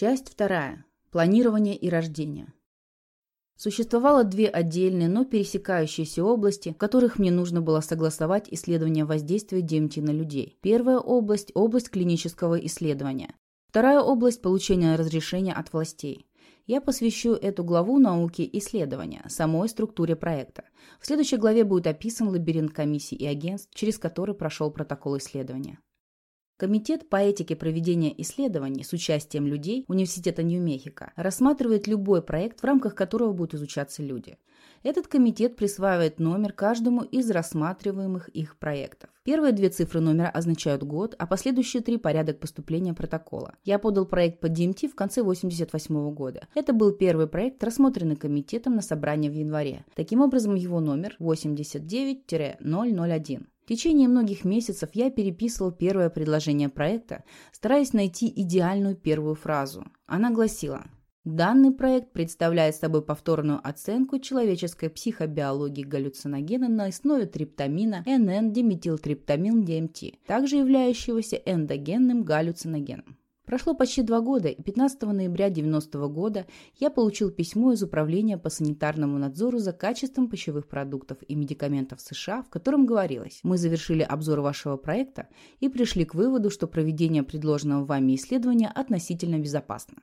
Часть вторая. Планирование и рождение. Существовало две отдельные, но пересекающиеся области, в которых мне нужно было согласовать исследование воздействия ДМТ на людей. Первая область – область клинического исследования. Вторая область – получения разрешения от властей. Я посвящу эту главу науке исследования, самой структуре проекта. В следующей главе будет описан лабиринт комиссий и агентств, через который прошел протокол исследования. Комитет по этике проведения исследований с участием людей Университета Нью-Мехико рассматривает любой проект, в рамках которого будут изучаться люди. Этот комитет присваивает номер каждому из рассматриваемых их проектов. Первые две цифры номера означают год, а последующие три – порядок поступления протокола. Я подал проект по DMT в конце 1988 года. Это был первый проект, рассмотренный комитетом на собрании в январе. Таким образом, его номер 89-001. В течение многих месяцев я переписывал первое предложение проекта, стараясь найти идеальную первую фразу. Она гласила Данный проект представляет собой повторную оценку человеческой психобиологии галлюциногена на основе триптамина НН-диметилтриптамин-ДМТ, также являющегося эндогенным галлюциногеном. Прошло почти два года, и 15 ноября 1990 года я получил письмо из Управления по санитарному надзору за качеством пищевых продуктов и медикаментов США, в котором говорилось, мы завершили обзор вашего проекта и пришли к выводу, что проведение предложенного вами исследования относительно безопасно.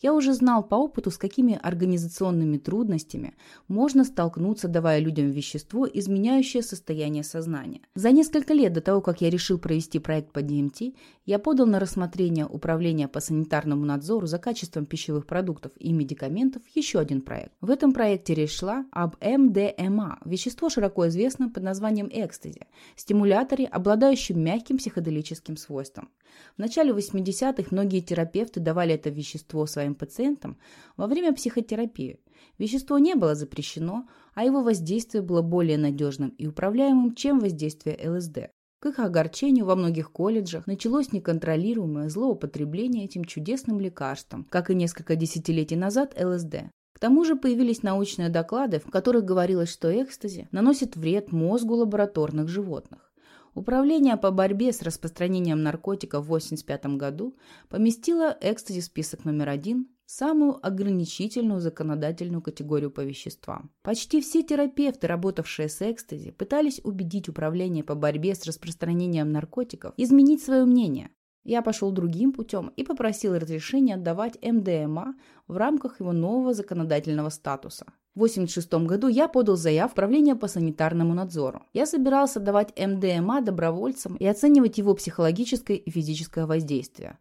Я уже знал по опыту, с какими организационными трудностями можно столкнуться, давая людям вещество, изменяющее состояние сознания. За несколько лет до того, как я решил провести проект по DMT, я подал на рассмотрение Управления по санитарному надзору за качеством пищевых продуктов и медикаментов еще один проект. В этом проекте речь шла об МДМА, вещество широко известно под названием экстази, стимуляторе, обладающем мягким психоделическим свойством. В начале 80-х многие терапевты давали это вещество своим пациентам во время психотерапии. Вещество не было запрещено, а его воздействие было более надежным и управляемым, чем воздействие ЛСД. К их огорчению во многих колледжах началось неконтролируемое злоупотребление этим чудесным лекарством, как и несколько десятилетий назад ЛСД. К тому же появились научные доклады, в которых говорилось, что экстази наносит вред мозгу лабораторных животных. Управление по борьбе с распространением наркотиков в 1985 году поместило экстази в список номер один, самую ограничительную законодательную категорию по веществам. Почти все терапевты, работавшие с экстази, пытались убедить Управление по борьбе с распространением наркотиков изменить свое мнение. Я пошел другим путем и попросил разрешения отдавать МДМА в рамках его нового законодательного статуса. В 1986 году я подал заявку в Правление по санитарному надзору. Я собирался давать МДМА добровольцам и оценивать его психологическое и физическое воздействие.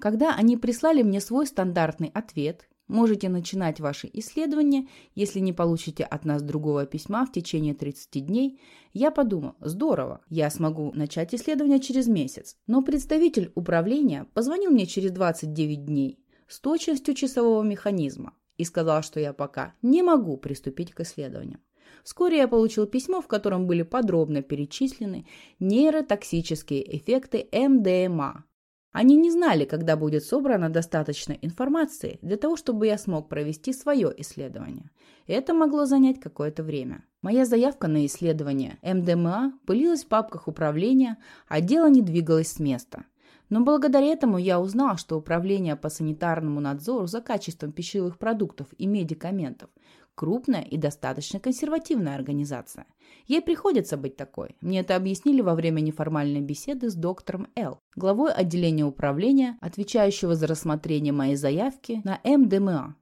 Когда они прислали мне свой стандартный ответ, можете начинать ваши исследования, если не получите от нас другого письма в течение 30 дней, я подумал, здорово, я смогу начать исследование через месяц. Но представитель управления позвонил мне через 29 дней с точностью часового механизма и сказал, что я пока не могу приступить к исследованиям. Вскоре я получил письмо, в котором были подробно перечислены нейротоксические эффекты МДМА. Они не знали, когда будет собрана достаточно информации для того, чтобы я смог провести свое исследование. Это могло занять какое-то время. Моя заявка на исследование МДМА пылилась в папках управления, а дело не двигалось с места – но благодаря этому я узнал, что Управление по санитарному надзору за качеством пищевых продуктов и медикаментов крупная и достаточно консервативная организация. Ей приходится быть такой. Мне это объяснили во время неформальной беседы с доктором Л, главой отделения управления, отвечающего за рассмотрение моей заявки на МДМА.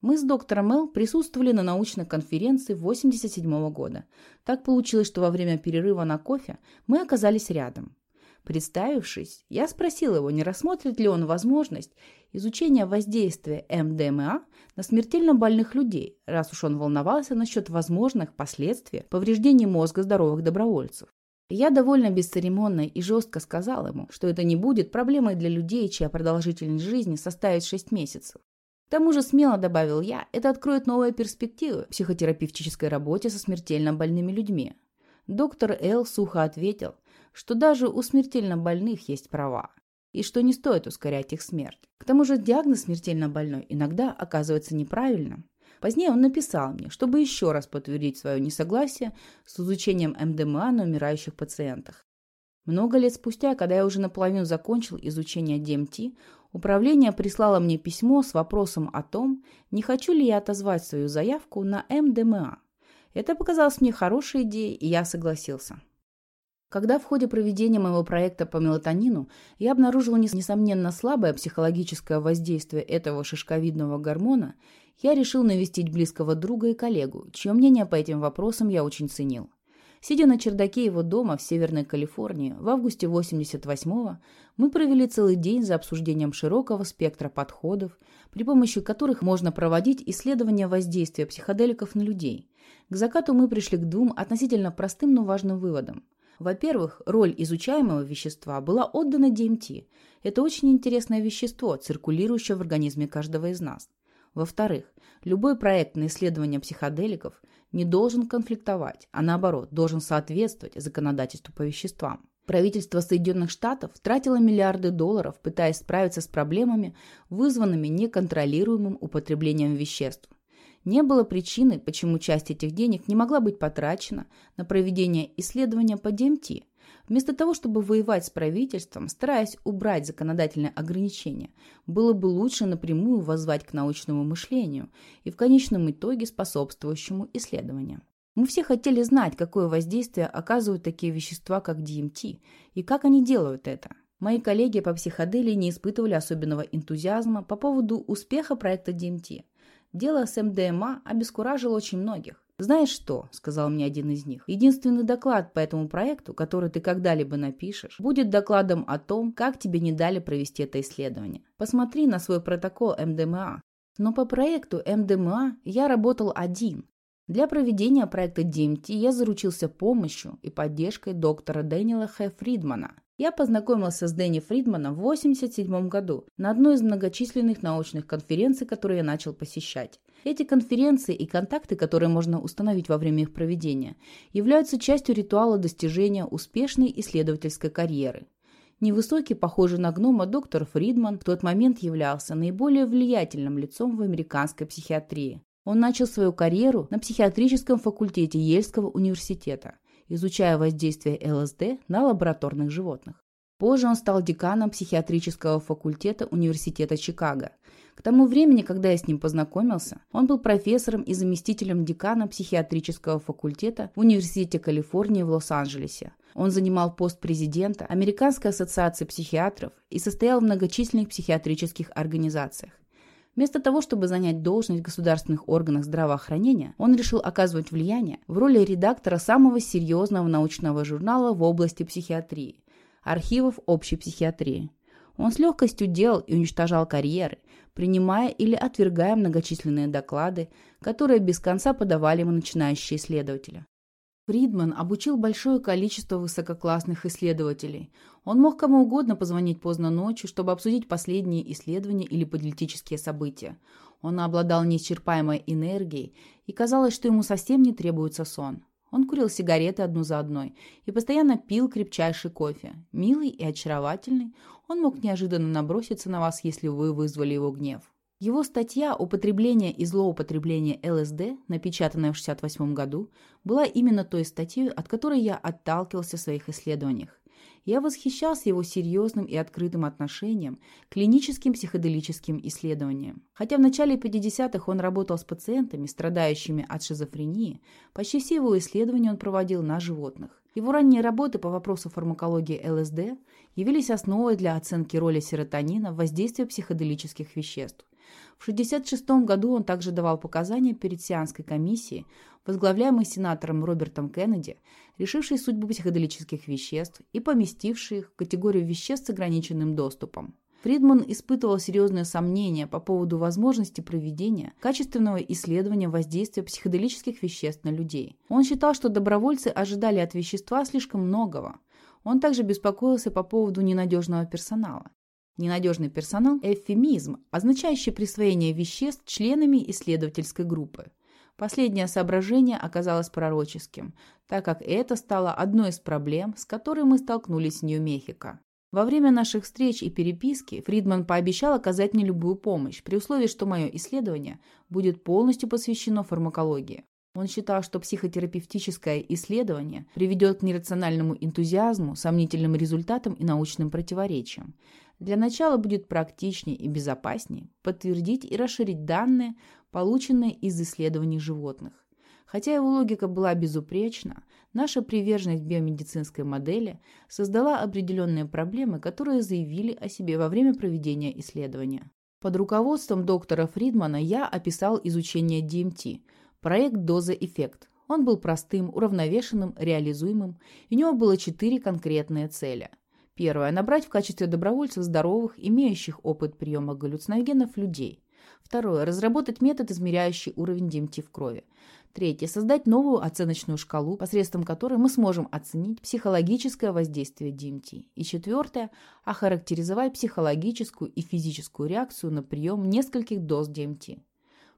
Мы с доктором Эл присутствовали на научной конференции 1987 года. Так получилось, что во время перерыва на кофе мы оказались рядом. Представившись, я спросил его, не рассмотрит ли он возможность изучения воздействия МДМА на смертельно больных людей, раз уж он волновался насчет возможных последствий повреждений мозга здоровых добровольцев. Я довольно бесцеремонно и жестко сказал ему, что это не будет проблемой для людей, чья продолжительность жизни составит 6 месяцев. К тому же смело добавил я, это откроет новые перспективы в психотерапевтической работе со смертельно больными людьми. Доктор Эл сухо ответил, что даже у смертельно больных есть права, и что не стоит ускорять их смерть. К тому же диагноз смертельно больной иногда оказывается неправильным. Позднее он написал мне, чтобы еще раз подтвердить свое несогласие с изучением МДМА на умирающих пациентах. Много лет спустя, когда я уже наполовину закончил изучение ДМТ, Управление прислало мне письмо с вопросом о том, не хочу ли я отозвать свою заявку на МДМА. Это показалось мне хорошей идеей, и я согласился. Когда в ходе проведения моего проекта по мелатонину я обнаружил несомненно слабое психологическое воздействие этого шишковидного гормона, я решил навестить близкого друга и коллегу, чье мнение по этим вопросам я очень ценил. Сидя на чердаке его дома в Северной Калифорнии в августе 88-го, мы провели целый день за обсуждением широкого спектра подходов, при помощи которых можно проводить исследования воздействия психоделиков на людей. К закату мы пришли к двум относительно простым, но важным выводам. Во-первых, роль изучаемого вещества была отдана DMT. Это очень интересное вещество, циркулирующее в организме каждого из нас. Во-вторых, любой проект на исследование психоделиков не должен конфликтовать, а наоборот, должен соответствовать законодательству по веществам. Правительство Соединенных Штатов тратило миллиарды долларов, пытаясь справиться с проблемами, вызванными неконтролируемым употреблением веществ не было причины, почему часть этих денег не могла быть потрачена на проведение исследования по ДМТ. Вместо того, чтобы воевать с правительством, стараясь убрать законодательные ограничения, было бы лучше напрямую воззвать к научному мышлению и в конечном итоге способствующему исследованиям. Мы все хотели знать, какое воздействие оказывают такие вещества, как DMT, и как они делают это. Мои коллеги по психоделии не испытывали особенного энтузиазма по поводу успеха проекта DMT. Дело с МДМА обескуражило очень многих. «Знаешь что?» – сказал мне один из них. «Единственный доклад по этому проекту, который ты когда-либо напишешь, будет докладом о том, как тебе не дали провести это исследование. Посмотри на свой протокол МДМА». Но по проекту МДМА я работал один. Для проведения проекта DMT я заручился помощью и поддержкой доктора Дэниела Х. Фридмана, я познакомился с Дэнни Фридманом в 1987 году на одной из многочисленных научных конференций, которые я начал посещать. Эти конференции и контакты, которые можно установить во время их проведения, являются частью ритуала достижения успешной исследовательской карьеры. Невысокий, похожий на гнома, доктор Фридман в тот момент являлся наиболее влиятельным лицом в американской психиатрии. Он начал свою карьеру на психиатрическом факультете Ельского университета изучая воздействие ЛСД на лабораторных животных. Позже он стал деканом психиатрического факультета Университета Чикаго. К тому времени, когда я с ним познакомился, он был профессором и заместителем декана психиатрического факультета в Университете Калифорнии в Лос-Анджелесе. Он занимал пост президента Американской ассоциации психиатров и состоял в многочисленных психиатрических организациях. Вместо того, чтобы занять должность в государственных органах здравоохранения, он решил оказывать влияние в роли редактора самого серьезного научного журнала в области психиатрии – архивов общей психиатрии. Он с легкостью делал и уничтожал карьеры, принимая или отвергая многочисленные доклады, которые без конца подавали ему начинающие исследователи. Фридман обучил большое количество высококлассных исследователей. Он мог кому угодно позвонить поздно ночью, чтобы обсудить последние исследования или политические события. Он обладал неисчерпаемой энергией, и казалось, что ему совсем не требуется сон. Он курил сигареты одну за одной и постоянно пил крепчайший кофе. Милый и очаровательный, он мог неожиданно наброситься на вас, если вы вызвали его гнев. Его статья «Употребление и злоупотребление ЛСД», напечатанная в 1968 году, была именно той статьей, от которой я отталкивался в своих исследованиях. Я восхищался его серьезным и открытым отношением к клиническим психоделическим исследованиям. Хотя в начале 50-х он работал с пациентами, страдающими от шизофрении, почти все его исследования он проводил на животных. Его ранние работы по вопросу фармакологии ЛСД явились основой для оценки роли серотонина в воздействии психоделических веществ. В 1966 году он также давал показания перед сианской комиссией, возглавляемой сенатором Робертом Кеннеди, решившей судьбу психоделических веществ и поместившей их в категорию веществ с ограниченным доступом. Фридман испытывал серьезные сомнения по поводу возможности проведения качественного исследования воздействия психоделических веществ на людей. Он считал, что добровольцы ожидали от вещества слишком многого. Он также беспокоился по поводу ненадежного персонала. Ненадежный персонал – эвфемизм, означающий присвоение веществ членами исследовательской группы. Последнее соображение оказалось пророческим, так как это стало одной из проблем, с которой мы столкнулись в Нью-Мехико. Во время наших встреч и переписки Фридман пообещал оказать мне любую помощь, при условии, что мое исследование будет полностью посвящено фармакологии. Он считал, что психотерапевтическое исследование приведет к нерациональному энтузиазму, сомнительным результатам и научным противоречиям. Для начала будет практичнее и безопаснее подтвердить и расширить данные, полученные из исследований животных. Хотя его логика была безупречна, наша приверженность биомедицинской модели создала определенные проблемы, которые заявили о себе во время проведения исследования. Под руководством доктора Фридмана я описал изучение DMT, проект «Доза-эффект». Он был простым, уравновешенным, реализуемым, и у него было четыре конкретные цели. Первое – набрать в качестве добровольцев здоровых, имеющих опыт приема галлюциногенов людей. Второе – разработать метод, измеряющий уровень DMT в крови. Третье – создать новую оценочную шкалу, посредством которой мы сможем оценить психологическое воздействие DMT. И четвертое – охарактеризовать психологическую и физическую реакцию на прием нескольких доз DMT.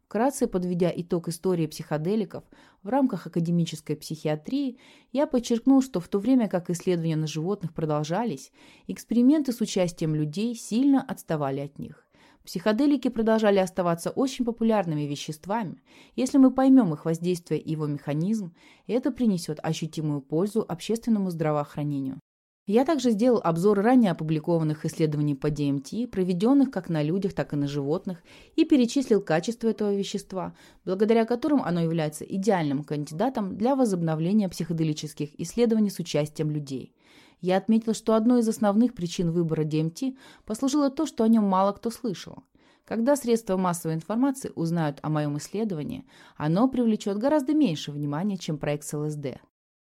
Вкратце подведя итог истории психоделиков, в рамках академической психиатрии я подчеркнул, что в то время как исследования на животных продолжались, эксперименты с участием людей сильно отставали от них. Психоделики продолжали оставаться очень популярными веществами. Если мы поймем их воздействие и его механизм, это принесет ощутимую пользу общественному здравоохранению. Я также сделал обзор ранее опубликованных исследований по DMT, проведенных как на людях, так и на животных, и перечислил качество этого вещества, благодаря которым оно является идеальным кандидатом для возобновления психоделических исследований с участием людей. Я отметил, что одной из основных причин выбора DMT послужило то, что о нем мало кто слышал. Когда средства массовой информации узнают о моем исследовании, оно привлечет гораздо меньше внимания, чем проект ЛСД.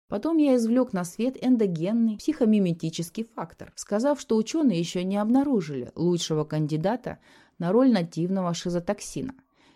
Потом я извлек на свет эндогенный психомиметический фактор, сказав, что ученые еще не обнаружили лучшего кандидата на роль нативного шизотоксина.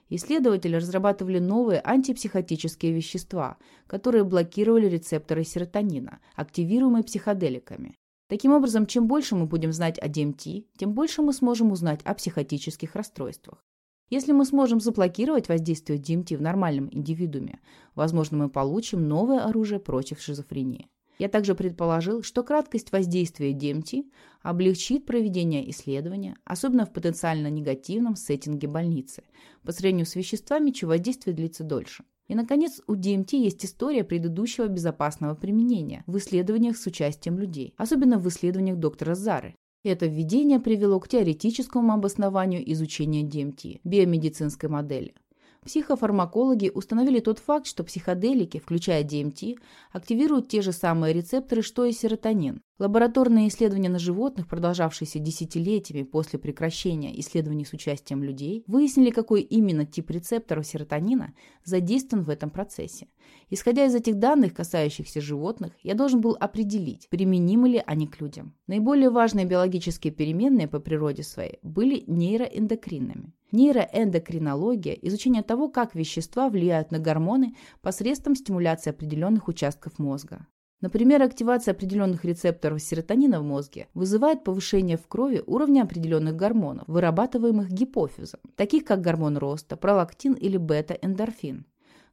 Исследователи разрабатывали новые антипсихотические вещества, которые блокировали рецепторы серотонина, активируемые психоделиками. Таким образом, чем больше мы будем знать о DMT, тем больше мы сможем узнать о психотических расстройствах. Если мы сможем заблокировать воздействие DMT в нормальном индивидууме, возможно, мы получим новое оружие против шизофрении. Я также предположил, что краткость воздействия DMT облегчит проведение исследования, особенно в потенциально негативном сеттинге больницы, по сравнению с веществами, чье воздействие длится дольше. И, наконец, у DMT есть история предыдущего безопасного применения в исследованиях с участием людей, особенно в исследованиях доктора Зары. Это введение привело к теоретическому обоснованию изучения DMT, биомедицинской модели. Психофармакологи установили тот факт, что психоделики, включая DMT, активируют те же самые рецепторы, что и серотонин. Лабораторные исследования на животных, продолжавшиеся десятилетиями после прекращения исследований с участием людей, выяснили, какой именно тип рецепторов серотонина задействован в этом процессе. Исходя из этих данных, касающихся животных, я должен был определить, применимы ли они к людям. Наиболее важные биологические переменные по природе своей были нейроэндокринными. Нейроэндокринология – изучение того, как вещества влияют на гормоны посредством стимуляции определенных участков мозга. Например, активация определенных рецепторов серотонина в мозге вызывает повышение в крови уровня определенных гормонов, вырабатываемых гипофизом, таких как гормон роста, пролактин или бета-эндорфин.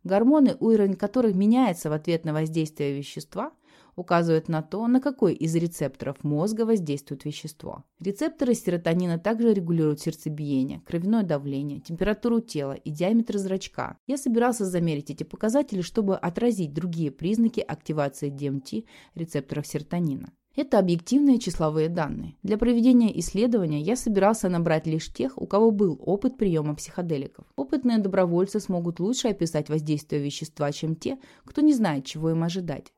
Гормоны, уровень которых меняется в ответ на воздействие вещества, указывают на то, на какой из рецепторов мозга воздействует вещество. Рецепторы серотонина также регулируют сердцебиение, кровяное давление, температуру тела и диаметр зрачка. Я собирался замерить эти показатели, чтобы отразить другие признаки активации DMT рецепторов серотонина. Это объективные числовые данные. Для проведения исследования я собирался набрать лишь тех, у кого был опыт приема психоделиков. Опытные добровольцы смогут лучше описать воздействие вещества, чем те, кто не знает, чего им ожидать.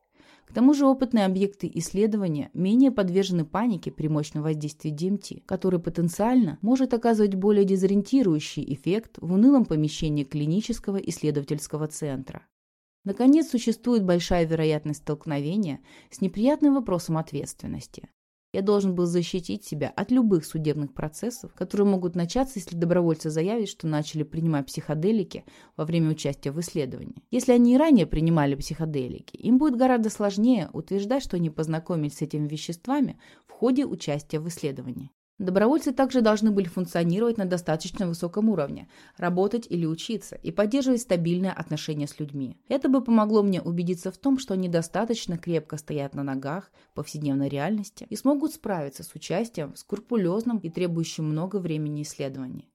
К тому же опытные объекты исследования менее подвержены панике при мощном воздействии DMT, который потенциально может оказывать более дезориентирующий эффект в унылом помещении клинического исследовательского центра. Наконец, существует большая вероятность столкновения с неприятным вопросом ответственности. Я должен был защитить себя от любых судебных процессов, которые могут начаться, если добровольцы заявят, что начали принимать психоделики во время участия в исследовании. Если они и ранее принимали психоделики, им будет гораздо сложнее утверждать, что они познакомились с этими веществами в ходе участия в исследовании. Добровольцы также должны были функционировать на достаточно высоком уровне, работать или учиться и поддерживать стабильные отношения с людьми. Это бы помогло мне убедиться в том, что они достаточно крепко стоят на ногах в повседневной реальности и смогут справиться с участием в скрупулезном и требующем много времени исследовании.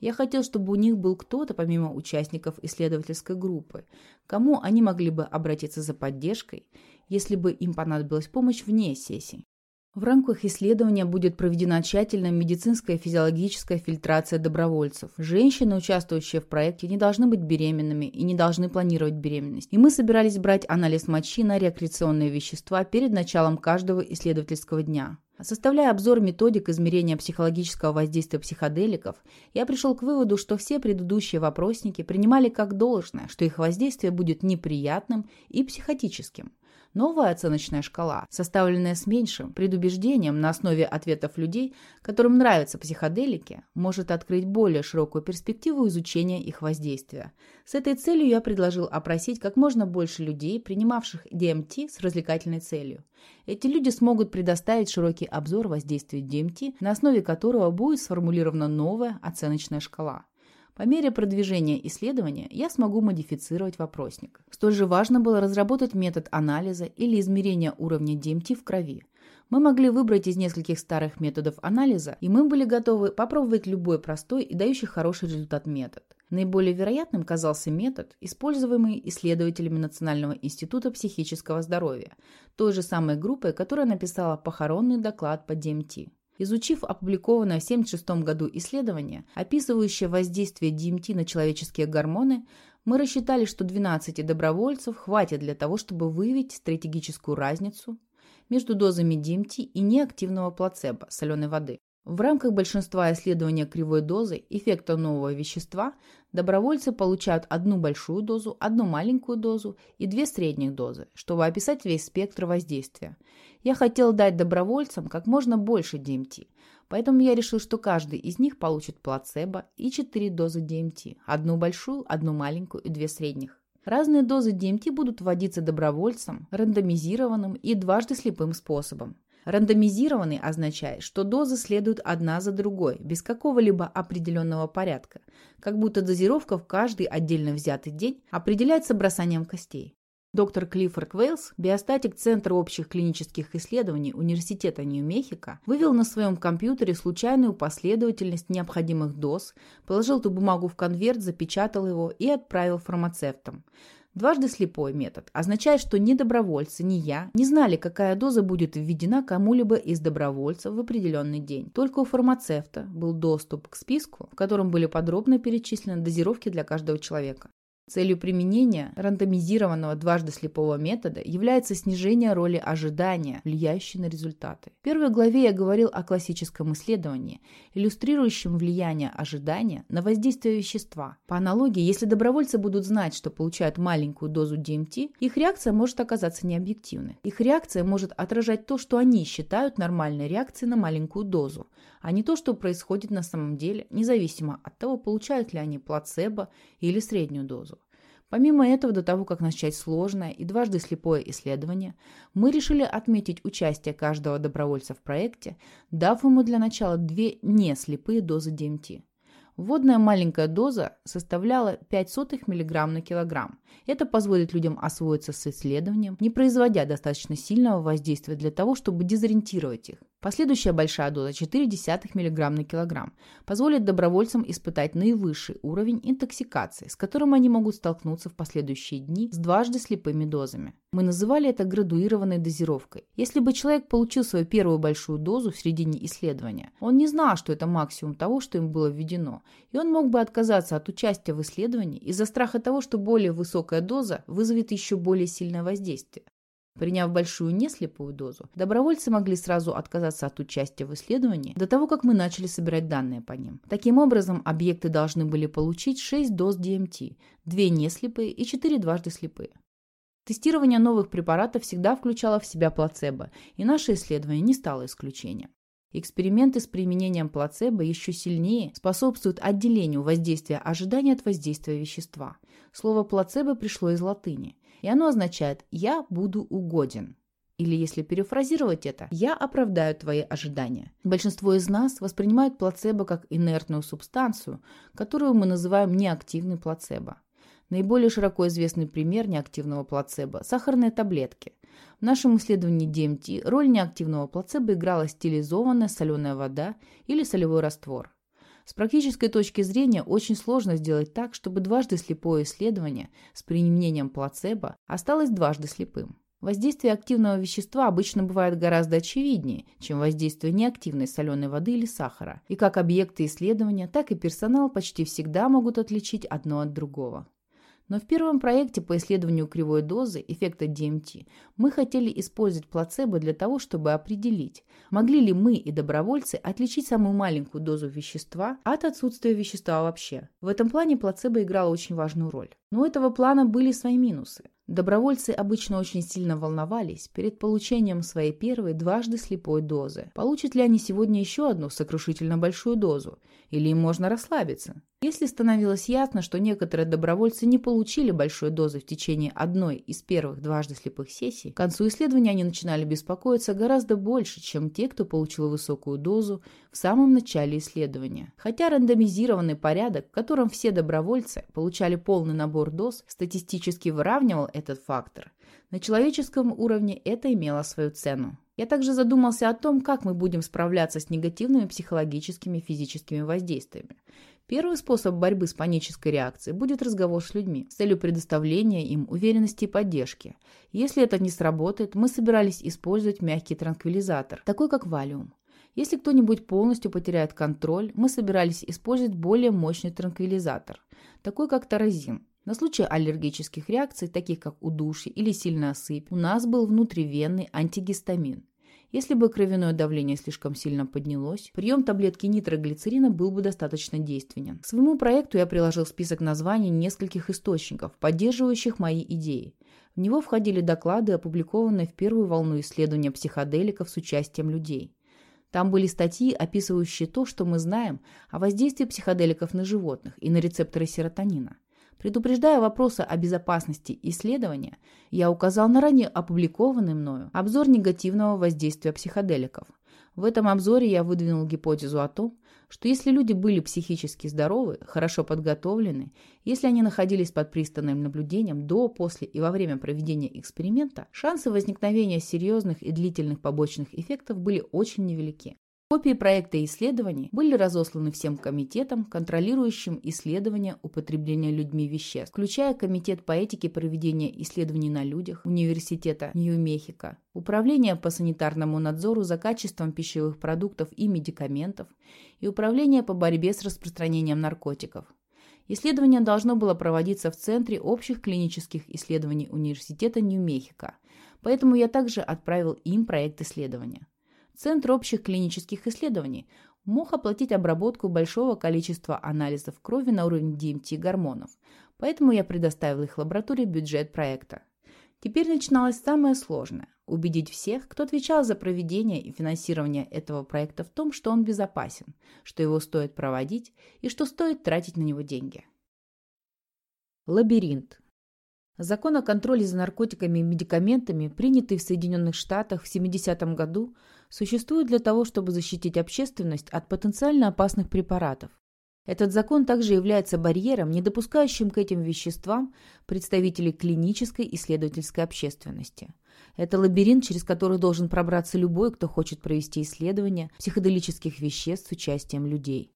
Я хотел, чтобы у них был кто-то, помимо участников исследовательской группы, кому они могли бы обратиться за поддержкой, если бы им понадобилась помощь вне сессий. В рамках исследования будет проведена тщательная медицинская и физиологическая фильтрация добровольцев. Женщины, участвующие в проекте, не должны быть беременными и не должны планировать беременность. И мы собирались брать анализ мочи на рекреационные вещества перед началом каждого исследовательского дня. Составляя обзор методик измерения психологического воздействия психоделиков, я пришел к выводу, что все предыдущие вопросники принимали как должное, что их воздействие будет неприятным и психотическим. Новая оценочная шкала, составленная с меньшим предубеждением на основе ответов людей, которым нравятся психоделики, может открыть более широкую перспективу изучения их воздействия. С этой целью я предложил опросить как можно больше людей, принимавших DMT с развлекательной целью. Эти люди смогут предоставить широкий обзор воздействия DMT, на основе которого будет сформулирована новая оценочная шкала. По мере продвижения исследования я смогу модифицировать вопросник. Столь же важно было разработать метод анализа или измерения уровня DMT в крови. Мы могли выбрать из нескольких старых методов анализа, и мы были готовы попробовать любой простой и дающий хороший результат метод. Наиболее вероятным казался метод, используемый исследователями Национального института психического здоровья, той же самой группой, которая написала похоронный доклад по DMT. Изучив опубликованное в 1976 году исследование, описывающее воздействие DMT на человеческие гормоны, мы рассчитали, что 12 добровольцев хватит для того, чтобы выявить стратегическую разницу между дозами DMT и неактивного плацебо – соленой воды. В рамках большинства исследования кривой дозы эффекта нового вещества добровольцы получают одну большую дозу, одну маленькую дозу и две средних дозы, чтобы описать весь спектр воздействия. Я хотел дать добровольцам как можно больше DMT, поэтому я решил, что каждый из них получит плацебо и 4 дозы DMT, одну большую, одну маленькую и две средних. Разные дозы DMT будут вводиться добровольцам, рандомизированным и дважды слепым способом. Рандомизированный означает, что дозы следуют одна за другой, без какого-либо определенного порядка, как будто дозировка в каждый отдельно взятый день определяется бросанием костей. Доктор Клиффорд Квейлс, биостатик Центра общих клинических исследований Университета Нью-Мехико, вывел на своем компьютере случайную последовательность необходимых доз, положил эту бумагу в конверт, запечатал его и отправил фармацевтам. Дважды слепой метод означает, что ни добровольцы, ни я не знали, какая доза будет введена кому-либо из добровольцев в определенный день. Только у фармацевта был доступ к списку, в котором были подробно перечислены дозировки для каждого человека. Целью применения рандомизированного дважды слепого метода является снижение роли ожидания, влияющей на результаты. В первой главе я говорил о классическом исследовании, иллюстрирующем влияние ожидания на воздействие вещества. По аналогии, если добровольцы будут знать, что получают маленькую дозу DMT, их реакция может оказаться необъективной. Их реакция может отражать то, что они считают нормальной реакцией на маленькую дозу, а не то, что происходит на самом деле, независимо от того, получают ли они плацебо или среднюю дозу. Помимо этого, до того, как начать сложное и дважды слепое исследование, мы решили отметить участие каждого добровольца в проекте, дав ему для начала две неслепые дозы DMT. Вводная маленькая доза составляла 0,05 мг на килограмм. Это позволит людям освоиться с исследованием, не производя достаточно сильного воздействия для того, чтобы дезориентировать их. Последующая большая доза 0,4 мг на килограмм позволит добровольцам испытать наивысший уровень интоксикации, с которым они могут столкнуться в последующие дни с дважды слепыми дозами. Мы называли это градуированной дозировкой. Если бы человек получил свою первую большую дозу в середине исследования, он не знал, что это максимум того, что им было введено, и он мог бы отказаться от участия в исследовании из-за страха того, что более высокая доза вызовет еще более сильное воздействие. Приняв большую неслепую дозу, добровольцы могли сразу отказаться от участия в исследовании до того, как мы начали собирать данные по ним. Таким образом, объекты должны были получить 6 доз DMT, 2 неслепые и 4 дважды слепые. Тестирование новых препаратов всегда включало в себя плацебо, и наше исследование не стало исключением. Эксперименты с применением плацебо еще сильнее способствуют отделению воздействия ожидания от воздействия вещества. Слово плацебо пришло из латыни и оно означает «я буду угоден». Или, если перефразировать это, «я оправдаю твои ожидания». Большинство из нас воспринимают плацебо как инертную субстанцию, которую мы называем неактивный плацебо. Наиболее широко известный пример неактивного плацебо – сахарные таблетки. В нашем исследовании DMT роль неактивного плацебо играла стилизованная соленая вода или солевой раствор. С практической точки зрения очень сложно сделать так, чтобы дважды слепое исследование с применением плацебо осталось дважды слепым. Воздействие активного вещества обычно бывает гораздо очевиднее, чем воздействие неактивной соленой воды или сахара, и как объекты исследования, так и персонал почти всегда могут отличить одно от другого. Но в первом проекте по исследованию кривой дозы эффекта DMT мы хотели использовать плацебо для того, чтобы определить, могли ли мы и добровольцы отличить самую маленькую дозу вещества от отсутствия вещества вообще. В этом плане плацебо играло очень важную роль. Но у этого плана были свои минусы. Добровольцы обычно очень сильно волновались перед получением своей первой дважды слепой дозы. Получат ли они сегодня еще одну сокрушительно большую дозу? Или им можно расслабиться? Если становилось ясно, что некоторые добровольцы не получили большой дозы в течение одной из первых дважды слепых сессий, к концу исследования они начинали беспокоиться гораздо больше, чем те, кто получил высокую дозу в самом начале исследования. Хотя рандомизированный порядок, в котором все добровольцы получали полный набор доз, статистически выравнивал этот фактор. На человеческом уровне это имело свою цену. Я также задумался о том, как мы будем справляться с негативными психологическими и физическими воздействиями. Первый способ борьбы с панической реакцией будет разговор с людьми с целью предоставления им уверенности и поддержки. Если это не сработает, мы собирались использовать мягкий транквилизатор, такой как валиум. Если кто-нибудь полностью потеряет контроль, мы собирались использовать более мощный транквилизатор, такой как таразин. На случай аллергических реакций, таких как удушье или сильная сыпь, у нас был внутривенный антигистамин. Если бы кровяное давление слишком сильно поднялось, прием таблетки нитроглицерина был бы достаточно действенен. К своему проекту я приложил список названий нескольких источников, поддерживающих мои идеи. В него входили доклады, опубликованные в первую волну исследования психоделиков с участием людей. Там были статьи, описывающие то, что мы знаем о воздействии психоделиков на животных и на рецепторы серотонина. Предупреждая вопросы о безопасности исследования, я указал на ранее опубликованный мною обзор негативного воздействия психоделиков. В этом обзоре я выдвинул гипотезу о том, что если люди были психически здоровы, хорошо подготовлены, если они находились под пристальным наблюдением до, после и во время проведения эксперимента, шансы возникновения серьезных и длительных побочных эффектов были очень невелики. Копии проекта исследований были разосланы всем комитетам, контролирующим исследования употребления людьми веществ, включая Комитет по этике проведения исследований на людях Университета Нью-Мехико, Управление по санитарному надзору за качеством пищевых продуктов и медикаментов и Управление по борьбе с распространением наркотиков. Исследование должно было проводиться в Центре общих клинических исследований Университета Нью-Мехико, поэтому я также отправил им проект исследования. Центр общих клинических исследований мог оплатить обработку большого количества анализов крови на уровень DMT-гормонов, поэтому я предоставил их лаборатории бюджет проекта. Теперь начиналось самое сложное – убедить всех, кто отвечал за проведение и финансирование этого проекта в том, что он безопасен, что его стоит проводить и что стоит тратить на него деньги. Лабиринт. Закон о контроле за наркотиками и медикаментами, принятый в Соединенных Штатах в 70-м году, существует для того, чтобы защитить общественность от потенциально опасных препаратов. Этот закон также является барьером, не допускающим к этим веществам представителей клинической исследовательской общественности. Это лабиринт, через который должен пробраться любой, кто хочет провести исследования психоделических веществ с участием людей.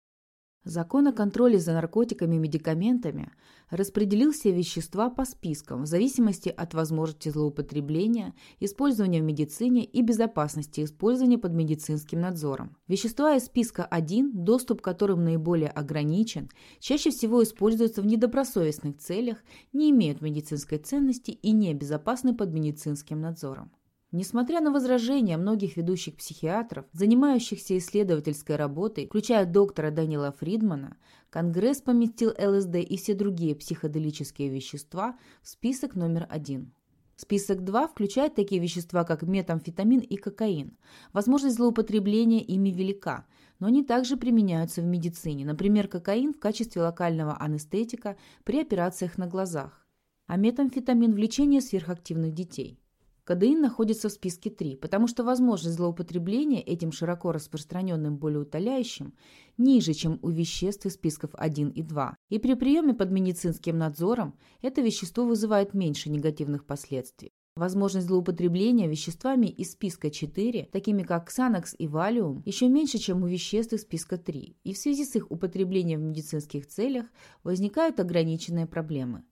Закон о контроле за наркотиками и медикаментами распределил все вещества по спискам в зависимости от возможности злоупотребления, использования в медицине и безопасности использования под медицинским надзором. Вещества из списка 1, доступ к которым наиболее ограничен, чаще всего используются в недобросовестных целях, не имеют медицинской ценности и не безопасны под медицинским надзором. Несмотря на возражения многих ведущих психиатров, занимающихся исследовательской работой, включая доктора Данила Фридмана, Конгресс поместил ЛСД и все другие психоделические вещества в список номер один. Список 2 включает такие вещества, как метамфетамин и кокаин. Возможность злоупотребления ими велика, но они также применяются в медицине, например, кокаин в качестве локального анестетика при операциях на глазах, а метамфетамин в лечении сверхактивных детей. Кадеин находится в списке 3, потому что возможность злоупотребления этим широко распространенным болеутоляющим ниже, чем у веществ из списков 1 и 2. И при приеме под медицинским надзором это вещество вызывает меньше негативных последствий. Возможность злоупотребления веществами из списка 4, такими как Xanax и Valium, еще меньше, чем у веществ из списка 3, и в связи с их употреблением в медицинских целях возникают ограниченные проблемы.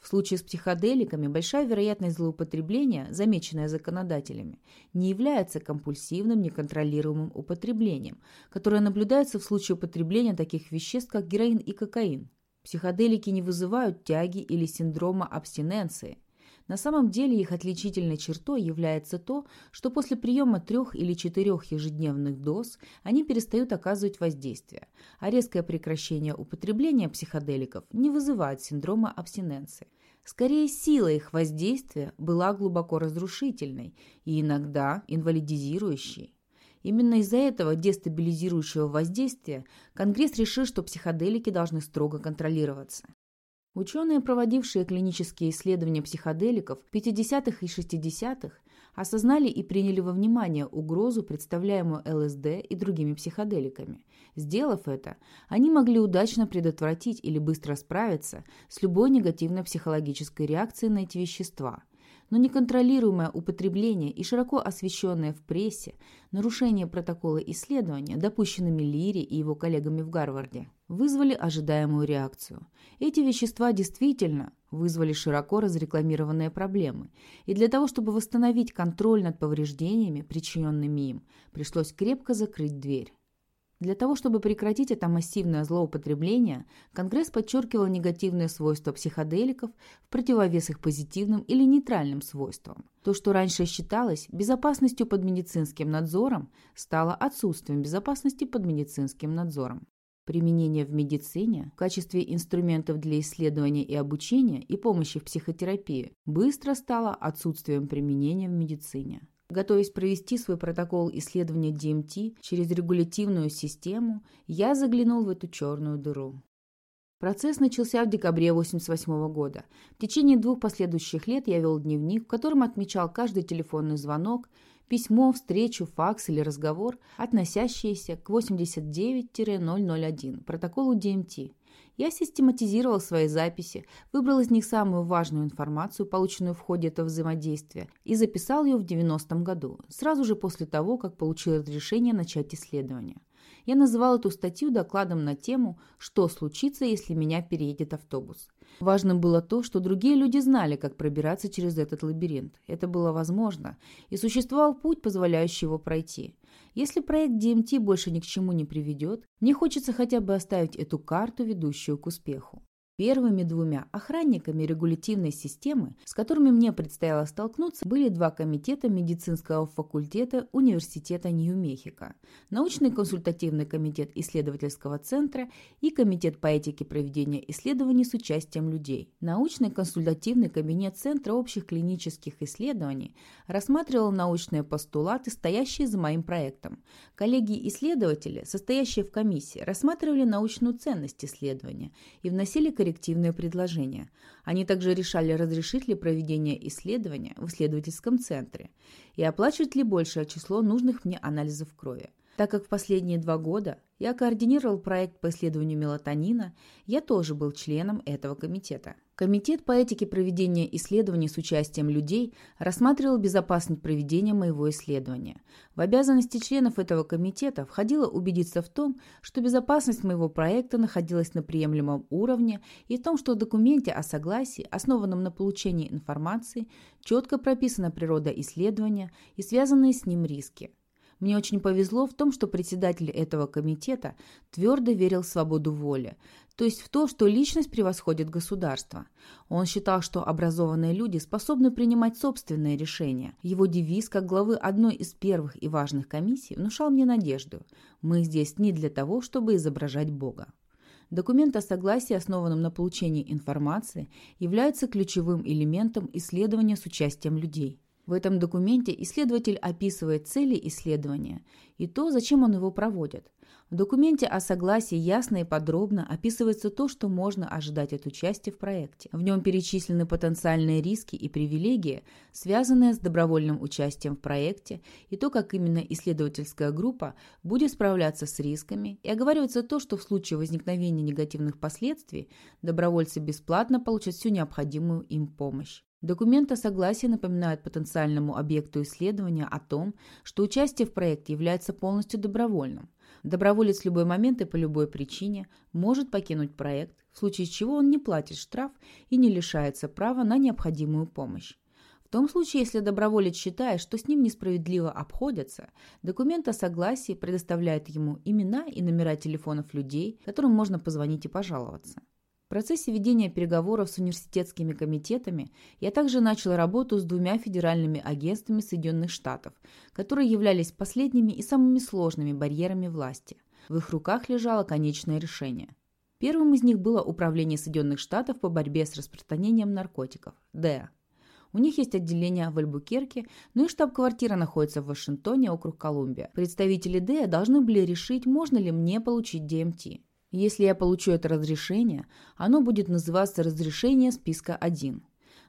В случае с психоделиками большая вероятность злоупотребления, замеченная законодателями, не является компульсивным неконтролируемым употреблением, которое наблюдается в случае употребления таких веществ, как героин и кокаин. Психоделики не вызывают тяги или синдрома абстиненции. На самом деле их отличительной чертой является то, что после приема трех или четырех ежедневных доз они перестают оказывать воздействие, а резкое прекращение употребления психоделиков не вызывает синдрома абстиненции. Скорее, сила их воздействия была глубоко разрушительной и иногда инвалидизирующей. Именно из-за этого дестабилизирующего воздействия Конгресс решил, что психоделики должны строго контролироваться. Ученые, проводившие клинические исследования психоделиков в 50-х и 60-х, осознали и приняли во внимание угрозу, представляемую ЛСД и другими психоделиками. Сделав это, они могли удачно предотвратить или быстро справиться с любой негативной психологической реакцией на эти вещества – но неконтролируемое употребление и широко освещенное в прессе нарушение протокола исследования, допущенными Лири и его коллегами в Гарварде, вызвали ожидаемую реакцию. Эти вещества действительно вызвали широко разрекламированные проблемы, и для того, чтобы восстановить контроль над повреждениями, причиненными им, пришлось крепко закрыть дверь. Для того, чтобы прекратить это массивное злоупотребление, Конгресс подчеркивал негативные свойства психоделиков в противовес их позитивным или нейтральным свойствам. То, что раньше считалось безопасностью под медицинским надзором, стало отсутствием безопасности под медицинским надзором. Применение в медицине в качестве инструментов для исследования и обучения и помощи в психотерапии быстро стало отсутствием применения в медицине. Готовясь провести свой протокол исследования DMT через регулятивную систему, я заглянул в эту черную дыру. Процесс начался в декабре 1988 года. В течение двух последующих лет я вел дневник, в котором отмечал каждый телефонный звонок, письмо, встречу, факс или разговор, относящиеся к 89-001 протоколу DMT. Я систематизировал свои записи, выбрал из них самую важную информацию, полученную в ходе этого взаимодействия, и записал ее в 90-м году, сразу же после того, как получил разрешение начать исследование. Я называл эту статью докладом на тему «Что случится, если меня переедет автобус?». Важным было то, что другие люди знали, как пробираться через этот лабиринт. Это было возможно, и существовал путь, позволяющий его пройти. Если проект DMT больше ни к чему не приведет, мне хочется хотя бы оставить эту карту, ведущую к успеху. Первыми двумя охранниками регулятивной системы, с которыми мне предстояло столкнуться, были два комитета медицинского факультета Университета Нью-Мехико, научный консультативный комитет исследовательского центра и комитет по этике проведения исследований с участием людей. Научный консультативный кабинет Центра общих клинических исследований рассматривал научные постулаты, стоящие за моим проектом. Коллеги-исследователи, состоящие в комиссии, рассматривали научную ценность исследования и вносили коррективные коррективные предложения. Они также решали, разрешить ли проведение исследования в исследовательском центре и оплачивать ли большее число нужных мне анализов крови. Так как в последние два года я координировал проект по исследованию мелатонина, я тоже был членом этого комитета. Комитет по этике проведения исследований с участием людей рассматривал безопасность проведения моего исследования. В обязанности членов этого комитета входило убедиться в том, что безопасность моего проекта находилась на приемлемом уровне и в том, что в документе о согласии, основанном на получении информации, четко прописана природа исследования и связанные с ним риски. Мне очень повезло в том, что председатель этого комитета твердо верил в свободу воли, то есть в то, что личность превосходит государство. Он считал, что образованные люди способны принимать собственные решения. Его девиз, как главы одной из первых и важных комиссий, внушал мне надежду. Мы здесь не для того, чтобы изображать Бога. Документ о согласии, основанном на получении информации, является ключевым элементом исследования с участием людей. В этом документе исследователь описывает цели исследования и то, зачем он его проводит. В документе о согласии ясно и подробно описывается то, что можно ожидать от участия в проекте. В нем перечислены потенциальные риски и привилегии, связанные с добровольным участием в проекте, и то, как именно исследовательская группа будет справляться с рисками, и оговаривается то, что в случае возникновения негативных последствий добровольцы бесплатно получат всю необходимую им помощь. Документ о согласии напоминает потенциальному объекту исследования о том, что участие в проекте является полностью добровольным. Доброволец в любой момент и по любой причине может покинуть проект, в случае чего он не платит штраф и не лишается права на необходимую помощь. В том случае, если доброволец считает, что с ним несправедливо обходятся, документ о согласии предоставляет ему имена и номера телефонов людей, которым можно позвонить и пожаловаться. В процессе ведения переговоров с университетскими комитетами я также начал работу с двумя федеральными агентствами Соединенных Штатов, которые являлись последними и самыми сложными барьерами власти. В их руках лежало конечное решение. Первым из них было Управление Соединенных Штатов по борьбе с распространением наркотиков – ДЭА. У них есть отделение в Альбукерке, ну и штаб-квартира находится в Вашингтоне, округ Колумбия. Представители ДЭА должны были решить, можно ли мне получить ДМТ. Если я получу это разрешение, оно будет называться «разрешение списка 1».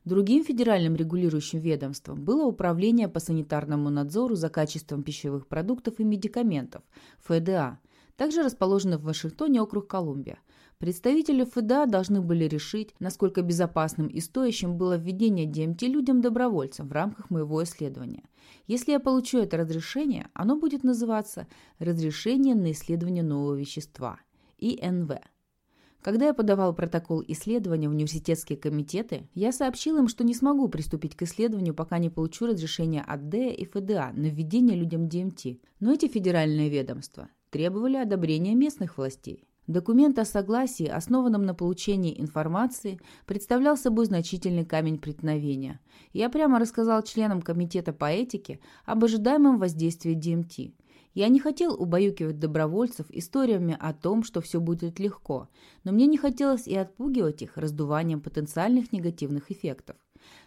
Другим федеральным регулирующим ведомством было Управление по санитарному надзору за качеством пищевых продуктов и медикаментов, ФДА, также расположено в Вашингтоне, округ Колумбия. Представители ФДА должны были решить, насколько безопасным и стоящим было введение ДМТ людям-добровольцам в рамках моего исследования. Если я получу это разрешение, оно будет называться «Разрешение на исследование нового вещества» – ИНВ. Когда я подавал протокол исследования в университетские комитеты, я сообщил им, что не смогу приступить к исследованию, пока не получу разрешение от ДЭ и ФДА на введение людям ДМТ. Но эти федеральные ведомства требовали одобрения местных властей. Документ о согласии, основанном на получении информации, представлял собой значительный камень преткновения. Я прямо рассказал членам комитета по этике об ожидаемом воздействии ДМТ. Я не хотел убаюкивать добровольцев историями о том, что все будет легко, но мне не хотелось и отпугивать их раздуванием потенциальных негативных эффектов.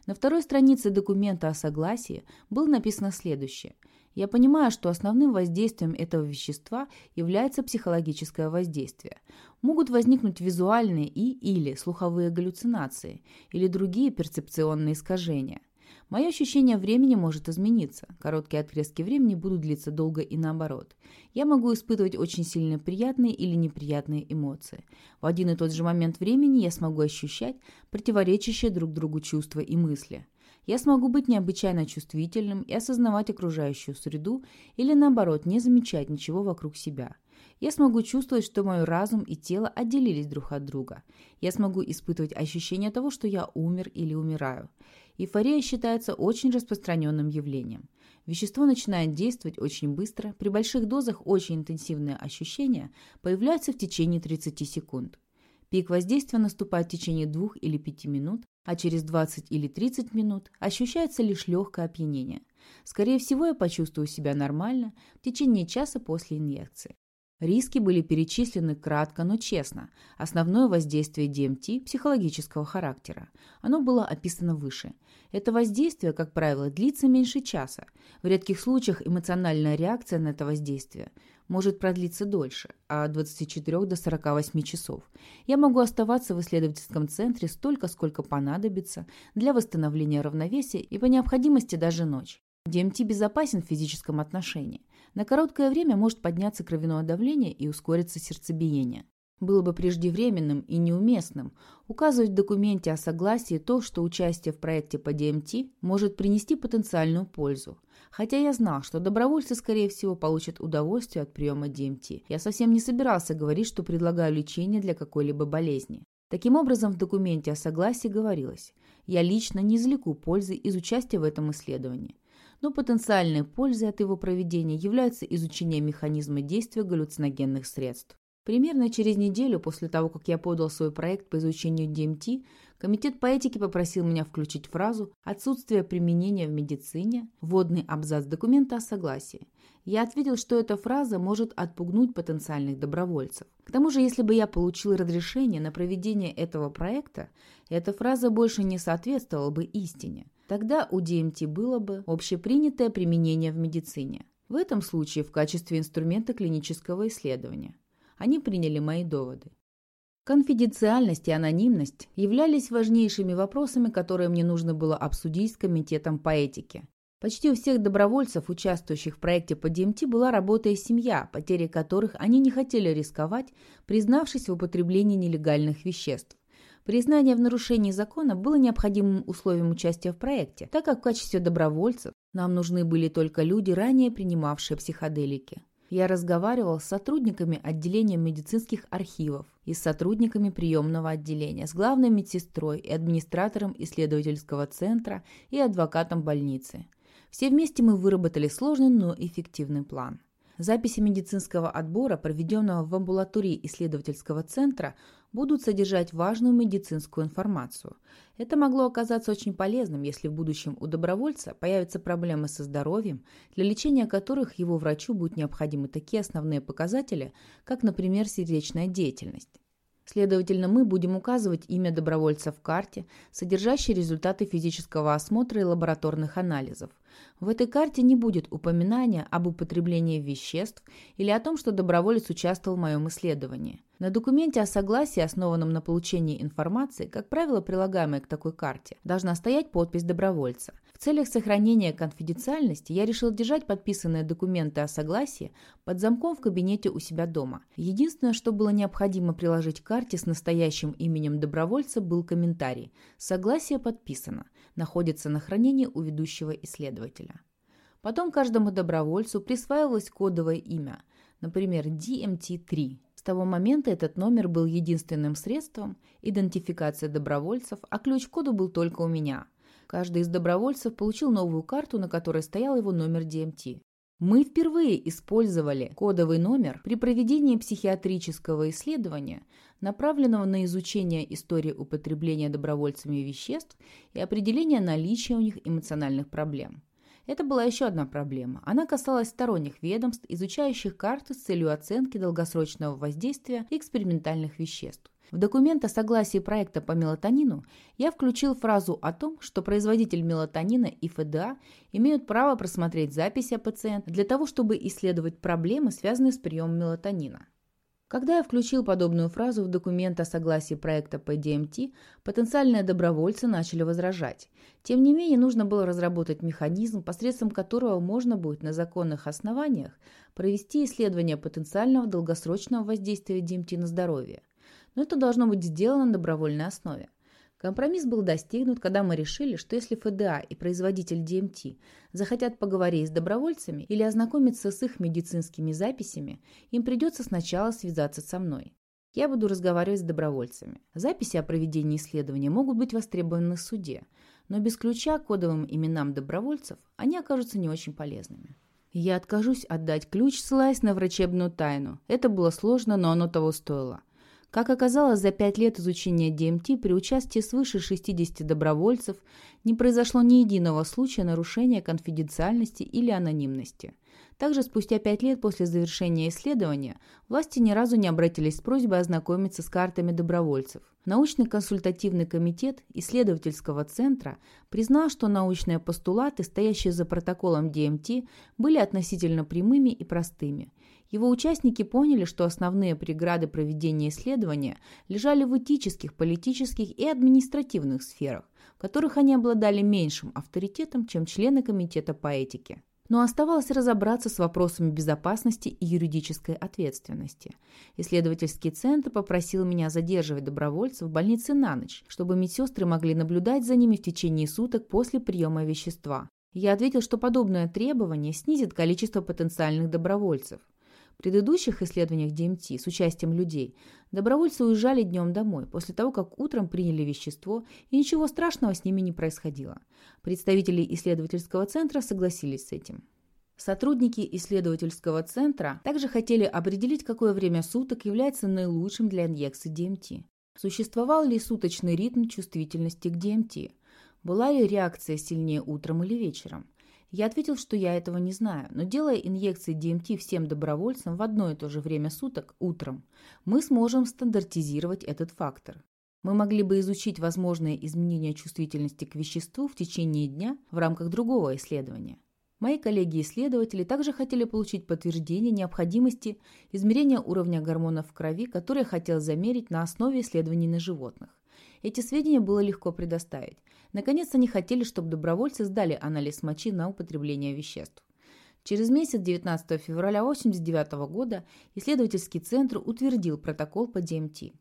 На второй странице документа о согласии было написано следующее – я понимаю, что основным воздействием этого вещества является психологическое воздействие. Могут возникнуть визуальные и или слуховые галлюцинации или другие перцепционные искажения. Мое ощущение времени может измениться. Короткие отрезки времени будут длиться долго и наоборот. Я могу испытывать очень сильно приятные или неприятные эмоции. В один и тот же момент времени я смогу ощущать противоречащие друг другу чувства и мысли я смогу быть необычайно чувствительным и осознавать окружающую среду или, наоборот, не замечать ничего вокруг себя. Я смогу чувствовать, что мой разум и тело отделились друг от друга. Я смогу испытывать ощущение того, что я умер или умираю. Эйфория считается очень распространенным явлением. Вещество начинает действовать очень быстро, при больших дозах очень интенсивные ощущения появляются в течение 30 секунд. Пик воздействия наступает в течение 2 или 5 минут, а через 20 или 30 минут ощущается лишь легкое опьянение. Скорее всего, я почувствую себя нормально в течение часа после инъекции. Риски были перечислены кратко, но честно. Основное воздействие ДМТ психологического характера. Оно было описано выше. Это воздействие, как правило, длится меньше часа. В редких случаях эмоциональная реакция на это воздействие может продлиться дольше, от 24 до 48 часов. Я могу оставаться в исследовательском центре столько, сколько понадобится для восстановления равновесия и по необходимости даже ночь. ДМТ безопасен в физическом отношении. На короткое время может подняться кровяное давление и ускориться сердцебиение. Было бы преждевременным и неуместным указывать в документе о согласии то, что участие в проекте по ДМТ может принести потенциальную пользу. Хотя я знал, что добровольцы, скорее всего, получат удовольствие от приема ДМТ. Я совсем не собирался говорить, что предлагаю лечение для какой-либо болезни. Таким образом, в документе о согласии говорилось «Я лично не извлеку пользы из участия в этом исследовании но потенциальной пользой от его проведения является изучение механизма действия галлюциногенных средств. Примерно через неделю после того, как я подал свой проект по изучению ДМТ, Комитет по этике попросил меня включить фразу «отсутствие применения в медицине» вводный абзац документа о согласии. Я ответил, что эта фраза может отпугнуть потенциальных добровольцев. К тому же, если бы я получил разрешение на проведение этого проекта, эта фраза больше не соответствовала бы истине. Тогда у ДМТ было бы общепринятое применение в медицине. В этом случае в качестве инструмента клинического исследования. Они приняли мои доводы. Конфиденциальность и анонимность являлись важнейшими вопросами, которые мне нужно было обсудить с комитетом по этике. Почти у всех добровольцев, участвующих в проекте по ДМТ, была работа и семья, потери которых они не хотели рисковать, признавшись в употреблении нелегальных веществ. Признание в нарушении закона было необходимым условием участия в проекте, так как в качестве добровольцев нам нужны были только люди, ранее принимавшие психоделики. Я разговаривал с сотрудниками отделения медицинских архивов и с сотрудниками приемного отделения, с главной медсестрой и администратором исследовательского центра и адвокатом больницы. Все вместе мы выработали сложный, но эффективный план. Записи медицинского отбора, проведенного в амбулатории исследовательского центра, будут содержать важную медицинскую информацию. Это могло оказаться очень полезным, если в будущем у добровольца появятся проблемы со здоровьем, для лечения которых его врачу будут необходимы такие основные показатели, как, например, сердечная деятельность. Следовательно, мы будем указывать имя добровольца в карте, содержащей результаты физического осмотра и лабораторных анализов. В этой карте не будет упоминания об употреблении веществ или о том, что доброволец участвовал в моем исследовании. На документе о согласии, основанном на получении информации, как правило, прилагаемой к такой карте, должна стоять подпись добровольца. В целях сохранения конфиденциальности я решил держать подписанные документы о согласии под замком в кабинете у себя дома. Единственное, что было необходимо приложить к карте с настоящим именем добровольца, был комментарий «Согласие подписано. Находится на хранении у ведущего исследователя». Потом каждому добровольцу присваивалось кодовое имя, например, DMT-3. С того момента этот номер был единственным средством идентификации добровольцев, а ключ-коду был только у меня. Каждый из добровольцев получил новую карту, на которой стоял его номер DMT. Мы впервые использовали кодовый номер при проведении психиатрического исследования, направленного на изучение истории употребления добровольцами веществ и определения наличия у них эмоциональных проблем. Это была еще одна проблема. Она касалась сторонних ведомств, изучающих карты с целью оценки долгосрочного воздействия экспериментальных веществ. В документ о согласии проекта по мелатонину я включил фразу о том, что производитель мелатонина и ФДА имеют право просмотреть записи о пациенте для того, чтобы исследовать проблемы, связанные с приемом мелатонина. Когда я включил подобную фразу в документ о согласии проекта по DMT, потенциальные добровольцы начали возражать. Тем не менее, нужно было разработать механизм, посредством которого можно будет на законных основаниях провести исследование потенциального долгосрочного воздействия DMT на здоровье. Но это должно быть сделано на добровольной основе. Компромисс был достигнут, когда мы решили, что если ФДА и производитель DMT захотят поговорить с добровольцами или ознакомиться с их медицинскими записями, им придется сначала связаться со мной. Я буду разговаривать с добровольцами. Записи о проведении исследования могут быть востребованы в суде, но без ключа к кодовым именам добровольцев они окажутся не очень полезными. Я откажусь отдать ключ, ссылаясь на врачебную тайну. Это было сложно, но оно того стоило. Как оказалось, за пять лет изучения ДМТ при участии свыше 60 добровольцев не произошло ни единого случая нарушения конфиденциальности или анонимности. Также спустя пять лет после завершения исследования власти ни разу не обратились с просьбой ознакомиться с картами добровольцев. Научный консультативный комитет исследовательского центра признал, что научные постулаты, стоящие за протоколом ДМТ, были относительно прямыми и простыми – его участники поняли, что основные преграды проведения исследования лежали в этических, политических и административных сферах, в которых они обладали меньшим авторитетом, чем члены комитета по этике. Но оставалось разобраться с вопросами безопасности и юридической ответственности. Исследовательский центр попросил меня задерживать добровольцев в больнице на ночь, чтобы медсестры могли наблюдать за ними в течение суток после приема вещества. Я ответил, что подобное требование снизит количество потенциальных добровольцев. Предыдущих исследованиях ДМТ с участием людей добровольцы уезжали днем домой, после того, как утром приняли вещество, и ничего страшного с ними не происходило. Представители исследовательского центра согласились с этим. Сотрудники исследовательского центра также хотели определить, какое время суток является наилучшим для инъекции ДМТ. Существовал ли суточный ритм чувствительности к ДМТ? Была ли реакция сильнее утром или вечером? Я ответил, что я этого не знаю, но делая инъекции DMT всем добровольцам в одно и то же время суток, утром, мы сможем стандартизировать этот фактор. Мы могли бы изучить возможные изменения чувствительности к веществу в течение дня в рамках другого исследования. Мои коллеги-исследователи также хотели получить подтверждение необходимости измерения уровня гормонов в крови, которые хотел замерить на основе исследований на животных. Эти сведения было легко предоставить. Наконец, они хотели, чтобы добровольцы сдали анализ мочи на употребление веществ. Через месяц, 19 февраля 1989 года, исследовательский центр утвердил протокол по ДМТ.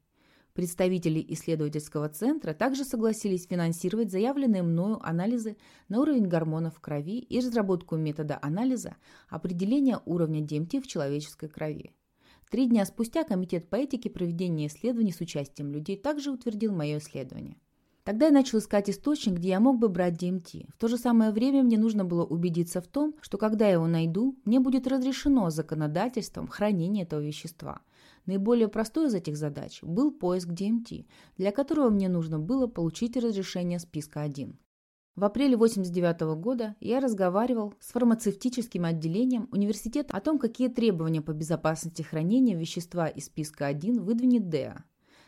Представители исследовательского центра также согласились финансировать заявленные мною анализы на уровень гормонов в крови и разработку метода анализа определения уровня ДМТ в человеческой крови. Три дня спустя Комитет по этике проведения исследований с участием людей также утвердил мое исследование. Тогда я начал искать источник, где я мог бы брать ДМТ. В то же самое время мне нужно было убедиться в том, что когда я его найду, мне будет разрешено законодательством хранение этого вещества. Наиболее простой из этих задач был поиск ДМТ, для которого мне нужно было получить разрешение списка 1. В апреле 1989 года я разговаривал с фармацевтическим отделением университета о том, какие требования по безопасности хранения вещества из списка 1 выдвинет ДЭА.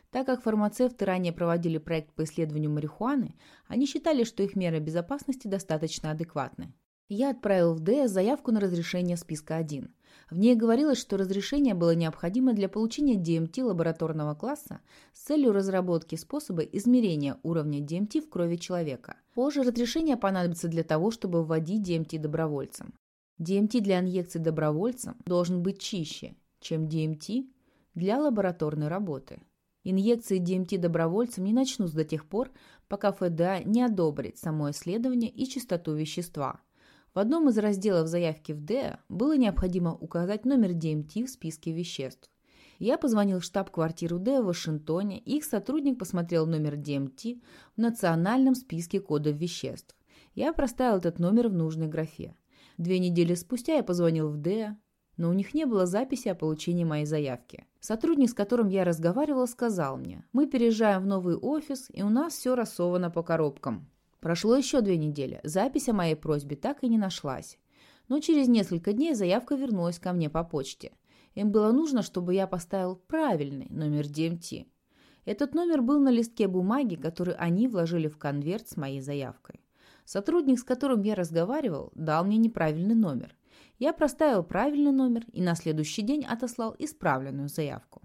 Так как фармацевты ранее проводили проект по исследованию марихуаны, они считали, что их меры безопасности достаточно адекватны. Я отправил в ДЭА заявку на разрешение списка 1. В ней говорилось, что разрешение было необходимо для получения ДМТ лабораторного класса с целью разработки способа измерения уровня ДМТ в крови человека. Позже разрешение понадобится для того, чтобы вводить ДМТ добровольцам. ДМТ для инъекций добровольцам должен быть чище, чем ДМТ для лабораторной работы. Инъекции ДМТ добровольцам не начнутся до тех пор, пока ФДА не одобрит само исследование и чистоту вещества. В одном из разделов заявки в ДЭА было необходимо указать номер ДМТ в списке веществ. Я позвонил в штаб-квартиру ДЭА в Вашингтоне, их сотрудник посмотрел номер ДМТ в национальном списке кодов веществ. Я проставил этот номер в нужной графе. Две недели спустя я позвонил в ДЭА, но у них не было записи о получении моей заявки. Сотрудник, с которым я разговаривал, сказал мне, мы переезжаем в новый офис, и у нас все рассовано по коробкам. Прошло еще две недели, запись о моей просьбе так и не нашлась. Но через несколько дней заявка вернулась ко мне по почте. Им было нужно, чтобы я поставил правильный номер DMT. Этот номер был на листке бумаги, который они вложили в конверт с моей заявкой. Сотрудник, с которым я разговаривал, дал мне неправильный номер. Я проставил правильный номер и на следующий день отослал исправленную заявку.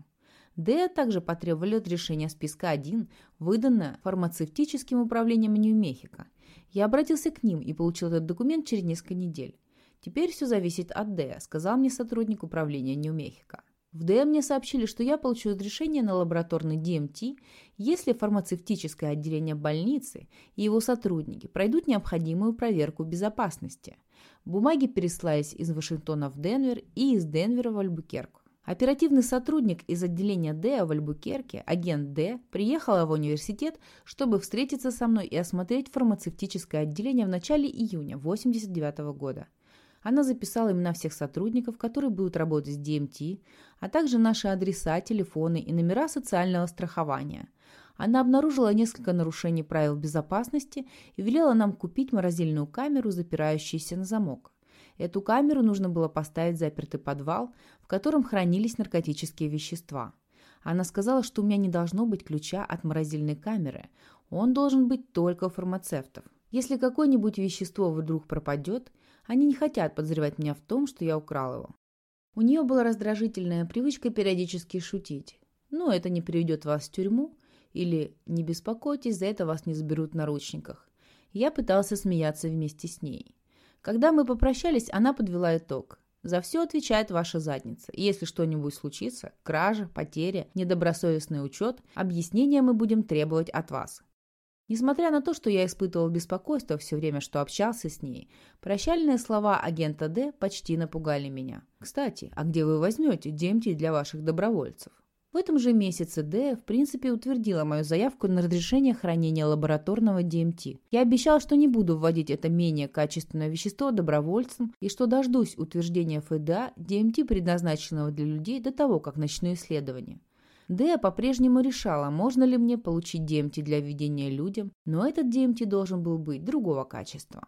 Д также потребовали разрешения списка 1, выданное фармацевтическим управлением Нью-Мехико. Я обратился к ним и получил этот документ через несколько недель. «Теперь все зависит от Д», — сказал мне сотрудник управления Нью-Мехико. В ДЭ мне сообщили, что я получу разрешение на лабораторный ДМТ, если фармацевтическое отделение больницы и его сотрудники пройдут необходимую проверку безопасности. Бумаги переслались из Вашингтона в Денвер и из Денвера в Альбукерку. Оперативный сотрудник из отделения Д в Альбукерке, агент Д, приехала в университет, чтобы встретиться со мной и осмотреть фармацевтическое отделение в начале июня 1989 года. Она записала имена всех сотрудников, которые будут работать с DMT, а также наши адреса, телефоны и номера социального страхования. Она обнаружила несколько нарушений правил безопасности и велела нам купить морозильную камеру, запирающуюся на замок. Эту камеру нужно было поставить в запертый подвал, в котором хранились наркотические вещества. Она сказала, что у меня не должно быть ключа от морозильной камеры. Он должен быть только у фармацевтов. Если какое-нибудь вещество вдруг пропадет, они не хотят подозревать меня в том, что я украл его. У нее была раздражительная привычка периодически шутить. «Ну, это не приведет вас в тюрьму» или «Не беспокойтесь, за это вас не заберут в наручниках». Я пытался смеяться вместе с ней. Когда мы попрощались, она подвела итог. За все отвечает ваша задница. И если что-нибудь случится, кража, потеря, недобросовестный учет, объяснения мы будем требовать от вас. Несмотря на то, что я испытывал беспокойство все время, что общался с ней, прощальные слова агента Д почти напугали меня. Кстати, а где вы возьмете DMT для ваших добровольцев? В этом же месяце Д, в принципе, утвердила мою заявку на разрешение хранения лабораторного DMT. Я обещал, что не буду вводить это менее качественное вещество добровольцам и что дождусь утверждения ФДА DMT, предназначенного для людей, до того, как начну исследование. Дэя по-прежнему решала, можно ли мне получить DMT для введения людям, но этот DMT должен был быть другого качества.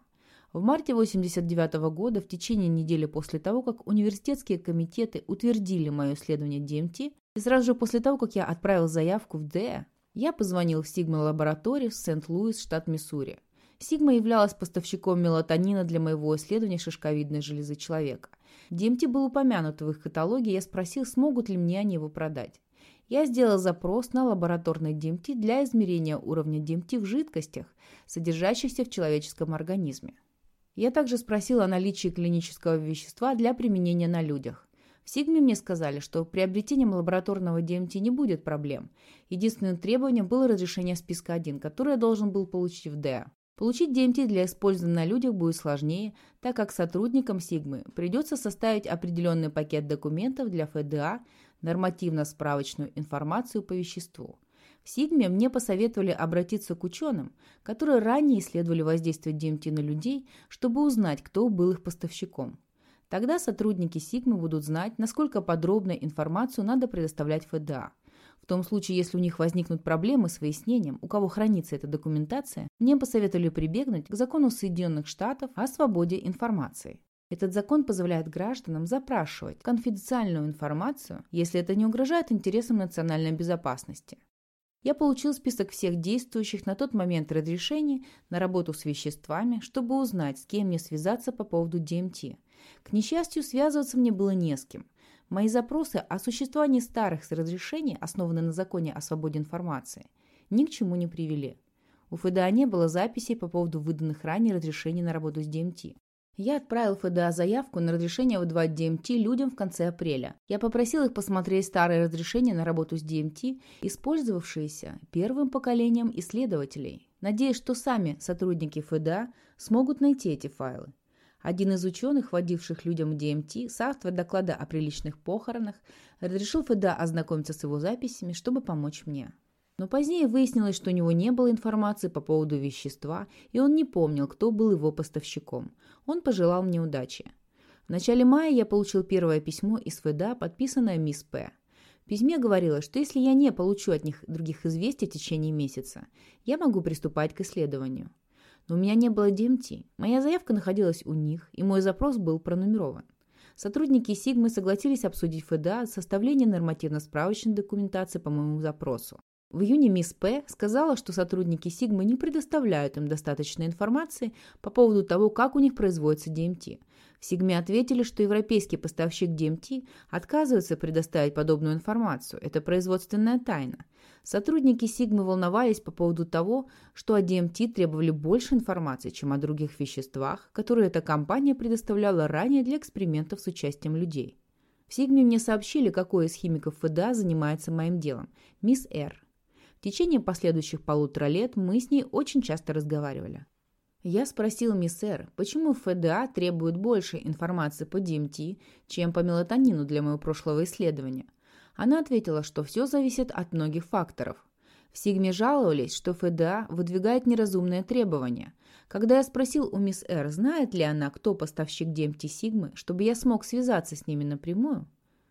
В марте 1989 года, в течение недели после того, как университетские комитеты утвердили мое исследование DMT, и сразу же после того, как я отправил заявку в ДЭА, я позвонил в Sigma Лаборатории в Сент-Луис, штат Миссури. Sigma являлась поставщиком мелатонина для моего исследования шишковидной железы человека. DMT был упомянут в их каталоге, я спросил, смогут ли мне они его продать я сделал запрос на лабораторный DMT для измерения уровня DMT в жидкостях, содержащихся в человеческом организме. Я также спросил о наличии клинического вещества для применения на людях. В Сигме мне сказали, что приобретением лабораторного DMT не будет проблем. Единственным требованием было разрешение списка 1, которое я должен был получить в ДЭА. Получить DMT для использования на людях будет сложнее, так как сотрудникам Сигмы придется составить определенный пакет документов для ФДА, нормативно-справочную информацию по веществу. В Сигме мне посоветовали обратиться к ученым, которые ранее исследовали воздействие DMT на людей, чтобы узнать, кто был их поставщиком. Тогда сотрудники Сигмы будут знать, насколько подробно информацию надо предоставлять ФДА. В том случае, если у них возникнут проблемы с выяснением, у кого хранится эта документация, мне посоветовали прибегнуть к закону Соединенных Штатов о свободе информации. Этот закон позволяет гражданам запрашивать конфиденциальную информацию, если это не угрожает интересам национальной безопасности. Я получил список всех действующих на тот момент разрешений на работу с веществами, чтобы узнать, с кем мне связаться по поводу DMT. К несчастью, связываться мне было не с кем. Мои запросы о существовании старых разрешений, основанные на законе о свободе информации, ни к чему не привели. У ФДА не было записей по поводу выданных ранее разрешений на работу с DMT. Я отправил ФДА заявку на разрешение выдавать DMT людям в конце апреля. Я попросил их посмотреть старые разрешения на работу с DMT, использовавшиеся первым поколением исследователей. Надеюсь, что сами сотрудники ФДА смогут найти эти файлы. Один из ученых, водивших людям DMT, соавтор доклада о приличных похоронах, разрешил ФДА ознакомиться с его записями, чтобы помочь мне. Но позднее выяснилось, что у него не было информации по поводу вещества, и он не помнил, кто был его поставщиком. Он пожелал мне удачи. В начале мая я получил первое письмо из ФДА, подписанное мисс П. В письме говорилось, что если я не получу от них других известий в течение месяца, я могу приступать к исследованию. Но у меня не было DMT. Моя заявка находилась у них, и мой запрос был пронумерован. Сотрудники Сигмы согласились обсудить ФДА составление нормативно-справочной документации по моему запросу. В июне мисс П. сказала, что сотрудники Сигмы не предоставляют им достаточной информации по поводу того, как у них производится ДМТ. В Сигме ответили, что европейский поставщик ДМТ отказывается предоставить подобную информацию. Это производственная тайна. Сотрудники Сигмы волновались по поводу того, что о ДМТ требовали больше информации, чем о других веществах, которые эта компания предоставляла ранее для экспериментов с участием людей. В Сигме мне сообщили, какой из химиков ФДА занимается моим делом – мисс Р. Течение последующих полутора лет мы с ней очень часто разговаривали. Я спросил мисс Эр, почему ФДА требует больше информации по ДМТ, чем по мелатонину для моего прошлого исследования. Она ответила, что все зависит от многих факторов. В Сигме жаловались, что ФДА выдвигает неразумные требования. Когда я спросил у мисс Эр, знает ли она, кто поставщик ДМТ Сигмы, чтобы я смог связаться с ними напрямую,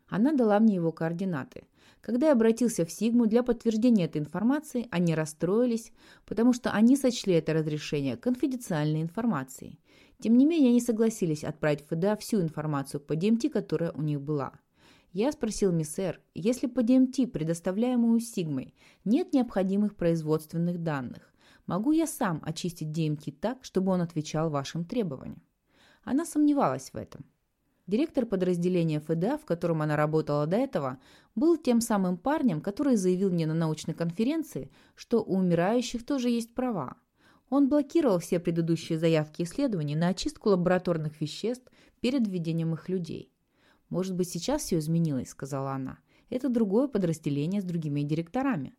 она дала мне его координаты. Когда я обратился в Сигму для подтверждения этой информации, они расстроились, потому что они сочли это разрешение конфиденциальной информацией. Тем не менее, они согласились отправить в ФДА всю информацию по ДМТ, которая у них была. Я спросил мисс Эр, если по ДМТ, предоставляемую Сигмой, нет необходимых производственных данных, могу я сам очистить ДМТ так, чтобы он отвечал вашим требованиям? Она сомневалась в этом. Директор подразделения ФДА, в котором она работала до этого, был тем самым парнем, который заявил мне на научной конференции, что у умирающих тоже есть права. Он блокировал все предыдущие заявки исследований на очистку лабораторных веществ перед введением их людей. «Может быть, сейчас все изменилось», — сказала она. «Это другое подразделение с другими директорами».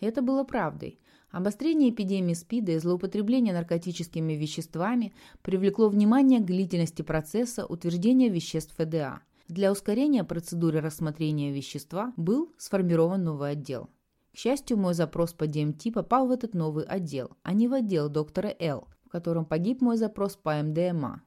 Это было правдой. Обострение эпидемии СПИДа и злоупотребление наркотическими веществами привлекло внимание к длительности процесса утверждения веществ ФДА. Для ускорения процедуры рассмотрения вещества был сформирован новый отдел. К счастью, мой запрос по ДМТ попал в этот новый отдел, а не в отдел доктора Л, в котором погиб мой запрос по МДМА.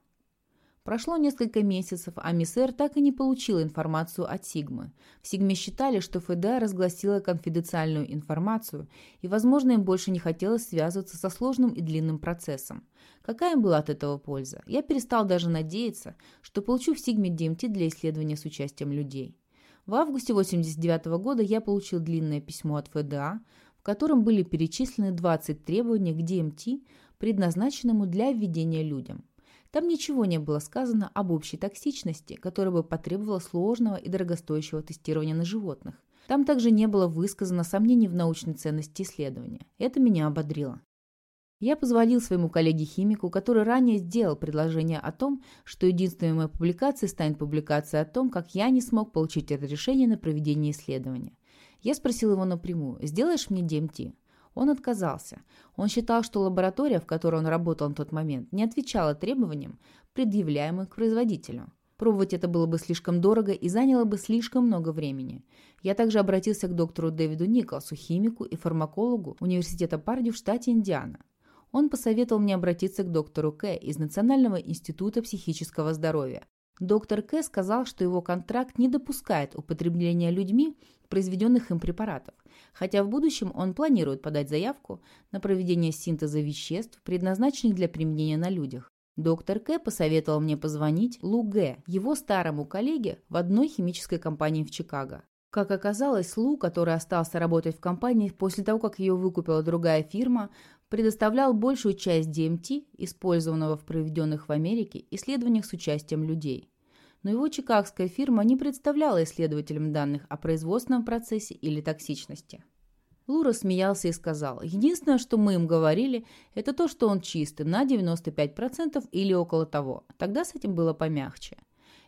Прошло несколько месяцев, а Миссер так и не получила информацию от Сигмы. В Сигме считали, что ФДА разгласила конфиденциальную информацию, и, возможно, им больше не хотелось связываться со сложным и длинным процессом. Какая им была от этого польза? Я перестал даже надеяться, что получу в Сигме ДМТ для исследования с участием людей. В августе 1989 года я получил длинное письмо от ФДА, в котором были перечислены 20 требований к ДМТ, предназначенному для введения людям. Там ничего не было сказано об общей токсичности, которая бы потребовала сложного и дорогостоящего тестирования на животных. Там также не было высказано сомнений в научной ценности исследования. Это меня ободрило. Я позвонил своему коллеге-химику, который ранее сделал предложение о том, что единственной моей публикацией станет публикация о том, как я не смог получить это решение на проведение исследования. Я спросил его напрямую, сделаешь мне DMT? Он отказался. Он считал, что лаборатория, в которой он работал на тот момент, не отвечала требованиям, предъявляемым к производителю. Пробовать это было бы слишком дорого и заняло бы слишком много времени. Я также обратился к доктору Дэвиду Николсу, химику и фармакологу Университета Парди в штате Индиана. Он посоветовал мне обратиться к доктору К. из Национального института психического здоровья. Доктор К. сказал, что его контракт не допускает употребления людьми произведенных им препаратов, хотя в будущем он планирует подать заявку на проведение синтеза веществ, предназначенных для применения на людях. Доктор К. посоветовал мне позвонить Лу Г., его старому коллеге в одной химической компании в Чикаго. Как оказалось, Лу, который остался работать в компании после того, как ее выкупила другая фирма, предоставлял большую часть DMT, использованного в проведенных в Америке исследованиях с участием людей. Но его чикагская фирма не представляла исследователям данных о производственном процессе или токсичности. Лура смеялся и сказал, «Единственное, что мы им говорили, это то, что он чистый на 95% или около того. Тогда с этим было помягче».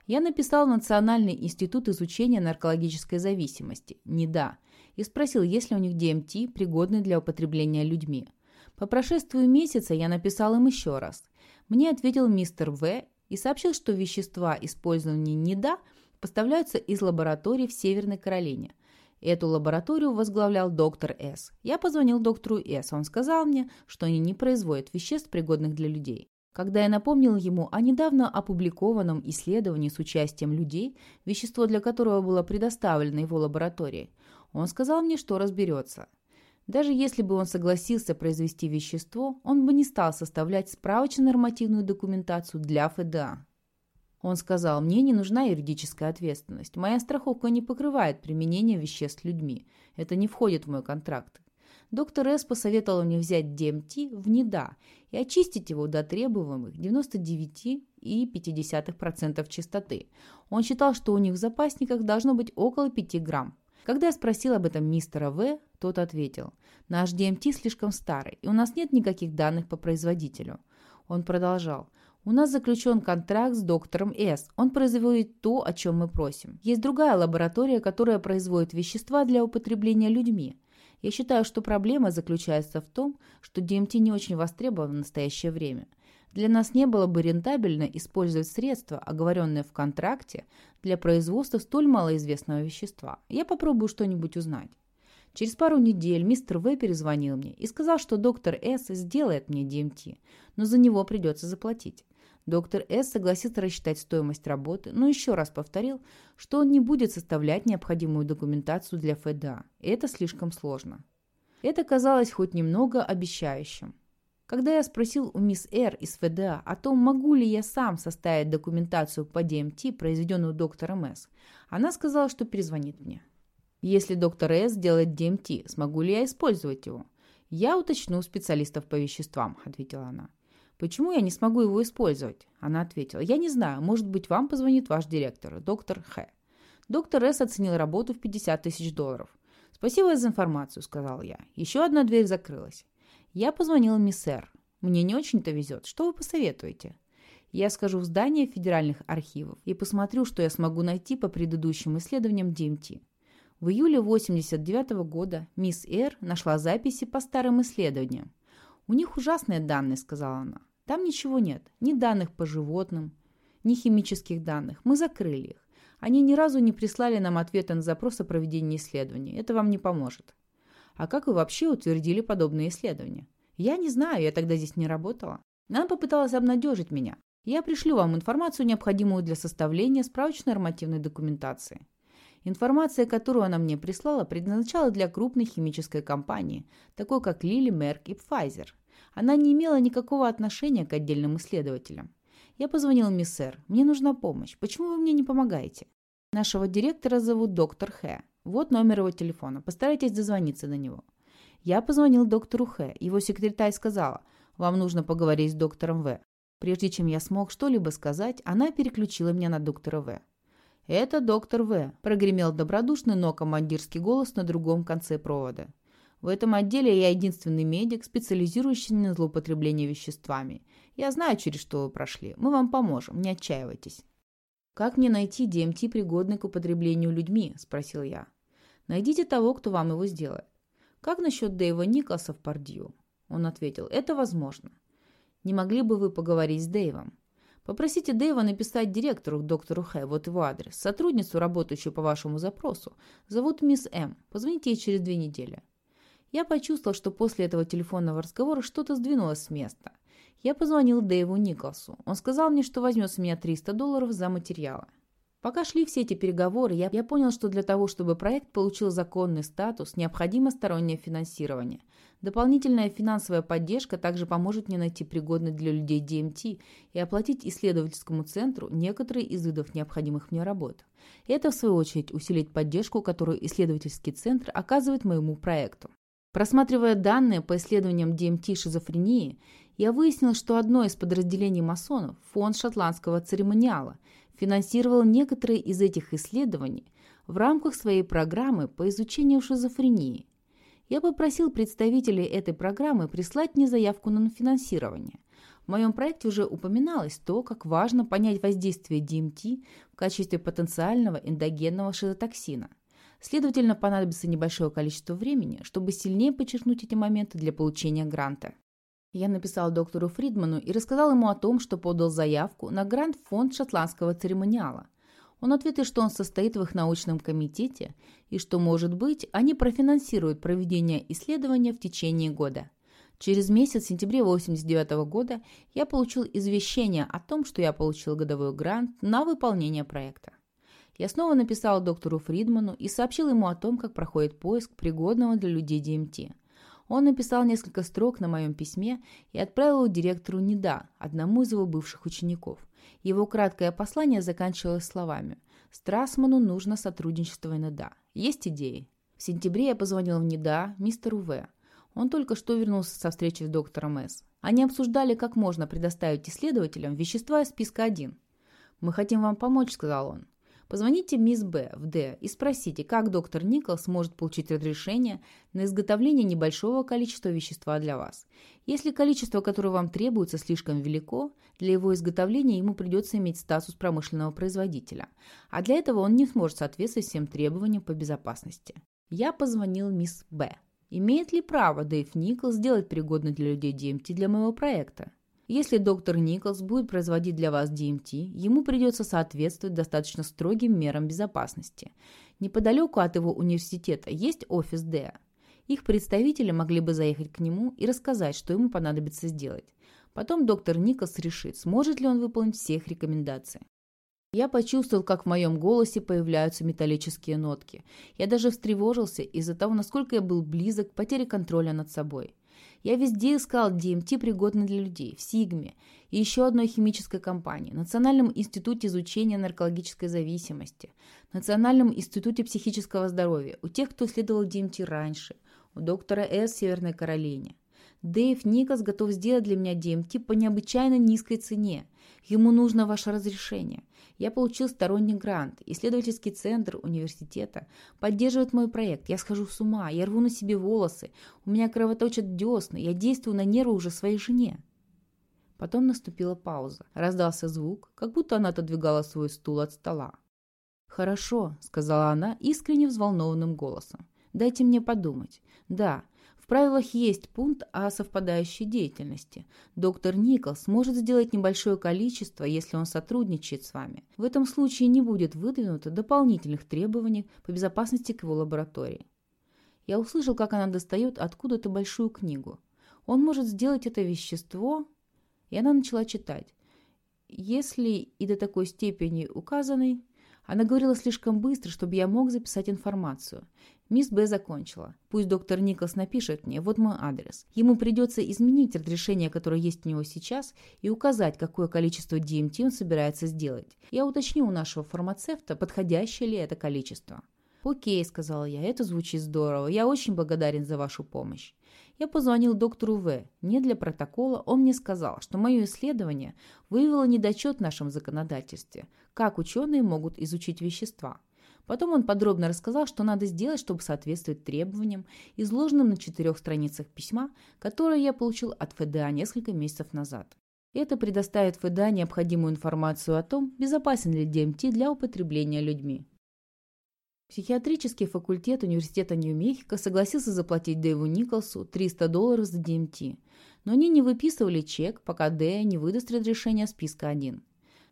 Я написал Национальный институт изучения наркологической зависимости, НИДА, и спросил, есть ли у них DMT, пригодный для употребления людьми. По прошествию месяца я написал им еще раз. Мне ответил мистер В. и сообщил, что вещества, использованные НИДА, поставляются из лаборатории в Северной Каролине. Эту лабораторию возглавлял доктор С. Я позвонил доктору С. Он сказал мне, что они не производят веществ, пригодных для людей. Когда я напомнил ему о недавно опубликованном исследовании с участием людей, вещество для которого было предоставлено его лаборатории, он сказал мне, что разберется. Даже если бы он согласился произвести вещество, он бы не стал составлять справочно-нормативную документацию для ФДА. Он сказал, мне не нужна юридическая ответственность. Моя страховка не покрывает применение веществ людьми. Это не входит в мой контракт. Доктор С. посоветовал мне взять DMT в НИДА и очистить его до требуемых 99,5% чистоты. Он считал, что у них в запасниках должно быть около 5 грамм. Когда я спросил об этом мистера В., тот ответил, «Наш DMT слишком старый, и у нас нет никаких данных по производителю». Он продолжал, «У нас заключен контракт с доктором С. Он производит то, о чем мы просим. Есть другая лаборатория, которая производит вещества для употребления людьми. Я считаю, что проблема заключается в том, что DMT не очень востребован в настоящее время. Для нас не было бы рентабельно использовать средства, оговоренные в контракте, для производства столь малоизвестного вещества. Я попробую что-нибудь узнать. Через пару недель мистер В перезвонил мне и сказал, что доктор С сделает мне ДМТ, но за него придется заплатить. Доктор С согласился рассчитать стоимость работы, но еще раз повторил, что он не будет составлять необходимую документацию для ФДА. Это слишком сложно. Это казалось хоть немного обещающим. Когда я спросил у мисс Р из ФДА о том, могу ли я сам составить документацию по ДМТ, произведенную доктором С, она сказала, что перезвонит мне. Если доктор С делает ДМТ, смогу ли я использовать его? Я уточню у специалистов по веществам, ответила она. Почему я не смогу его использовать? Она ответила. Я не знаю, может быть, вам позвонит ваш директор, доктор Х. Доктор С оценил работу в 50 тысяч долларов. «Спасибо за информацию», — сказал я. Еще одна дверь закрылась. Я позвонила мисс Р. Мне не очень-то везет. Что вы посоветуете? Я скажу в здание федеральных архивов и посмотрю, что я смогу найти по предыдущим исследованиям ДМТ. В июле 89 -го года мисс Р нашла записи по старым исследованиям. «У них ужасные данные», — сказала она. «Там ничего нет. Ни данных по животным, ни химических данных. Мы закрыли их. Они ни разу не прислали нам ответа на запрос о проведении исследований. Это вам не поможет. А как вы вообще утвердили подобные исследования? Я не знаю, я тогда здесь не работала. Она попыталась обнадежить меня. Я пришлю вам информацию, необходимую для составления справочно-нормативной документации. Информация, которую она мне прислала, предназначалась для крупной химической компании, такой как Лили, Мерк и Pfizer. Она не имела никакого отношения к отдельным исследователям. Я позвонил мисс Эр. Мне нужна помощь. Почему вы мне не помогаете? Нашего директора зовут доктор Хэ. Вот номер его телефона. Постарайтесь дозвониться до него. Я позвонил доктору Х. Его секретарь сказала, вам нужно поговорить с доктором В. Прежде чем я смог что-либо сказать, она переключила меня на доктора В. «Это доктор В», – прогремел добродушный, но командирский голос на другом конце провода. В этом отделе я единственный медик, специализирующийся на злоупотреблении веществами. Я знаю, через что вы прошли. Мы вам поможем, не отчаивайтесь». «Как мне найти ДМТ, пригодный к употреблению людьми?» – спросил я. «Найдите того, кто вам его сделает». «Как насчет Дэйва Николса в Пардью?» Он ответил, «Это возможно. Не могли бы вы поговорить с Дэйвом?» Попросите Дэйва написать директору, доктору Хэ, вот его адрес. Сотрудницу, работающую по вашему запросу, зовут мисс М. Позвоните ей через две недели. Я почувствовал, что после этого телефонного разговора что-то сдвинулось с места. Я позвонил Дэйву Николсу. Он сказал мне, что возьмет с меня 300 долларов за материалы. Пока шли все эти переговоры, я, я понял, что для того, чтобы проект получил законный статус, необходимо стороннее финансирование. Дополнительная финансовая поддержка также поможет мне найти пригодный для людей DMT и оплатить исследовательскому центру некоторые из видов необходимых мне работ. Это, в свою очередь, усилит поддержку, которую исследовательский центр оказывает моему проекту. Просматривая данные по исследованиям DMT-шизофрении, я выяснил, что одно из подразделений масонов, фонд шотландского церемониала, финансировал некоторые из этих исследований в рамках своей программы по изучению шизофрении. Я попросил представителей этой программы прислать мне заявку на финансирование. В моем проекте уже упоминалось то, как важно понять воздействие DMT в качестве потенциального эндогенного шизотоксина. Следовательно, понадобится небольшое количество времени, чтобы сильнее подчеркнуть эти моменты для получения гранта. Я написал доктору Фридману и рассказал ему о том, что подал заявку на грант фонд шотландского церемониала. Он ответил, что он состоит в их научном комитете и что, может быть, они профинансируют проведение исследования в течение года. Через месяц, в сентябре 1989 года, я получил извещение о том, что я получил годовой грант на выполнение проекта. Я снова написал доктору Фридману и сообщил ему о том, как проходит поиск пригодного для людей ДМТ. Он написал несколько строк на моем письме и отправил его директору НИДА, одному из его бывших учеников. Его краткое послание заканчивалось словами «Страсману нужно сотрудничество НИДА. Есть идеи?» В сентябре я позвонил в НИДА мистеру В. Он только что вернулся со встречи с доктором С. Они обсуждали, как можно предоставить исследователям вещества из списка 1. «Мы хотим вам помочь», — сказал он. Позвоните мисс Б в Д и спросите, как доктор Николс может получить разрешение на изготовление небольшого количества вещества для вас. Если количество, которое вам требуется, слишком велико, для его изготовления ему придется иметь статус промышленного производителя, а для этого он не сможет соответствовать всем требованиям по безопасности. Я позвонил мисс Б. Имеет ли право Дэйв Николс сделать пригодный для людей DMT для моего проекта? Если доктор Николс будет производить для вас DMT, ему придется соответствовать достаточно строгим мерам безопасности. Неподалеку от его университета есть офис ДЭА. Их представители могли бы заехать к нему и рассказать, что ему понадобится сделать. Потом доктор Николс решит, сможет ли он выполнить все их рекомендации. Я почувствовал, как в моем голосе появляются металлические нотки. Я даже встревожился из-за того, насколько я был близок к потере контроля над собой. Я везде искал DMT, пригодный для людей, в Сигме и еще одной химической компании, Национальном институте изучения наркологической зависимости, Национальном институте психического здоровья, у тех, кто исследовал DMT раньше, у доктора С Северной Каролине. Дэйв Никас готов сделать для меня DMT по необычайно низкой цене. Ему нужно ваше разрешение. Я получил сторонний грант. Исследовательский центр университета поддерживает мой проект. Я схожу с ума, я рву на себе волосы. У меня кровоточат десны. Я действую на нервы уже своей жене. Потом наступила пауза. Раздался звук, как будто она отодвигала свой стул от стола. «Хорошо», — сказала она искренне взволнованным голосом. «Дайте мне подумать. Да, в правилах есть пункт о совпадающей деятельности. Доктор Николс может сделать небольшое количество, если он сотрудничает с вами. В этом случае не будет выдвинуто дополнительных требований по безопасности к его лаборатории. Я услышал, как она достает откуда-то большую книгу. Он может сделать это вещество, и она начала читать. Если и до такой степени указанной, она говорила слишком быстро, чтобы я мог записать информацию. Мисс Б закончила. Пусть доктор Николс напишет мне, вот мой адрес. Ему придется изменить разрешение, которое есть у него сейчас, и указать, какое количество DMT он собирается сделать. Я уточню у нашего фармацевта, подходящее ли это количество. «Окей», — сказала я, — «это звучит здорово. Я очень благодарен за вашу помощь». Я позвонил доктору В. Не для протокола, он мне сказал, что мое исследование выявило недочет в нашем законодательстве, как ученые могут изучить вещества. Потом он подробно рассказал, что надо сделать, чтобы соответствовать требованиям, изложенным на четырех страницах письма, которое я получил от ФДА несколько месяцев назад. Это предоставит ФДА необходимую информацию о том, безопасен ли ДМТ для употребления людьми. Психиатрический факультет Университета Нью-Мехико согласился заплатить Дэйву Николсу 300 долларов за ДМТ, но они не выписывали чек, пока Дэя не выдаст разрешение списка 1.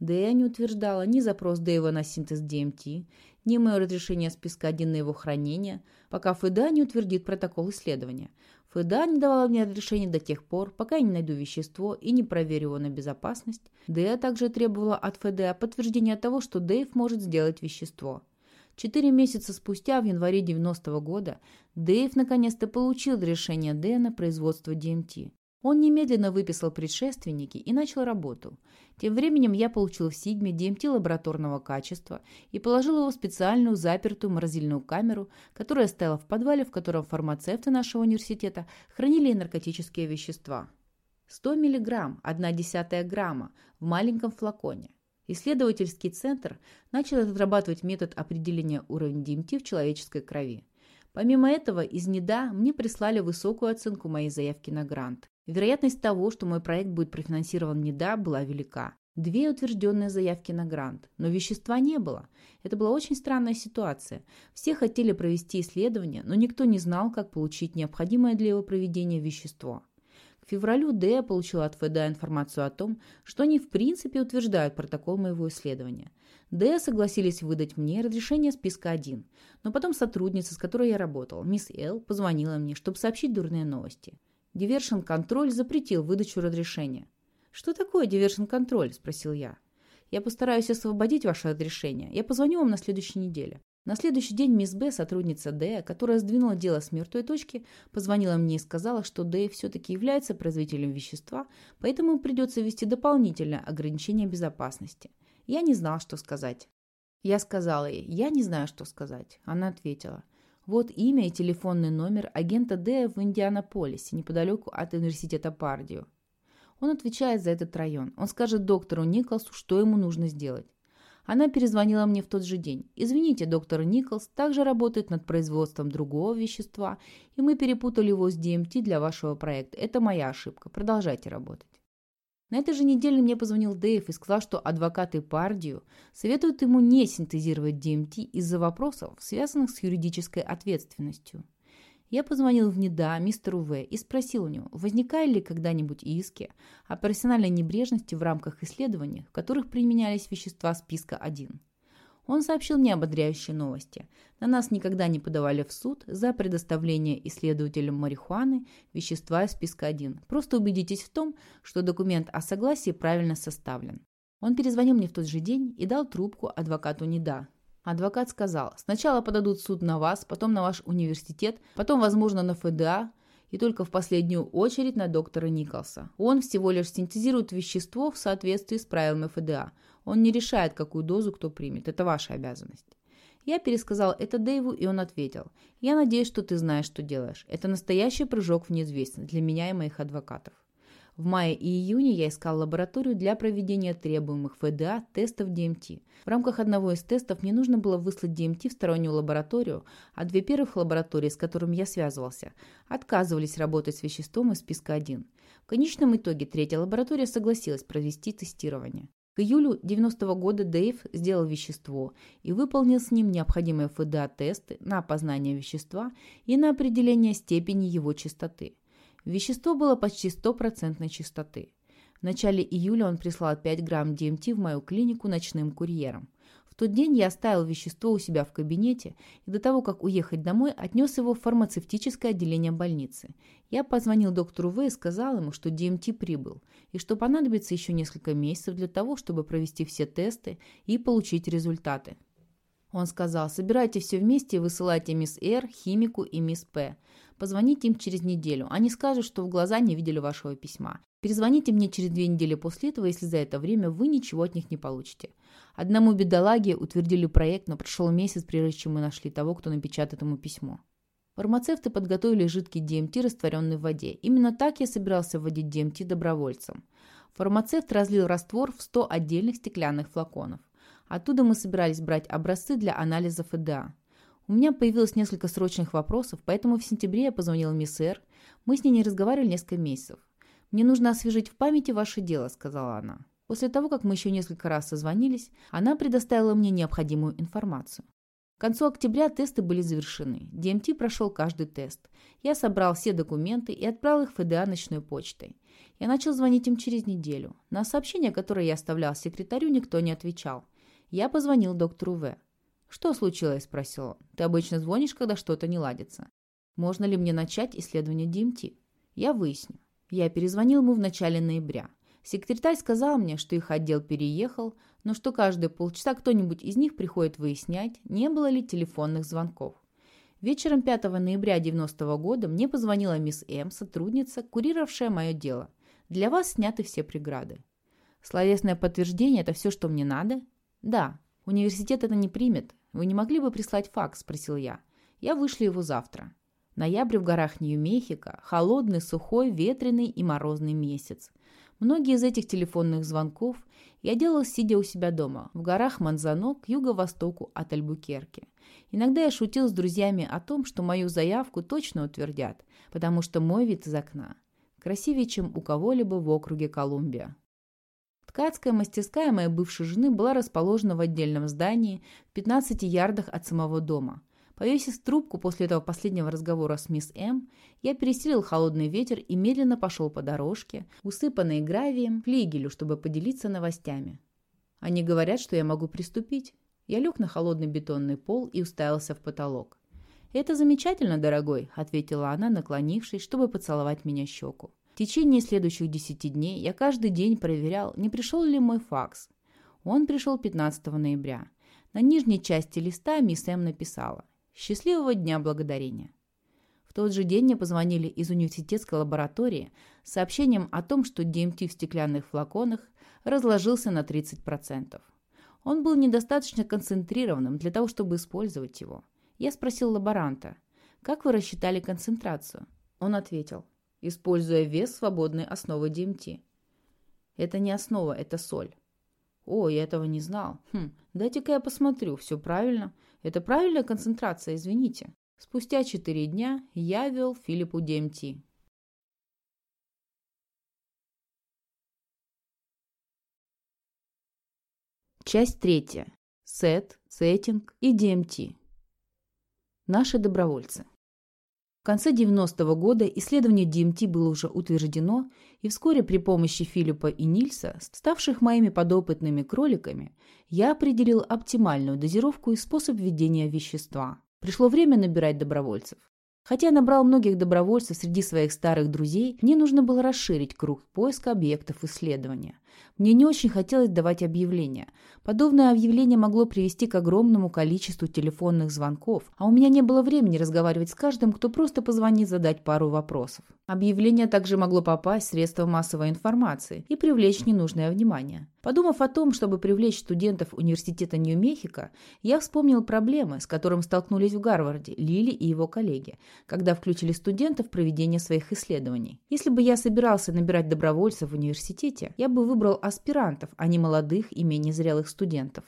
Дэя не утверждала ни запрос Дэйва на синтез ДМТ, ни мое разрешение списка 1 на его хранение, пока ФДА не утвердит протокол исследования. ФДА не давала мне разрешения до тех пор, пока я не найду вещество и не проверю его на безопасность. Дэя также требовала от ФДА подтверждения того, что Дэйв может сделать вещество. Четыре месяца спустя, в январе 90 -го года, Дэйв наконец-то получил разрешение Дэя на производство ДМТ. Он немедленно выписал предшественники и начал работу. Тем временем я получил в Сигме DMT лабораторного качества и положил его в специальную запертую морозильную камеру, которая стояла в подвале, в котором фармацевты нашего университета хранили наркотические вещества. 100 мг, 1 десятая грамма, в маленьком флаконе. Исследовательский центр начал разрабатывать метод определения уровня DMT в человеческой крови. Помимо этого, из НИДА мне прислали высокую оценку моей заявки на грант. Вероятность того, что мой проект будет профинансирован НИДА, была велика. Две утвержденные заявки на грант, но вещества не было. Это была очень странная ситуация. Все хотели провести исследование, но никто не знал, как получить необходимое для его проведения вещество. К февралю Д получила от ФДА информацию о том, что они в принципе утверждают протокол моего исследования. Д согласились выдать мне разрешение списка 1, но потом сотрудница, с которой я работал, мисс Л, позвонила мне, чтобы сообщить дурные новости. Дивершн-контроль запретил выдачу разрешения. «Что такое дивершн-контроль?» – спросил я. «Я постараюсь освободить ваше разрешение. Я позвоню вам на следующей неделе». На следующий день мисс Б, сотрудница Д, которая сдвинула дело с мертвой точки, позвонила мне и сказала, что Д все-таки является производителем вещества, поэтому придется ввести дополнительное ограничение безопасности. Я не знал, что сказать. Я сказала ей, я не знаю, что сказать. Она ответила, вот имя и телефонный номер агента Д в Индианаполисе, неподалеку от университета Пардио. Он отвечает за этот район. Он скажет доктору Николсу, что ему нужно сделать. Она перезвонила мне в тот же день. «Извините, доктор Николс также работает над производством другого вещества, и мы перепутали его с DMT для вашего проекта. Это моя ошибка. Продолжайте работать». На этой же неделе мне позвонил Дэйв и сказал, что адвокаты Пардию советуют ему не синтезировать DMT из-за вопросов, связанных с юридической ответственностью. Я позвонил в НИДА мистеру В и спросил у него, возникали ли когда-нибудь иски о профессиональной небрежности в рамках исследований, в которых применялись вещества списка 1. Он сообщил мне ободряющие новости. На нас никогда не подавали в суд за предоставление исследователям марихуаны вещества из списка 1. Просто убедитесь в том, что документ о согласии правильно составлен. Он перезвонил мне в тот же день и дал трубку адвокату НИДА. Адвокат сказал, сначала подадут суд на вас, потом на ваш университет, потом, возможно, на ФДА, и только в последнюю очередь на доктора Николса. Он всего лишь синтезирует вещество в соответствии с правилами ФДА. Он не решает, какую дозу кто примет. Это ваша обязанность. Я пересказал это Дэйву, и он ответил. «Я надеюсь, что ты знаешь, что делаешь. Это настоящий прыжок в неизвестность для меня и моих адвокатов». В мае и июне я искал лабораторию для проведения требуемых ФДА тестов ДМТ. В рамках одного из тестов мне нужно было выслать ДМТ в стороннюю лабораторию, а две первых лаборатории, с которыми я связывался, отказывались работать с веществом из списка 1. В конечном итоге третья лаборатория согласилась провести тестирование. К июлю 90 -го года Дэйв сделал вещество и выполнил с ним необходимые ФДА-тесты на опознание вещества и на определение степени его чистоты. Вещество было почти стопроцентной чистоты. В начале июля он прислал 5 грамм ДМТ в мою клинику ночным курьером. В тот день я оставил вещество у себя в кабинете и до того, как уехать домой, отнес его в фармацевтическое отделение больницы. Я позвонил доктору В и сказал ему, что ДМТ прибыл, и что понадобится еще несколько месяцев для того, чтобы провести все тесты и получить результаты. Он сказал, собирайте все вместе и высылайте мисс Р, химику и мисс П. Позвоните им через неделю. Они скажут, что в глаза не видели вашего письма. Перезвоните мне через две недели после этого, если за это время вы ничего от них не получите. Одному бедолаге утвердили проект, но прошел месяц, прежде чем мы нашли того, кто напечатает ему письмо. Фармацевты подготовили жидкий ДМТ, растворенный в воде. Именно так я собирался вводить ДМТ добровольцам. Фармацевт разлил раствор в 100 отдельных стеклянных флаконов. Оттуда мы собирались брать образцы для анализа ФДА. У меня появилось несколько срочных вопросов, поэтому в сентябре я позвонила мисс Эр. Мы с ней не разговаривали несколько месяцев. «Мне нужно освежить в памяти ваше дело», — сказала она. После того, как мы еще несколько раз созвонились, она предоставила мне необходимую информацию. К концу октября тесты были завершены. DMT прошел каждый тест. Я собрал все документы и отправил их в ФДА ночной почтой. Я начал звонить им через неделю. На сообщение, которое я оставлял секретарю, никто не отвечал. Я позвонил доктору В. «Что случилось?» – спросил он. «Ты обычно звонишь, когда что-то не ладится. Можно ли мне начать исследование DMT?» «Я выясню». Я перезвонил ему в начале ноября. Секретарь сказал мне, что их отдел переехал, но что каждые полчаса кто-нибудь из них приходит выяснять, не было ли телефонных звонков. Вечером 5 ноября 90 года мне позвонила мисс М, сотрудница, курировавшая мое дело. Для вас сняты все преграды. Словесное подтверждение – это все, что мне надо? Да. Университет это не примет. Вы не могли бы прислать факс? – спросил я. Я вышлю его завтра. Ноябрь в горах Нью-Мехико – холодный, сухой, ветреный и морозный месяц. Многие из этих телефонных звонков я делал, сидя у себя дома, в горах Манзано к юго-востоку от Альбукерки. Иногда я шутил с друзьями о том, что мою заявку точно утвердят, потому что мой вид из окна красивее, чем у кого-либо в округе Колумбия. Ткацкая мастерская моей бывшей жены была расположена в отдельном здании в 15 ярдах от самого дома – Повесив трубку после этого последнего разговора с мисс М, я пересилил холодный ветер и медленно пошел по дорожке, усыпанной гравием, флигелю, чтобы поделиться новостями. Они говорят, что я могу приступить. Я лег на холодный бетонный пол и уставился в потолок. «Это замечательно, дорогой», — ответила она, наклонившись, чтобы поцеловать меня щеку. В течение следующих десяти дней я каждый день проверял, не пришел ли мой факс. Он пришел 15 ноября. На нижней части листа мисс М написала Счастливого дня благодарения. В тот же день мне позвонили из университетской лаборатории с сообщением о том, что ДМТ в стеклянных флаконах разложился на 30%. Он был недостаточно концентрированным для того, чтобы использовать его. Я спросил лаборанта, как вы рассчитали концентрацию? Он ответил, используя вес свободной основы ДМТ. Это не основа, это соль. О, я этого не знал. Хм, дайте-ка я посмотрю, все правильно. Это правильная концентрация, извините. Спустя четыре дня я вел Филиппу ДМТ. Часть третья. Сет, сеттинг и ДМТ. Наши добровольцы. В конце 90-го года исследование DMT было уже утверждено, и вскоре при помощи Филиппа и Нильса, ставших моими подопытными кроликами, я определил оптимальную дозировку и способ введения вещества. Пришло время набирать добровольцев. Хотя я набрал многих добровольцев среди своих старых друзей, мне нужно было расширить круг поиска объектов исследования. Мне не очень хотелось давать объявления. Подобное объявление могло привести к огромному количеству телефонных звонков, а у меня не было времени разговаривать с каждым, кто просто позвонит задать пару вопросов. Объявление также могло попасть в средства массовой информации и привлечь ненужное внимание. Подумав о том, чтобы привлечь студентов университета Нью-Мехико, я вспомнил проблемы, с которыми столкнулись в Гарварде Лили и его коллеги, когда включили студентов в проведение своих исследований. Если бы я собирался набирать добровольцев в университете, я бы выбрал аспирантов, а не молодых и менее зрелых студентов.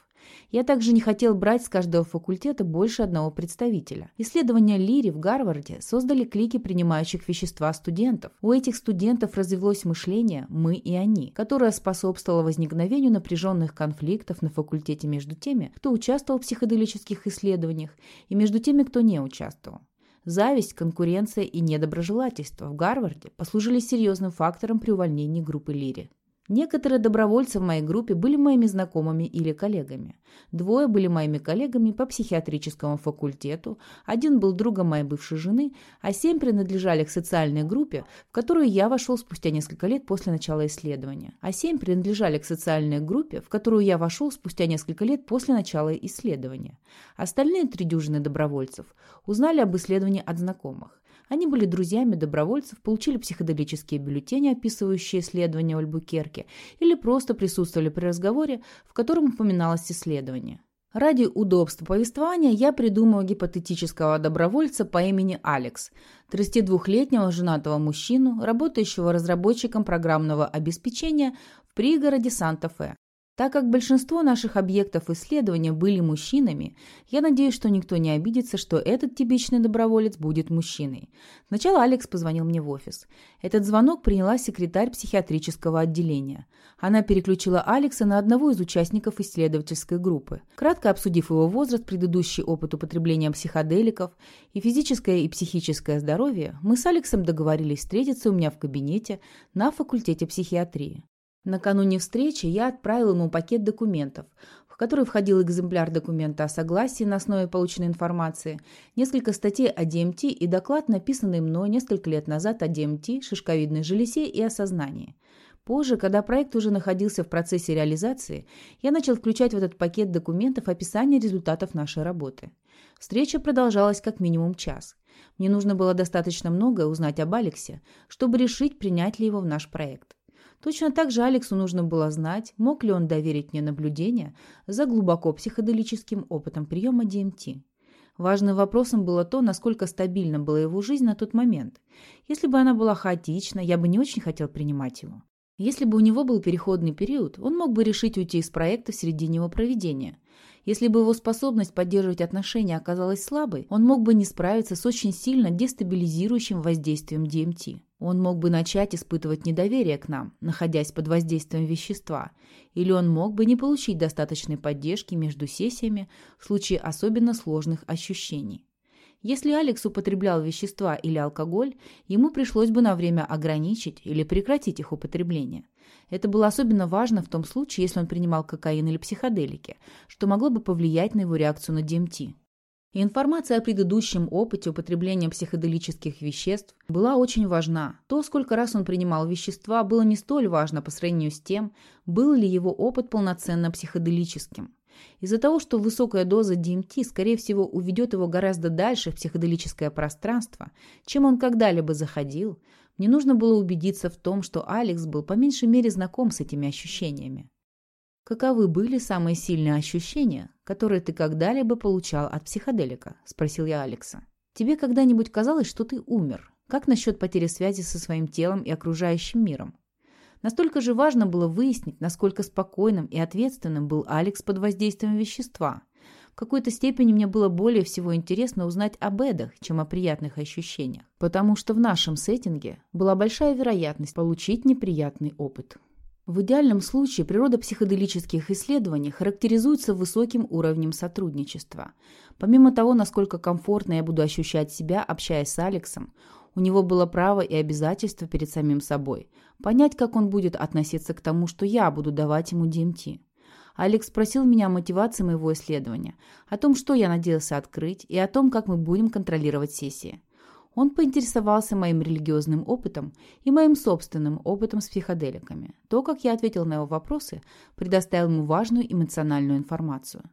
Я также не хотел брать с каждого факультета больше одного представителя. Исследования Лири в Гарварде создали клики принимающих вещества студентов. У этих студентов развилось мышление «мы и они», которое способствовало возникновению напряженных конфликтов на факультете между теми, кто участвовал в психоделических исследованиях, и между теми, кто не участвовал. Зависть, конкуренция и недоброжелательство в Гарварде послужили серьезным фактором при увольнении группы Лири. Некоторые добровольцы в моей группе были моими знакомыми или коллегами. Двое были моими коллегами по психиатрическому факультету, один был другом моей бывшей жены, а семь принадлежали к социальной группе, в которую я вошел спустя несколько лет после начала исследования. А семь принадлежали к социальной группе, в которую я вошел спустя несколько лет после начала исследования. Остальные три дюжины добровольцев узнали об исследовании от знакомых. Они были друзьями добровольцев, получили психоделические бюллетени, описывающие исследования Альбукерке, или просто присутствовали при разговоре, в котором упоминалось исследование. Ради удобства повествования я придумал гипотетического добровольца по имени Алекс, 32-летнего женатого мужчину, работающего разработчиком программного обеспечения в пригороде Санта-Фе. Так как большинство наших объектов исследования были мужчинами, я надеюсь, что никто не обидится, что этот типичный доброволец будет мужчиной. Сначала Алекс позвонил мне в офис. Этот звонок приняла секретарь психиатрического отделения. Она переключила Алекса на одного из участников исследовательской группы. Кратко обсудив его возраст, предыдущий опыт употребления психоделиков и физическое и психическое здоровье, мы с Алексом договорились встретиться у меня в кабинете на факультете психиатрии. Накануне встречи я отправил ему пакет документов, в который входил экземпляр документа о согласии на основе полученной информации, несколько статей о ДМТ и доклад, написанный мной несколько лет назад о ДМТ, шишковидной железе и осознании. Позже, когда проект уже находился в процессе реализации, я начал включать в этот пакет документов описание результатов нашей работы. Встреча продолжалась как минимум час. Мне нужно было достаточно многое узнать об Алексе, чтобы решить, принять ли его в наш проект. Точно так же Алексу нужно было знать, мог ли он доверить мне наблюдение за глубоко психоделическим опытом приема ДМТ. Важным вопросом было то, насколько стабильна была его жизнь на тот момент. Если бы она была хаотична, я бы не очень хотел принимать его. Если бы у него был переходный период, он мог бы решить уйти из проекта в середине его проведения. Если бы его способность поддерживать отношения оказалась слабой, он мог бы не справиться с очень сильно дестабилизирующим воздействием ДМТ. Он мог бы начать испытывать недоверие к нам, находясь под воздействием вещества, или он мог бы не получить достаточной поддержки между сессиями в случае особенно сложных ощущений. Если Алекс употреблял вещества или алкоголь, ему пришлось бы на время ограничить или прекратить их употребление. Это было особенно важно в том случае, если он принимал кокаин или психоделики, что могло бы повлиять на его реакцию на ДМТ. Информация о предыдущем опыте употребления психоделических веществ была очень важна. То, сколько раз он принимал вещества, было не столь важно по сравнению с тем, был ли его опыт полноценно психоделическим. Из-за того, что высокая доза DMT, скорее всего, уведет его гораздо дальше в психоделическое пространство, чем он когда-либо заходил, мне нужно было убедиться в том, что Алекс был по меньшей мере знаком с этими ощущениями. «Каковы были самые сильные ощущения, которые ты когда-либо получал от психоделика?» – спросил я Алекса. «Тебе когда-нибудь казалось, что ты умер? Как насчет потери связи со своим телом и окружающим миром? Настолько же важно было выяснить, насколько спокойным и ответственным был Алекс под воздействием вещества. В какой-то степени мне было более всего интересно узнать об эдах, чем о приятных ощущениях, потому что в нашем сеттинге была большая вероятность получить неприятный опыт. В идеальном случае природа психоделических исследований характеризуется высоким уровнем сотрудничества. Помимо того, насколько комфортно я буду ощущать себя, общаясь с Алексом, у него было право и обязательство перед самим собой понять, как он будет относиться к тому, что я буду давать ему ДМТ. Алекс спросил меня о мотивации моего исследования, о том, что я надеялся открыть, и о том, как мы будем контролировать сессии. Он поинтересовался моим религиозным опытом и моим собственным опытом с психоделиками. То, как я ответил на его вопросы, предоставил ему важную эмоциональную информацию.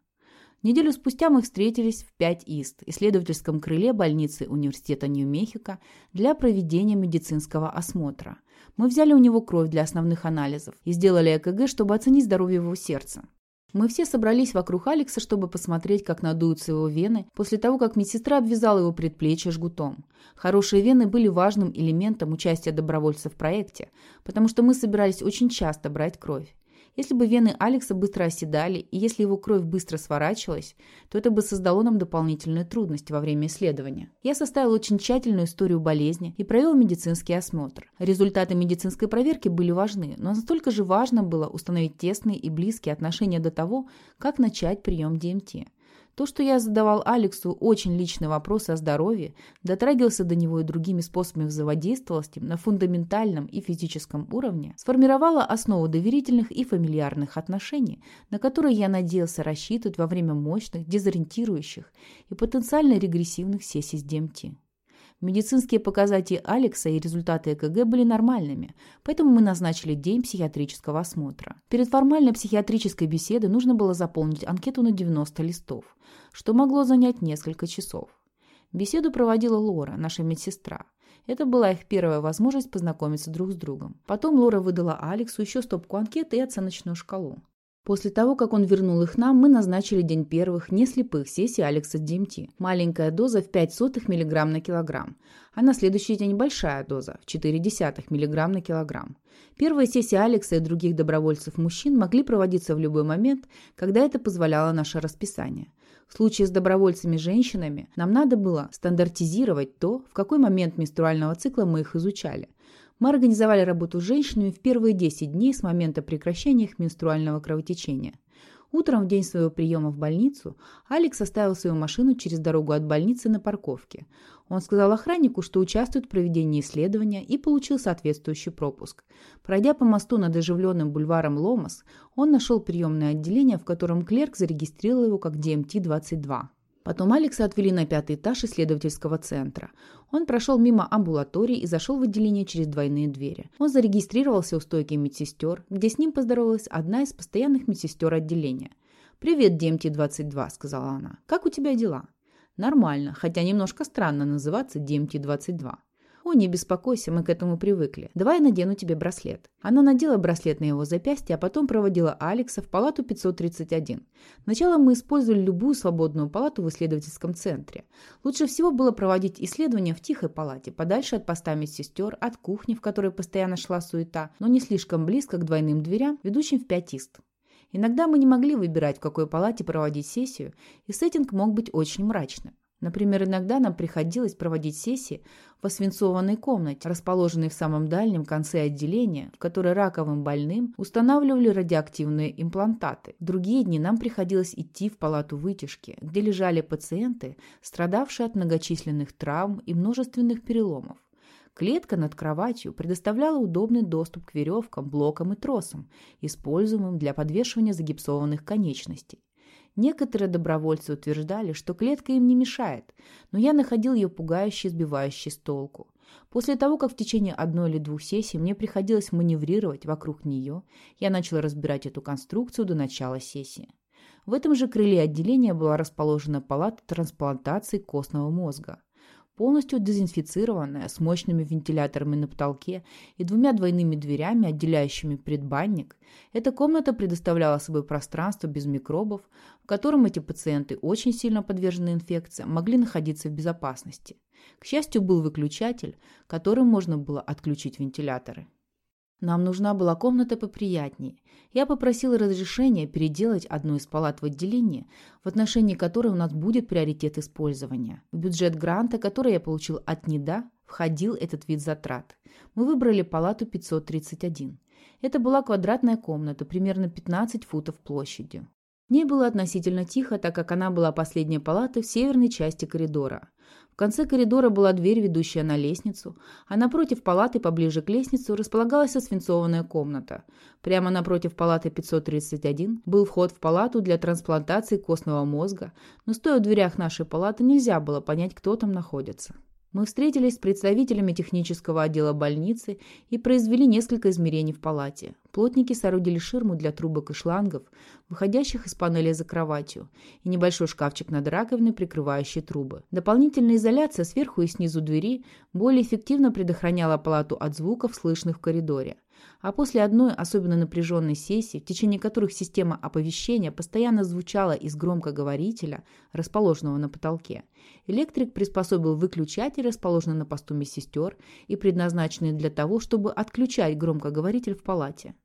Неделю спустя мы встретились в 5 Ист, исследовательском крыле больницы Университета Нью-Мехико для проведения медицинского осмотра. Мы взяли у него кровь для основных анализов и сделали ЭКГ, чтобы оценить здоровье его сердца. Мы все собрались вокруг Алекса, чтобы посмотреть, как надуются его вены, после того, как медсестра обвязала его предплечье жгутом. Хорошие вены были важным элементом участия добровольцев в проекте, потому что мы собирались очень часто брать кровь. Если бы вены Алекса быстро оседали, и если его кровь быстро сворачивалась, то это бы создало нам дополнительные трудности во время исследования. Я составил очень тщательную историю болезни и провел медицинский осмотр. Результаты медицинской проверки были важны, но настолько же важно было установить тесные и близкие отношения до того, как начать прием ДМТ. То, что я задавал Алексу очень личный вопрос о здоровье, дотрагивался до него и другими способами взаимодействовал с ним на фундаментальном и физическом уровне, сформировало основу доверительных и фамильярных отношений, на которые я надеялся рассчитывать во время мощных, дезориентирующих и потенциально регрессивных сессий с ДМТ. Медицинские показатели Алекса и результаты ЭКГ были нормальными, поэтому мы назначили день психиатрического осмотра. Перед формальной психиатрической беседой нужно было заполнить анкету на 90 листов, что могло занять несколько часов. Беседу проводила Лора, наша медсестра. Это была их первая возможность познакомиться друг с другом. Потом Лора выдала Алексу еще стопку анкет и оценочную шкалу. После того, как он вернул их нам, мы назначили день первых неслепых сессий Алекса ДМТ. Маленькая доза в 5 сотых мг на килограмм, а на следующий день большая доза в 0,4 мг на килограмм. Первые сессии Алекса и других добровольцев-мужчин могли проводиться в любой момент, когда это позволяло наше расписание. В случае с добровольцами-женщинами нам надо было стандартизировать то, в какой момент менструального цикла мы их изучали – мы организовали работу с женщинами в первые 10 дней с момента прекращения их менструального кровотечения. Утром в день своего приема в больницу Алекс оставил свою машину через дорогу от больницы на парковке. Он сказал охраннику, что участвует в проведении исследования и получил соответствующий пропуск. Пройдя по мосту над оживленным бульваром Ломас, он нашел приемное отделение, в котором клерк зарегистрировал его как DMT-22. Потом Алекса отвели на пятый этаж исследовательского центра. Он прошел мимо амбулатории и зашел в отделение через двойные двери. Он зарегистрировался у стойки медсестер, где с ним поздоровалась одна из постоянных медсестер отделения. «Привет, DMT-22», — сказала она. «Как у тебя дела?» «Нормально, хотя немножко странно называться DMT-22». «О, не беспокойся, мы к этому привыкли. Давай я надену тебе браслет». Она надела браслет на его запястье, а потом проводила Алекса в палату 531. Сначала мы использовали любую свободную палату в исследовательском центре. Лучше всего было проводить исследования в тихой палате, подальше от поста медсестер, от кухни, в которой постоянно шла суета, но не слишком близко к двойным дверям, ведущим в пятист. Иногда мы не могли выбирать, в какой палате проводить сессию, и сеттинг мог быть очень мрачным. Например, иногда нам приходилось проводить сессии в освинцованной комнате, расположенной в самом дальнем конце отделения, в которой раковым больным устанавливали радиоактивные имплантаты. В другие дни нам приходилось идти в палату вытяжки, где лежали пациенты, страдавшие от многочисленных травм и множественных переломов. Клетка над кроватью предоставляла удобный доступ к веревкам, блокам и тросам, используемым для подвешивания загипсованных конечностей. Некоторые добровольцы утверждали, что клетка им не мешает, но я находил ее пугающей, сбивающей с толку. После того, как в течение одной или двух сессий мне приходилось маневрировать вокруг нее, я начал разбирать эту конструкцию до начала сессии. В этом же крыле отделения была расположена палата трансплантации костного мозга полностью дезинфицированная, с мощными вентиляторами на потолке и двумя двойными дверями, отделяющими предбанник, эта комната предоставляла собой пространство без микробов, в котором эти пациенты, очень сильно подвержены инфекциям, могли находиться в безопасности. К счастью, был выключатель, которым можно было отключить вентиляторы. Нам нужна была комната поприятнее. Я попросила разрешения переделать одну из палат в отделении, в отношении которой у нас будет приоритет использования. В бюджет гранта, который я получил от НИДА, входил этот вид затрат. Мы выбрали палату 531. Это была квадратная комната, примерно 15 футов площадью. Ней было относительно тихо, так как она была последней палатой в северной части коридора. В конце коридора была дверь, ведущая на лестницу, а напротив палаты, поближе к лестнице, располагалась освинцованная комната. Прямо напротив палаты 531 был вход в палату для трансплантации костного мозга, но стоя в дверях нашей палаты нельзя было понять, кто там находится. Мы встретились с представителями технического отдела больницы и произвели несколько измерений в палате. Плотники соорудили ширму для трубок и шлангов, выходящих из панели за кроватью, и небольшой шкафчик над раковиной, прикрывающий трубы. Дополнительная изоляция сверху и снизу двери более эффективно предохраняла палату от звуков, слышных в коридоре. А после одной особенно напряженной сессии, в течение которых система оповещения постоянно звучала из громкоговорителя, расположенного на потолке, электрик приспособил выключатель, расположенный на посту медсестер и предназначенный для того, чтобы отключать громкоговоритель в палате.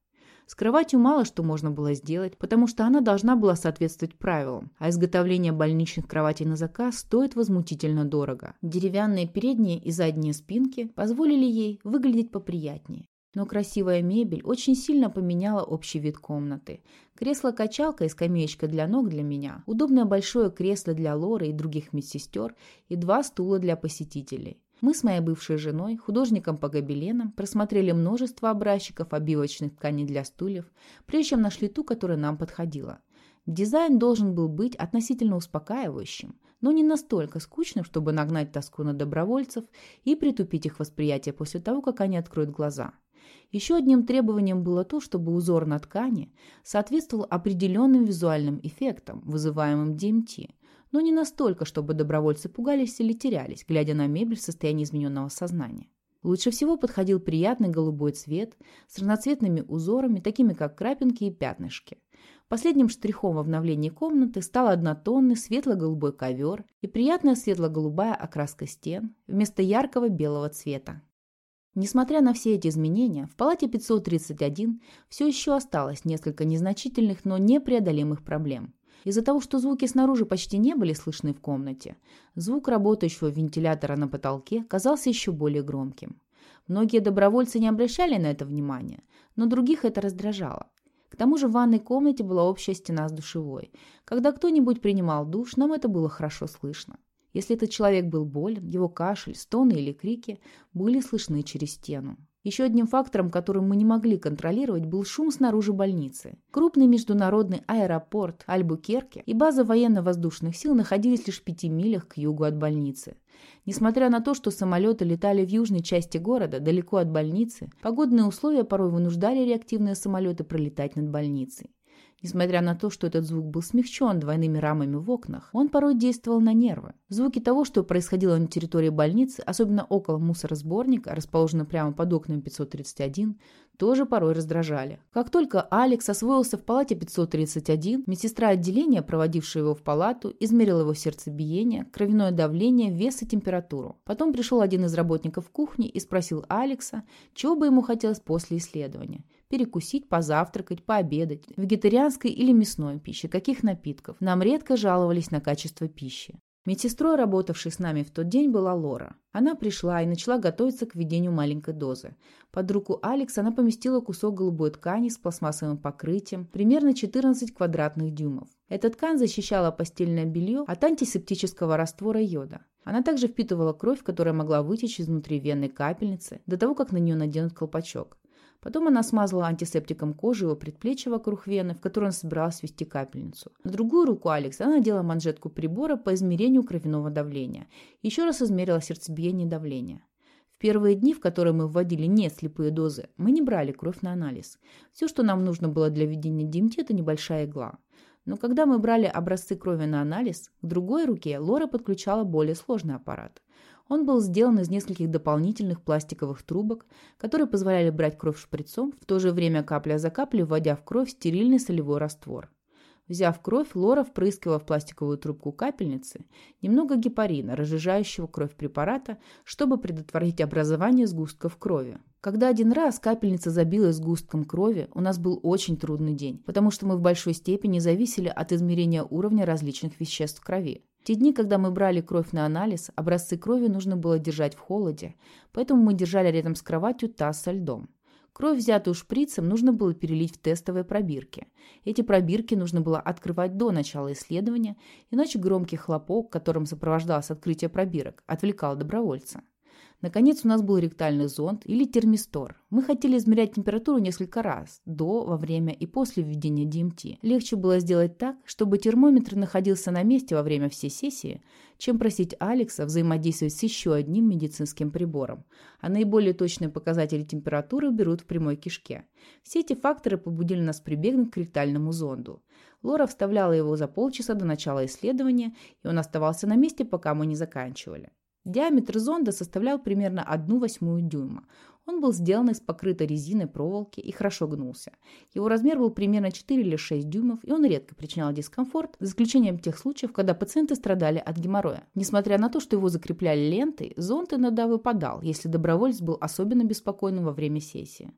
С кроватью мало что можно было сделать, потому что она должна была соответствовать правилам, а изготовление больничных кроватей на заказ стоит возмутительно дорого. Деревянные передние и задние спинки позволили ей выглядеть поприятнее. Но красивая мебель очень сильно поменяла общий вид комнаты. Кресло-качалка и скамеечка для ног для меня, удобное большое кресло для Лоры и других медсестер и два стула для посетителей. Мы с моей бывшей женой, художником по гобеленам, просмотрели множество образчиков обивочных тканей для стульев, прежде чем нашли ту, которая нам подходила. Дизайн должен был быть относительно успокаивающим, но не настолько скучным, чтобы нагнать тоску на добровольцев и притупить их восприятие после того, как они откроют глаза. Еще одним требованием было то, чтобы узор на ткани соответствовал определенным визуальным эффектам, вызываемым DMT, но не настолько, чтобы добровольцы пугались или терялись, глядя на мебель в состоянии измененного сознания. Лучше всего подходил приятный голубой цвет с разноцветными узорами, такими как крапинки и пятнышки. Последним штрихом в обновлении комнаты стал однотонный светло-голубой ковер и приятная светло-голубая окраска стен вместо яркого белого цвета. Несмотря на все эти изменения, в палате 531 все еще осталось несколько незначительных, но непреодолимых проблем. Из-за того, что звуки снаружи почти не были слышны в комнате, звук работающего вентилятора на потолке казался еще более громким. Многие добровольцы не обращали на это внимания, но других это раздражало. К тому же в ванной комнате была общая стена с душевой. Когда кто-нибудь принимал душ, нам это было хорошо слышно. Если этот человек был болен, его кашель, стоны или крики были слышны через стену. Еще одним фактором, который мы не могли контролировать, был шум снаружи больницы. Крупный международный аэропорт Альбукерке и база военно-воздушных сил находились лишь в пяти милях к югу от больницы. Несмотря на то, что самолеты летали в южной части города, далеко от больницы, погодные условия порой вынуждали реактивные самолеты пролетать над больницей. Несмотря на то, что этот звук был смягчен двойными рамами в окнах, он порой действовал на нервы. Звуки того, что происходило на территории больницы, особенно около мусоросборника, расположенного прямо под окнами 531, тоже порой раздражали. Как только Алекс освоился в палате 531, медсестра отделения, проводившая его в палату, измерила его сердцебиение, кровяное давление, вес и температуру. Потом пришел один из работников кухни и спросил Алекса, чего бы ему хотелось после исследования перекусить, позавтракать, пообедать, вегетарианской или мясной пищи, каких напитков. Нам редко жаловались на качество пищи. Медсестрой, работавшей с нами в тот день, была Лора. Она пришла и начала готовиться к введению маленькой дозы. Под руку Алекс она поместила кусок голубой ткани с пластмассовым покрытием, примерно 14 квадратных дюймов. Эта ткань защищала постельное белье от антисептического раствора йода. Она также впитывала кровь, которая могла вытечь изнутри венной капельницы, до того, как на нее наденут колпачок. Потом она смазала антисептиком кожу его предплечья вокруг вены, в которой она собиралась ввести капельницу. На другую руку Алекс она надела манжетку прибора по измерению кровяного давления. Еще раз измерила сердцебиение и давление. В первые дни, в которые мы вводили не слепые дозы, мы не брали кровь на анализ. Все, что нам нужно было для введения ДМТ, это небольшая игла. Но когда мы брали образцы крови на анализ, к другой руке Лора подключала более сложный аппарат. Он был сделан из нескольких дополнительных пластиковых трубок, которые позволяли брать кровь шприцом, в то же время капля за каплей вводя в кровь стерильный солевой раствор. Взяв кровь, Лора впрыскивала в пластиковую трубку капельницы немного гепарина, разжижающего кровь препарата, чтобы предотвратить образование сгустков крови. Когда один раз капельница забилась сгустком крови, у нас был очень трудный день, потому что мы в большой степени зависели от измерения уровня различных веществ в крови те дни, когда мы брали кровь на анализ, образцы крови нужно было держать в холоде, поэтому мы держали рядом с кроватью таз со льдом. Кровь, взятую шприцем, нужно было перелить в тестовые пробирки. Эти пробирки нужно было открывать до начала исследования, иначе громкий хлопок, которым сопровождалось открытие пробирок, отвлекал добровольца. Наконец у нас был ректальный зонд или термистор. Мы хотели измерять температуру несколько раз, до, во время и после введения ДМТ. Легче было сделать так, чтобы термометр находился на месте во время всей сессии, чем просить Алекса взаимодействовать с еще одним медицинским прибором. А наиболее точные показатели температуры берут в прямой кишке. Все эти факторы побудили нас прибегнуть к ректальному зонду. Лора вставляла его за полчаса до начала исследования, и он оставался на месте, пока мы не заканчивали. Диаметр зонда составлял примерно 1 восьмую дюйма. Он был сделан из покрытой резиной проволоки и хорошо гнулся. Его размер был примерно 4 или 6 дюймов, и он редко причинял дискомфорт, за исключением тех случаев, когда пациенты страдали от геморроя. Несмотря на то, что его закрепляли лентой, зонд иногда выпадал, если добровольец был особенно беспокойным во время сессии.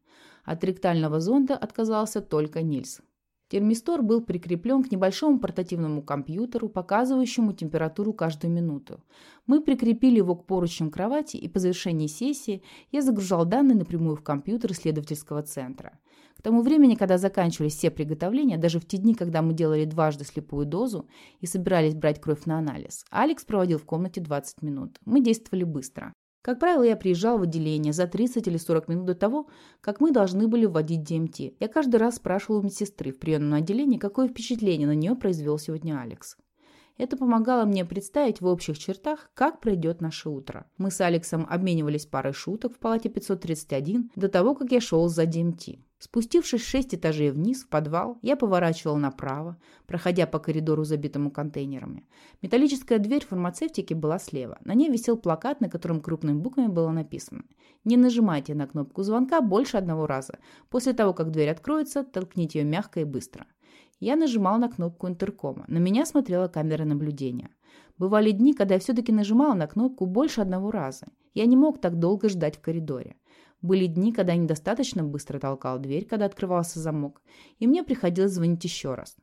От ректального зонда отказался только Нильс. Термистор был прикреплен к небольшому портативному компьютеру, показывающему температуру каждую минуту. Мы прикрепили его к поручням кровати, и по завершении сессии я загружал данные напрямую в компьютер исследовательского центра. К тому времени, когда заканчивались все приготовления, даже в те дни, когда мы делали дважды слепую дозу и собирались брать кровь на анализ, Алекс проводил в комнате 20 минут. Мы действовали быстро. Как правило, я приезжал в отделение за 30 или 40 минут до того, как мы должны были вводить ДМТ. Я каждый раз спрашивал у медсестры в приемном отделении, какое впечатление на нее произвел сегодня Алекс. Это помогало мне представить в общих чертах, как пройдет наше утро. Мы с Алексом обменивались парой шуток в палате 531 до того, как я шел за ДМТ. Спустившись шесть этажей вниз, в подвал, я поворачивал направо, проходя по коридору, забитому контейнерами. Металлическая дверь фармацевтики была слева. На ней висел плакат, на котором крупными буквами было написано «Не нажимайте на кнопку звонка больше одного раза. После того, как дверь откроется, толкните ее мягко и быстро». Я нажимал на кнопку интеркома. На меня смотрела камера наблюдения. Бывали дни, когда я все-таки нажимал на кнопку больше одного раза. Я не мог так долго ждать в коридоре. Были дни, когда я недостаточно быстро толкал дверь, когда открывался замок, и мне приходилось звонить еще раз.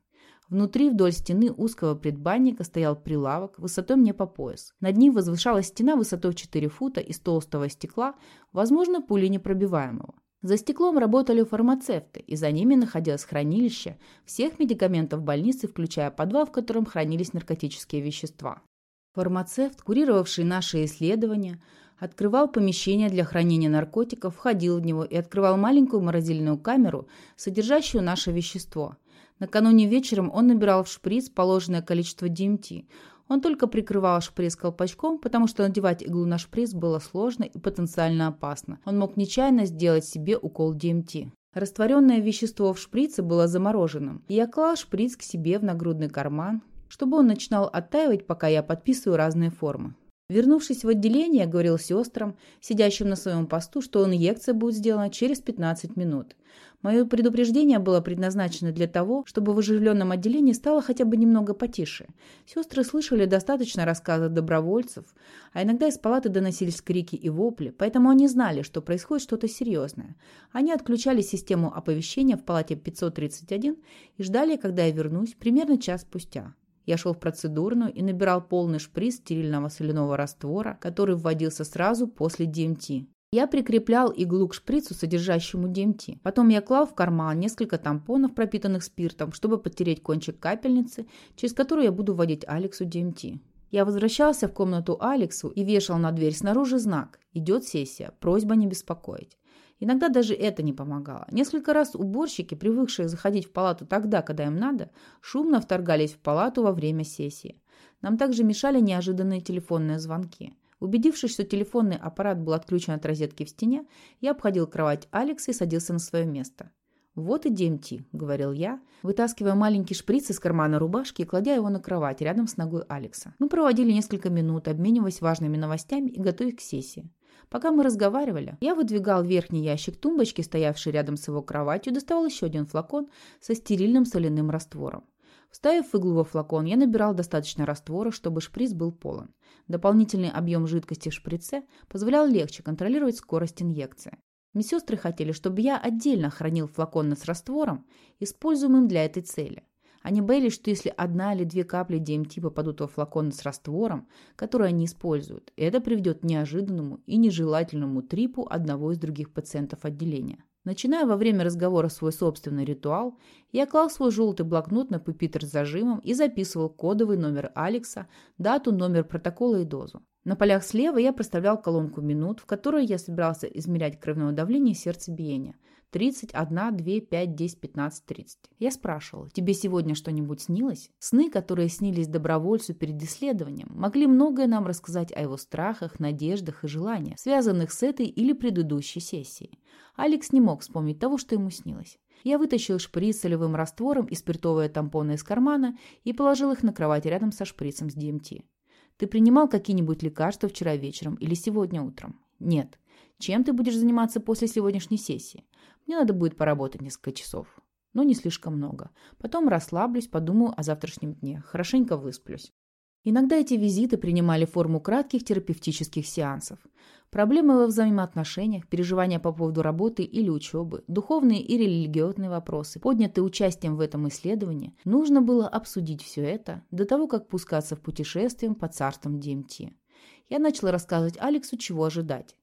Внутри вдоль стены узкого предбанника стоял прилавок высотой мне по пояс. Над ним возвышалась стена высотой в 4 фута из толстого стекла, возможно, пули непробиваемого. За стеклом работали фармацевты, и за ними находилось хранилище всех медикаментов больницы, включая подвал, в котором хранились наркотические вещества. Фармацевт, курировавший наши исследования, открывал помещение для хранения наркотиков, входил в него и открывал маленькую морозильную камеру, содержащую наше вещество. Накануне вечером он набирал в шприц положенное количество DMT. Он только прикрывал шприц колпачком, потому что надевать иглу на шприц было сложно и потенциально опасно. Он мог нечаянно сделать себе укол DMT. Растворенное вещество в шприце было замороженным, я клал шприц к себе в нагрудный карман, чтобы он начинал оттаивать, пока я подписываю разные формы. Вернувшись в отделение, говорил сестрам, сидящим на своем посту, что инъекция будет сделана через 15 минут. Мое предупреждение было предназначено для того, чтобы в оживленном отделении стало хотя бы немного потише. Сестры слышали достаточно рассказов добровольцев, а иногда из палаты доносились крики и вопли, поэтому они знали, что происходит что-то серьезное. Они отключали систему оповещения в палате 531 и ждали, когда я вернусь, примерно час спустя. Я шел в процедурную и набирал полный шприц стерильного соляного раствора, который вводился сразу после ДМТ. Я прикреплял иглу к шприцу, содержащему ДМТ. Потом я клал в карман несколько тампонов, пропитанных спиртом, чтобы подтереть кончик капельницы, через которую я буду вводить Алексу ДМТ. Я возвращался в комнату Алексу и вешал на дверь снаружи знак «Идет сессия, просьба не беспокоить». Иногда даже это не помогало. Несколько раз уборщики, привыкшие заходить в палату тогда, когда им надо, шумно вторгались в палату во время сессии. Нам также мешали неожиданные телефонные звонки. Убедившись, что телефонный аппарат был отключен от розетки в стене, я обходил кровать Алекса и садился на свое место. «Вот и DMT», — говорил я, вытаскивая маленький шприц из кармана рубашки и кладя его на кровать рядом с ногой Алекса. Мы проводили несколько минут, обмениваясь важными новостями и готовясь к сессии. Пока мы разговаривали, я выдвигал верхний ящик тумбочки, стоявший рядом с его кроватью, доставал еще один флакон со стерильным соляным раствором. Вставив иглу во флакон, я набирал достаточно раствора, чтобы шприц был полон. Дополнительный объем жидкости в шприце позволял легче контролировать скорость инъекции. Медсестры хотели, чтобы я отдельно хранил флаконы с раствором, используемым для этой цели. Они боялись, что если одна или две капли DMT попадут во флаконы с раствором, который они используют, это приведет к неожиданному и нежелательному трипу одного из других пациентов отделения. Начиная во время разговора свой собственный ритуал, я клал свой желтый блокнот на пупитр с зажимом и записывал кодовый номер Алекса, дату, номер протокола и дозу. На полях слева я проставлял колонку минут, в которой я собирался измерять кровяное давление и сердцебиение – 30, 1, 2, 5, 10, 15, 30. Я спрашивала, тебе сегодня что-нибудь снилось? Сны, которые снились добровольцу перед исследованием, могли многое нам рассказать о его страхах, надеждах и желаниях, связанных с этой или предыдущей сессией. Алекс не мог вспомнить того, что ему снилось. Я вытащил шприц солевым раствором и спиртовые тампоны из кармана и положил их на кровать рядом со шприцем с ДМТ. Ты принимал какие-нибудь лекарства вчера вечером или сегодня утром? Нет. Чем ты будешь заниматься после сегодняшней сессии? Мне надо будет поработать несколько часов. Но не слишком много. Потом расслаблюсь, подумаю о завтрашнем дне. Хорошенько высплюсь. Иногда эти визиты принимали форму кратких терапевтических сеансов. Проблемы во взаимоотношениях, переживания по поводу работы или учебы, духовные и религиозные вопросы, поднятые участием в этом исследовании, нужно было обсудить все это до того, как пускаться в путешествие по царствам ДМТ. Я начала рассказывать Алексу, чего ожидать.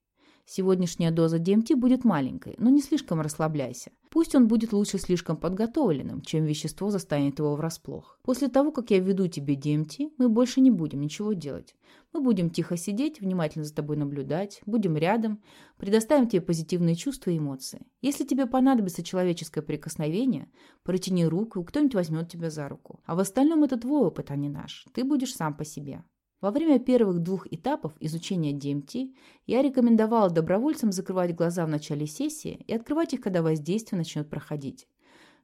Сегодняшняя доза DMT будет маленькой, но не слишком расслабляйся. Пусть он будет лучше слишком подготовленным, чем вещество застанет его врасплох. После того, как я введу тебе DMT, мы больше не будем ничего делать. Мы будем тихо сидеть, внимательно за тобой наблюдать, будем рядом, предоставим тебе позитивные чувства и эмоции. Если тебе понадобится человеческое прикосновение, протяни руку, кто-нибудь возьмет тебя за руку. А в остальном это твой опыт, а не наш. Ты будешь сам по себе. Во время первых двух этапов изучения DMT я рекомендовала добровольцам закрывать глаза в начале сессии и открывать их, когда воздействие начнет проходить.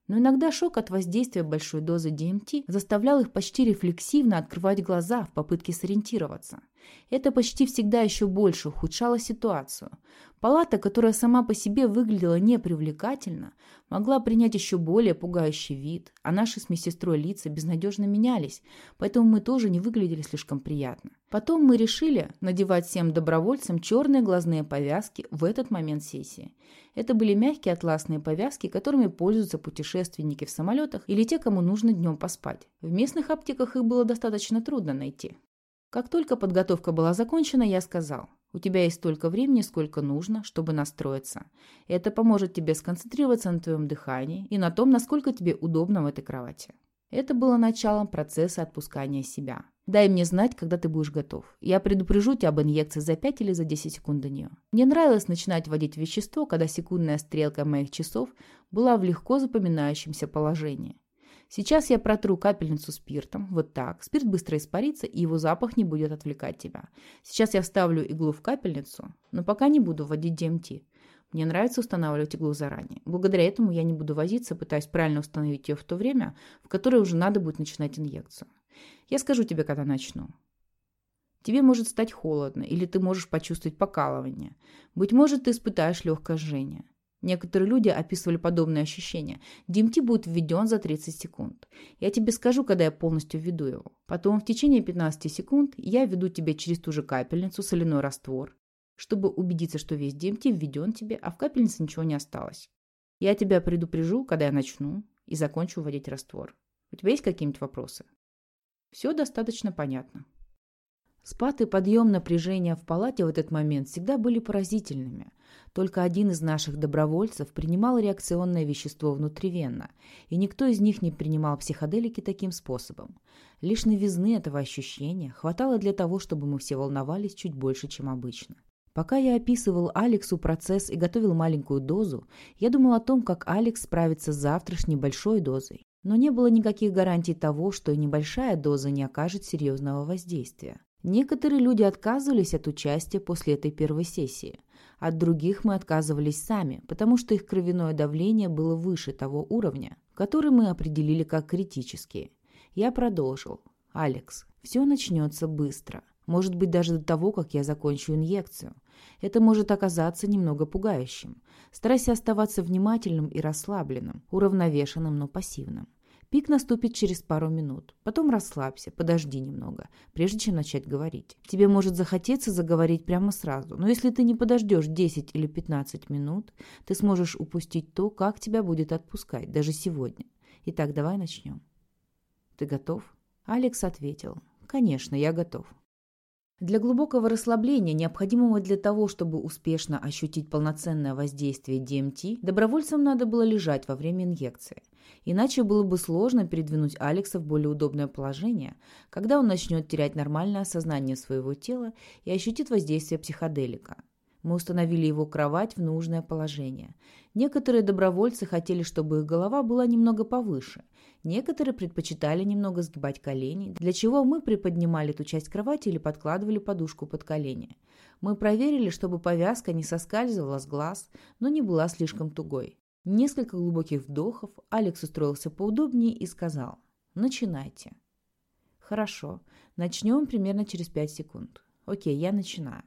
Но иногда шок от воздействия большой дозы DMT заставлял их почти рефлексивно открывать глаза в попытке сориентироваться – Это почти всегда еще больше ухудшало ситуацию. Палата, которая сама по себе выглядела непривлекательно, могла принять еще более пугающий вид, а наши с медсестрой лица безнадежно менялись, поэтому мы тоже не выглядели слишком приятно. Потом мы решили надевать всем добровольцам черные глазные повязки в этот момент сессии. Это были мягкие атласные повязки, которыми пользуются путешественники в самолетах или те, кому нужно днем поспать. В местных аптеках их было достаточно трудно найти. Как только подготовка была закончена, я сказал, у тебя есть столько времени, сколько нужно, чтобы настроиться. Это поможет тебе сконцентрироваться на твоем дыхании и на том, насколько тебе удобно в этой кровати. Это было началом процесса отпускания себя. Дай мне знать, когда ты будешь готов. Я предупрежу тебя об инъекции за 5 или за 10 секунд до нее. Мне нравилось начинать вводить вещество, когда секундная стрелка моих часов была в легко запоминающемся положении. Сейчас я протру капельницу спиртом, вот так. Спирт быстро испарится, и его запах не будет отвлекать тебя. Сейчас я вставлю иглу в капельницу, но пока не буду вводить DMT. Мне нравится устанавливать иглу заранее. Благодаря этому я не буду возиться, пытаясь правильно установить ее в то время, в которое уже надо будет начинать инъекцию. Я скажу тебе, когда начну. Тебе может стать холодно, или ты можешь почувствовать покалывание. Быть может, ты испытаешь легкое жжение. Некоторые люди описывали подобные ощущения. DMT будет введен за 30 секунд. Я тебе скажу, когда я полностью введу его. Потом в течение 15 секунд я введу тебе через ту же капельницу соляной раствор, чтобы убедиться, что весь DMT введен тебе, а в капельнице ничего не осталось. Я тебя предупрежу, когда я начну и закончу вводить раствор. У тебя есть какие-нибудь вопросы? Все достаточно понятно. Спад и подъем напряжения в палате в этот момент всегда были поразительными. Только один из наших добровольцев принимал реакционное вещество внутривенно, и никто из них не принимал психоделики таким способом. Лишь новизны этого ощущения хватало для того, чтобы мы все волновались чуть больше, чем обычно. Пока я описывал Алексу процесс и готовил маленькую дозу, я думал о том, как Алекс справится с небольшой дозой. Но не было никаких гарантий того, что небольшая доза не окажет серьезного воздействия. Некоторые люди отказывались от участия после этой первой сессии. От других мы отказывались сами, потому что их кровяное давление было выше того уровня, который мы определили как критический. Я продолжил. «Алекс, все начнется быстро. Может быть, даже до того, как я закончу инъекцию. Это может оказаться немного пугающим. Старайся оставаться внимательным и расслабленным, уравновешенным, но пассивным. Пик наступит через пару минут. Потом расслабься, подожди немного, прежде чем начать говорить. Тебе может захотеться заговорить прямо сразу, но если ты не подождешь 10 или 15 минут, ты сможешь упустить то, как тебя будет отпускать, даже сегодня. Итак, давай начнем. Ты готов? Алекс ответил. Конечно, я готов. Для глубокого расслабления, необходимого для того, чтобы успешно ощутить полноценное воздействие DMT, добровольцам надо было лежать во время инъекции. Иначе было бы сложно передвинуть Алекса в более удобное положение, когда он начнет терять нормальное осознание своего тела и ощутит воздействие психоделика. Мы установили его кровать в нужное положение. Некоторые добровольцы хотели, чтобы их голова была немного повыше. Некоторые предпочитали немного сгибать колени, для чего мы приподнимали эту часть кровати или подкладывали подушку под колени. Мы проверили, чтобы повязка не соскальзывала с глаз, но не была слишком тугой. Несколько глубоких вдохов, Алекс устроился поудобнее и сказал «Начинайте». «Хорошо, начнем примерно через 5 секунд. Окей, я начинаю».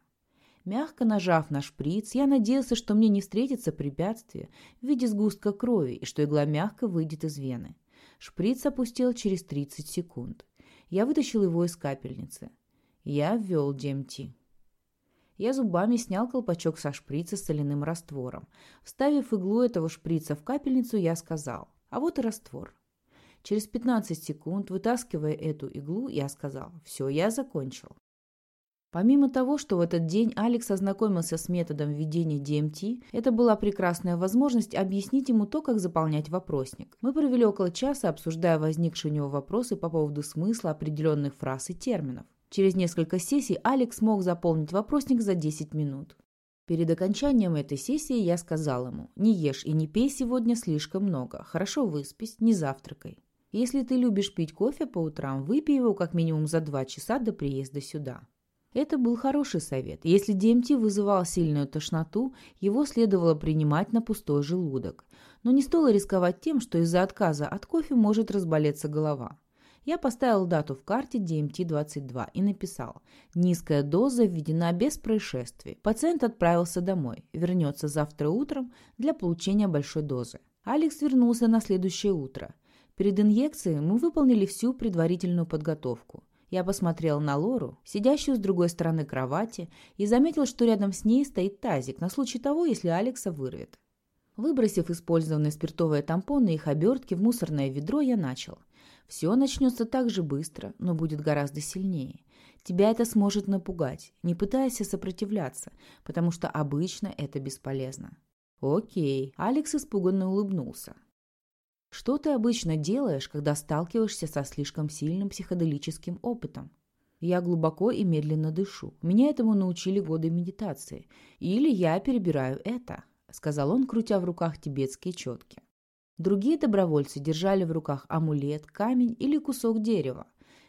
Мягко нажав на шприц, я надеялся, что мне не встретится препятствие в виде сгустка крови и что игла мягко выйдет из вены. Шприц опустил через 30 секунд. Я вытащил его из капельницы. Я ввел DMT. Я зубами снял колпачок со шприца с соляным раствором. Вставив иглу этого шприца в капельницу, я сказал, а вот и раствор. Через 15 секунд, вытаскивая эту иглу, я сказал, все, я закончил. Помимо того, что в этот день Алекс ознакомился с методом введения DMT, это была прекрасная возможность объяснить ему то, как заполнять вопросник. Мы провели около часа, обсуждая возникшие у него вопросы по поводу смысла определенных фраз и терминов. Через несколько сессий Алекс смог заполнить вопросник за 10 минут. Перед окончанием этой сессии я сказал ему, не ешь и не пей сегодня слишком много, хорошо выспись, не завтракай. Если ты любишь пить кофе по утрам, выпей его как минимум за 2 часа до приезда сюда. Это был хороший совет. Если ДМТ вызывал сильную тошноту, его следовало принимать на пустой желудок. Но не стоило рисковать тем, что из-за отказа от кофе может разболеться голова. Я поставил дату в карте DMT-22 и написал «Низкая доза введена без происшествий. Пациент отправился домой. Вернется завтра утром для получения большой дозы». Алекс вернулся на следующее утро. Перед инъекцией мы выполнили всю предварительную подготовку. Я посмотрел на Лору, сидящую с другой стороны кровати, и заметил, что рядом с ней стоит тазик на случай того, если Алекса вырвет. Выбросив использованные спиртовые тампоны и их обертки в мусорное ведро, я начал. Все начнется так же быстро, но будет гораздо сильнее. Тебя это сможет напугать. Не пытайся сопротивляться, потому что обычно это бесполезно. Окей. Алекс испуганно улыбнулся. Что ты обычно делаешь, когда сталкиваешься со слишком сильным психоделическим опытом? Я глубоко и медленно дышу. Меня этому научили годы медитации. Или я перебираю это, сказал он, крутя в руках тибетские четки. Другие добровольцы держали в руках амулет, камень или кусок дерева.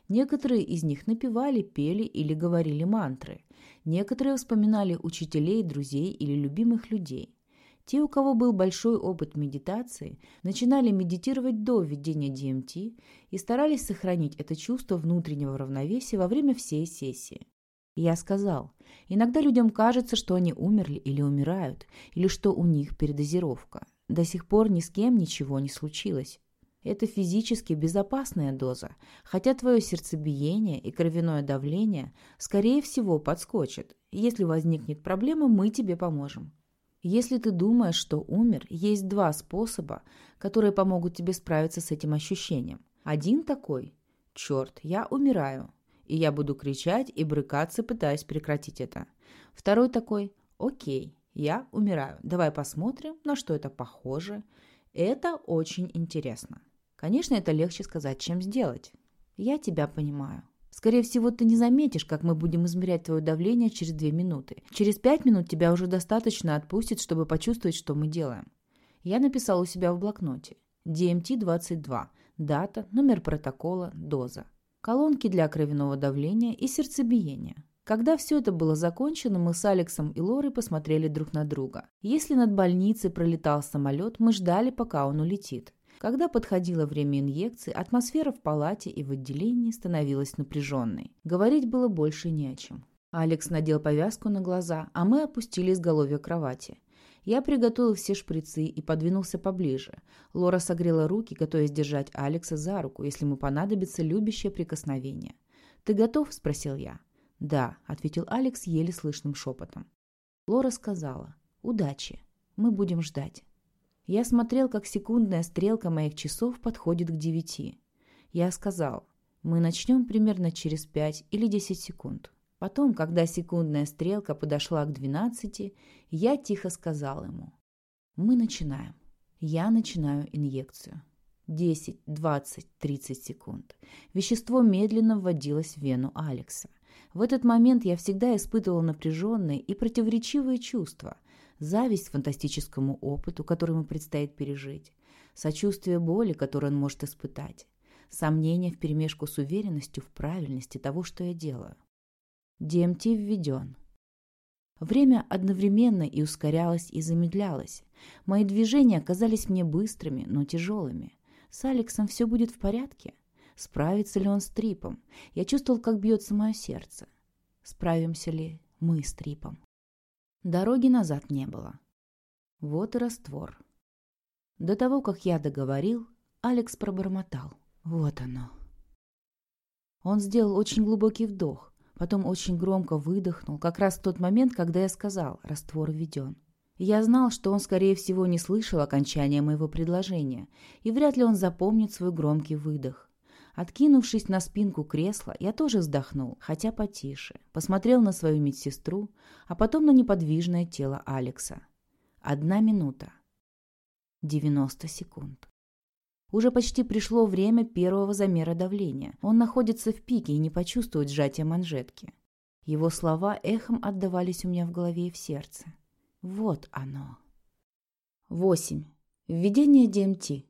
Некоторые из них напевали, пели или говорили мантры. Некоторые вспоминали учителей, друзей или любимых людей. Те, у кого был большой опыт медитации, начинали медитировать до введения DMT и старались сохранить это чувство внутреннего равновесия во время всей сессии. Я сказал, иногда людям кажется, что они умерли или умирают, или что у них передозировка. До сих пор ни с кем ничего не случилось. Это физически безопасная доза, хотя твое сердцебиение и кровяное давление, скорее всего, подскочат. Если возникнет проблема, мы тебе поможем. Если ты думаешь, что умер, есть два способа, которые помогут тебе справиться с этим ощущением. Один такой – «Черт, я умираю», и я буду кричать и брыкаться, пытаясь прекратить это. Второй такой «Окей, я умираю. Давай посмотрим, на что это похоже. Это очень интересно. Конечно, это легче сказать, чем сделать. Я тебя понимаю. Скорее всего, ты не заметишь, как мы будем измерять твое давление через две минуты. Через пять минут тебя уже достаточно отпустит, чтобы почувствовать, что мы делаем. Я написал у себя в блокноте. DMT-22. Дата, номер протокола, доза. Колонки для кровяного давления и сердцебиения. Когда все это было закончено, мы с Алексом и Лорой посмотрели друг на друга. Если над больницей пролетал самолет, мы ждали, пока он улетит. Когда подходило время инъекции, атмосфера в палате и в отделении становилась напряженной. Говорить было больше не о чем. Алекс надел повязку на глаза, а мы опустили изголовье кровати. Я приготовил все шприцы и подвинулся поближе. Лора согрела руки, готовясь держать Алекса за руку, если ему понадобится любящее прикосновение. «Ты готов?» – спросил я. «Да», — ответил Алекс еле слышным шепотом. Лора сказала, «Удачи, мы будем ждать». Я смотрел, как секундная стрелка моих часов подходит к девяти. Я сказал, мы начнем примерно через пять или десять секунд. Потом, когда секундная стрелка подошла к двенадцати, я тихо сказал ему, мы начинаем. Я начинаю инъекцию. Десять, двадцать, тридцать секунд. Вещество медленно вводилось в вену Алекса. В этот момент я всегда испытывал напряженные и противоречивые чувства. Зависть фантастическому опыту, который ему предстоит пережить. Сочувствие боли, которую он может испытать. Сомнение вперемешку с уверенностью в правильности того, что я делаю. ДМТ введен. Время одновременно и ускорялось, и замедлялось. Мои движения оказались мне быстрыми, но тяжелыми. С Алексом все будет в порядке? Справится ли он с Трипом? Я чувствовал, как бьется мое сердце. Справимся ли мы с Трипом? Дороги назад не было. Вот и раствор. До того, как я договорил, Алекс пробормотал. Вот оно. Он сделал очень глубокий вдох, потом очень громко выдохнул, как раз в тот момент, когда я сказал «раствор введен». Я знал, что он, скорее всего, не слышал окончания моего предложения, и вряд ли он запомнит свой громкий выдох. Откинувшись на спинку кресла, я тоже вздохнул, хотя потише. Посмотрел на свою медсестру, а потом на неподвижное тело Алекса. Одна минута. 90 секунд. Уже почти пришло время первого замера давления. Он находится в пике и не почувствует сжатия манжетки. Его слова эхом отдавались у меня в голове и в сердце. Вот оно. 8. Введение ДМТ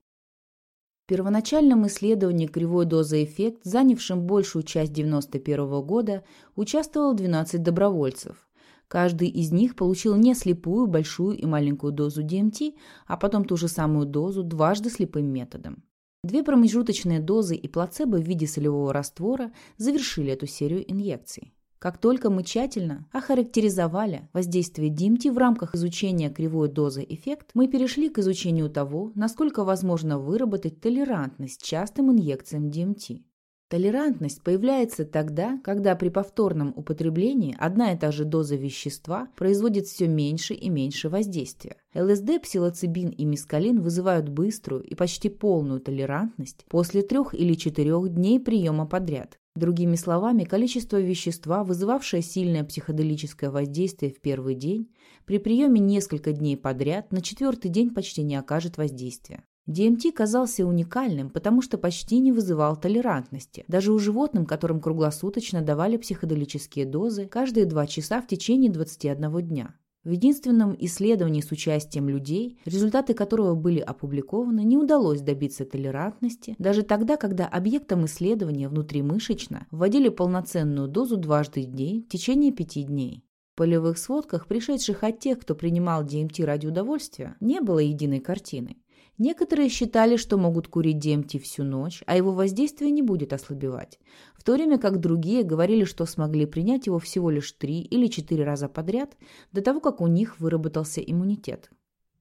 первоначальном исследовании кривой дозы эффект, занявшем большую часть 1991 года, участвовало 12 добровольцев. Каждый из них получил не слепую, большую и маленькую дозу ДМТ, а потом ту же самую дозу дважды слепым методом. Две промежуточные дозы и плацебо в виде солевого раствора завершили эту серию инъекций. Как только мы тщательно охарактеризовали воздействие DMT в рамках изучения кривой дозы эффект, мы перешли к изучению того, насколько возможно выработать толерантность частым инъекциям DMT. Толерантность появляется тогда, когда при повторном употреблении одна и та же доза вещества производит все меньше и меньше воздействия. ЛСД, псилоцибин и мискалин вызывают быструю и почти полную толерантность после трех или четырех дней приема подряд. Другими словами, количество вещества, вызывавшее сильное психоделическое воздействие в первый день, при приеме несколько дней подряд на четвертый день почти не окажет воздействия. DMT казался уникальным, потому что почти не вызывал толерантности. Даже у животных, которым круглосуточно давали психоделические дозы каждые 2 часа в течение 21 дня. В единственном исследовании с участием людей, результаты которого были опубликованы, не удалось добиться толерантности, даже тогда, когда объектом исследования внутримышечно вводили полноценную дозу дважды в день в течение пяти дней. В полевых сводках, пришедших от тех, кто принимал DMT ради удовольствия, не было единой картины. Некоторые считали, что могут курить DMT всю ночь, а его воздействие не будет ослабевать, в то время как другие говорили, что смогли принять его всего лишь три или четыре раза подряд до того, как у них выработался иммунитет.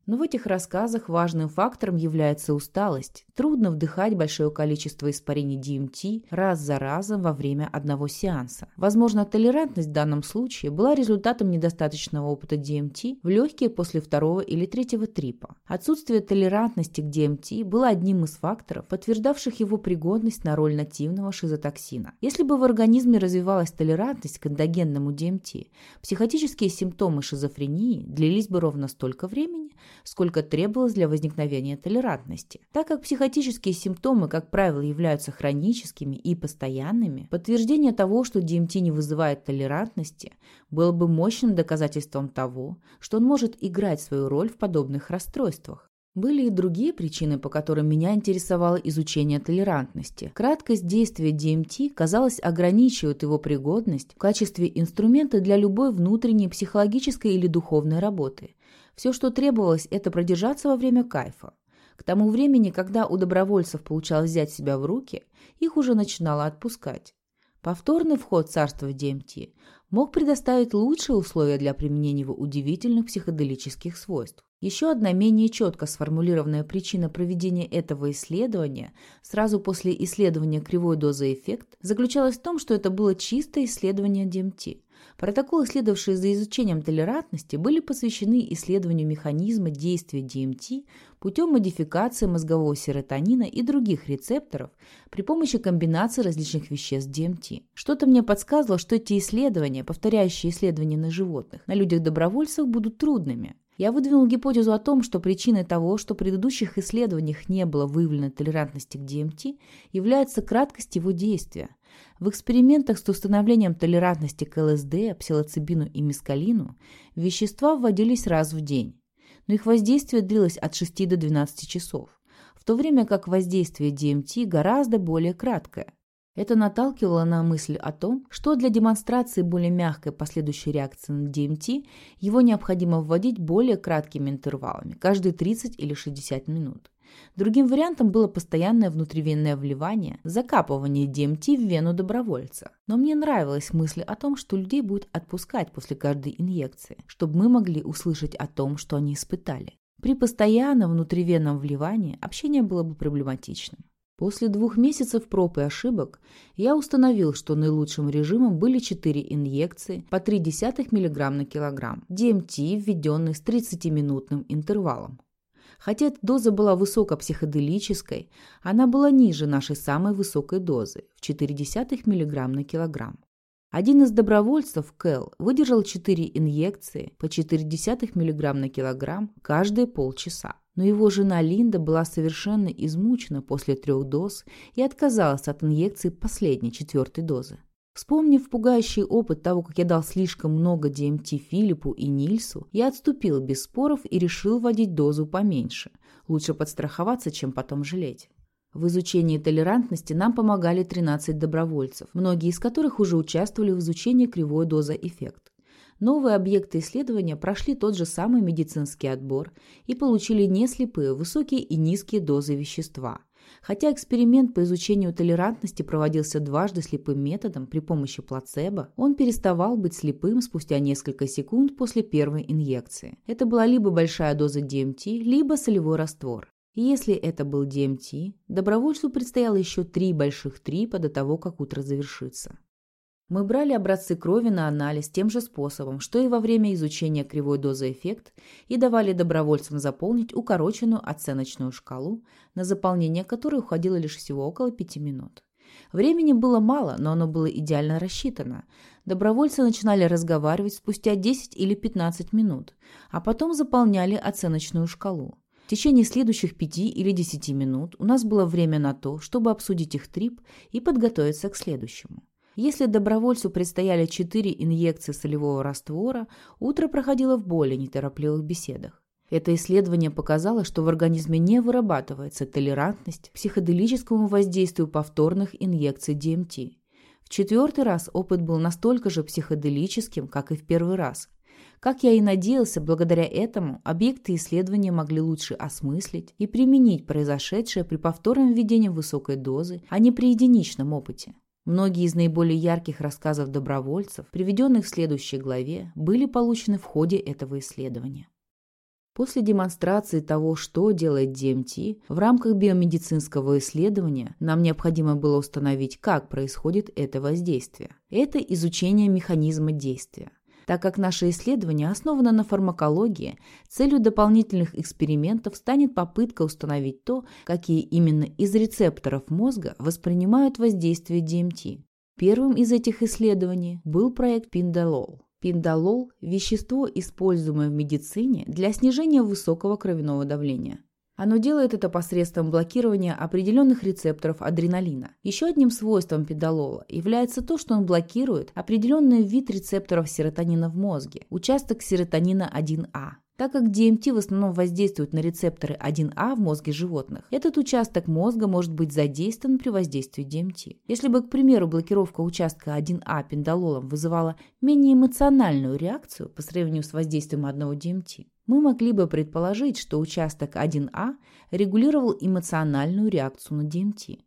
Но в этих рассказах важным фактором является усталость. Трудно вдыхать большое количество испарений DMT раз за разом во время одного сеанса. Возможно, толерантность в данном случае была результатом недостаточного опыта DMT в легкие после второго или третьего трипа. Отсутствие толерантности к DMT было одним из факторов, подтверждавших его пригодность на роль нативного шизотоксина. Если бы в организме развивалась толерантность к эндогенному DMT, психотические симптомы шизофрении длились бы ровно столько времени, сколько требовалось для возникновения толерантности. Так как психотические симптомы, как правило, являются хроническими и постоянными, подтверждение того, что DMT не вызывает толерантности, было бы мощным доказательством того, что он может играть свою роль в подобных расстройствах. Были и другие причины, по которым меня интересовало изучение толерантности. Краткость действия DMT, казалось, ограничивает его пригодность в качестве инструмента для любой внутренней психологической или духовной работы. Все, что требовалось, это продержаться во время кайфа. К тому времени, когда у добровольцев получалось взять себя в руки, их уже начинало отпускать. Повторный вход в царство ДМТ мог предоставить лучшие условия для применения его удивительных психоделических свойств. Еще одна менее четко сформулированная причина проведения этого исследования сразу после исследования кривой дозы эффект заключалась в том, что это было чистое исследование ДМТ. Протоколы, следовавшие за изучением толерантности, были посвящены исследованию механизма действия ДМТ путем модификации мозгового серотонина и других рецепторов при помощи комбинации различных веществ ДМТ. Что-то мне подсказывало, что эти исследования, повторяющие исследования на животных, на людях-добровольцах будут трудными. Я выдвинул гипотезу о том, что причиной того, что в предыдущих исследованиях не было выявлено толерантности к DMT, является краткость его действия. В экспериментах с установлением толерантности к ЛСД, псилоцибину и мискалину вещества вводились раз в день, но их воздействие длилось от 6 до 12 часов, в то время как воздействие DMT гораздо более краткое. Это наталкивало на мысль о том, что для демонстрации более мягкой последующей реакции на DMT его необходимо вводить более краткими интервалами, каждые 30 или 60 минут. Другим вариантом было постоянное внутривенное вливание, закапывание DMT в вену добровольца. Но мне нравилась мысль о том, что людей будут отпускать после каждой инъекции, чтобы мы могли услышать о том, что они испытали. При постоянном внутривенном вливании общение было бы проблематичным. После двух месяцев проб и ошибок я установил, что наилучшим режимом были 4 инъекции по 0,3 мг на килограмм, DMT, введенный с 30-минутным интервалом. Хотя эта доза была высокопсиходелической, она была ниже нашей самой высокой дозы в 0,4 мг на килограмм. Один из добровольцев, Кэл, выдержал 4 инъекции по 0,4 мг на килограмм каждые полчаса. Но его жена Линда была совершенно измучена после трех доз и отказалась от инъекции последней, четвертой дозы. Вспомнив пугающий опыт того, как я дал слишком много ДМТ Филиппу и Нильсу, я отступил без споров и решил вводить дозу поменьше. Лучше подстраховаться, чем потом жалеть. В изучении толерантности нам помогали 13 добровольцев, многие из которых уже участвовали в изучении кривой доза эффект. Новые объекты исследования прошли тот же самый медицинский отбор и получили не слепые высокие и низкие дозы вещества. Хотя эксперимент по изучению толерантности проводился дважды слепым методом при помощи плацебо, он переставал быть слепым спустя несколько секунд после первой инъекции. Это была либо большая доза DMT, либо солевой раствор. Если это был DMT, добровольцу предстояло еще три больших трипа до того, как утро завершится. Мы брали образцы крови на анализ тем же способом, что и во время изучения кривой дозы эффект, и давали добровольцам заполнить укороченную оценочную шкалу, на заполнение которой уходило лишь всего около пяти минут. Времени было мало, но оно было идеально рассчитано. Добровольцы начинали разговаривать спустя 10 или 15 минут, а потом заполняли оценочную шкалу. В течение следующих 5 или 10 минут у нас было время на то, чтобы обсудить их трип и подготовиться к следующему. Если добровольцу предстояли четыре инъекции солевого раствора, утро проходило в более неторопливых беседах. Это исследование показало, что в организме не вырабатывается толерантность к психоделическому воздействию повторных инъекций ДМТ. В четвертый раз опыт был настолько же психоделическим, как и в первый раз. Как я и надеялся, благодаря этому объекты исследования могли лучше осмыслить и применить произошедшее при повторном введении высокой дозы, а не при единичном опыте. Многие из наиболее ярких рассказов добровольцев, приведенных в следующей главе, были получены в ходе этого исследования. После демонстрации того, что делает DMT, в рамках биомедицинского исследования нам необходимо было установить, как происходит это воздействие. Это изучение механизма действия. Так как наше исследование основано на фармакологии, целью дополнительных экспериментов станет попытка установить то, какие именно из рецепторов мозга воспринимают воздействие DMT. Первым из этих исследований был проект Пиндалол. Пиндалол – вещество, используемое в медицине для снижения высокого кровяного давления. Оно делает это посредством блокирования определенных рецепторов адреналина. Еще одним свойством педалола является то, что он блокирует определенный вид рецепторов серотонина в мозге, участок серотонина 1А. Так как DMT в основном воздействует на рецепторы 1А в мозге животных, этот участок мозга может быть задействован при воздействии DMT. Если бы, к примеру, блокировка участка 1А пендалолом вызывала менее эмоциональную реакцию по сравнению с воздействием одного DMT, мы могли бы предположить, что участок 1А регулировал эмоциональную реакцию на ДМТ.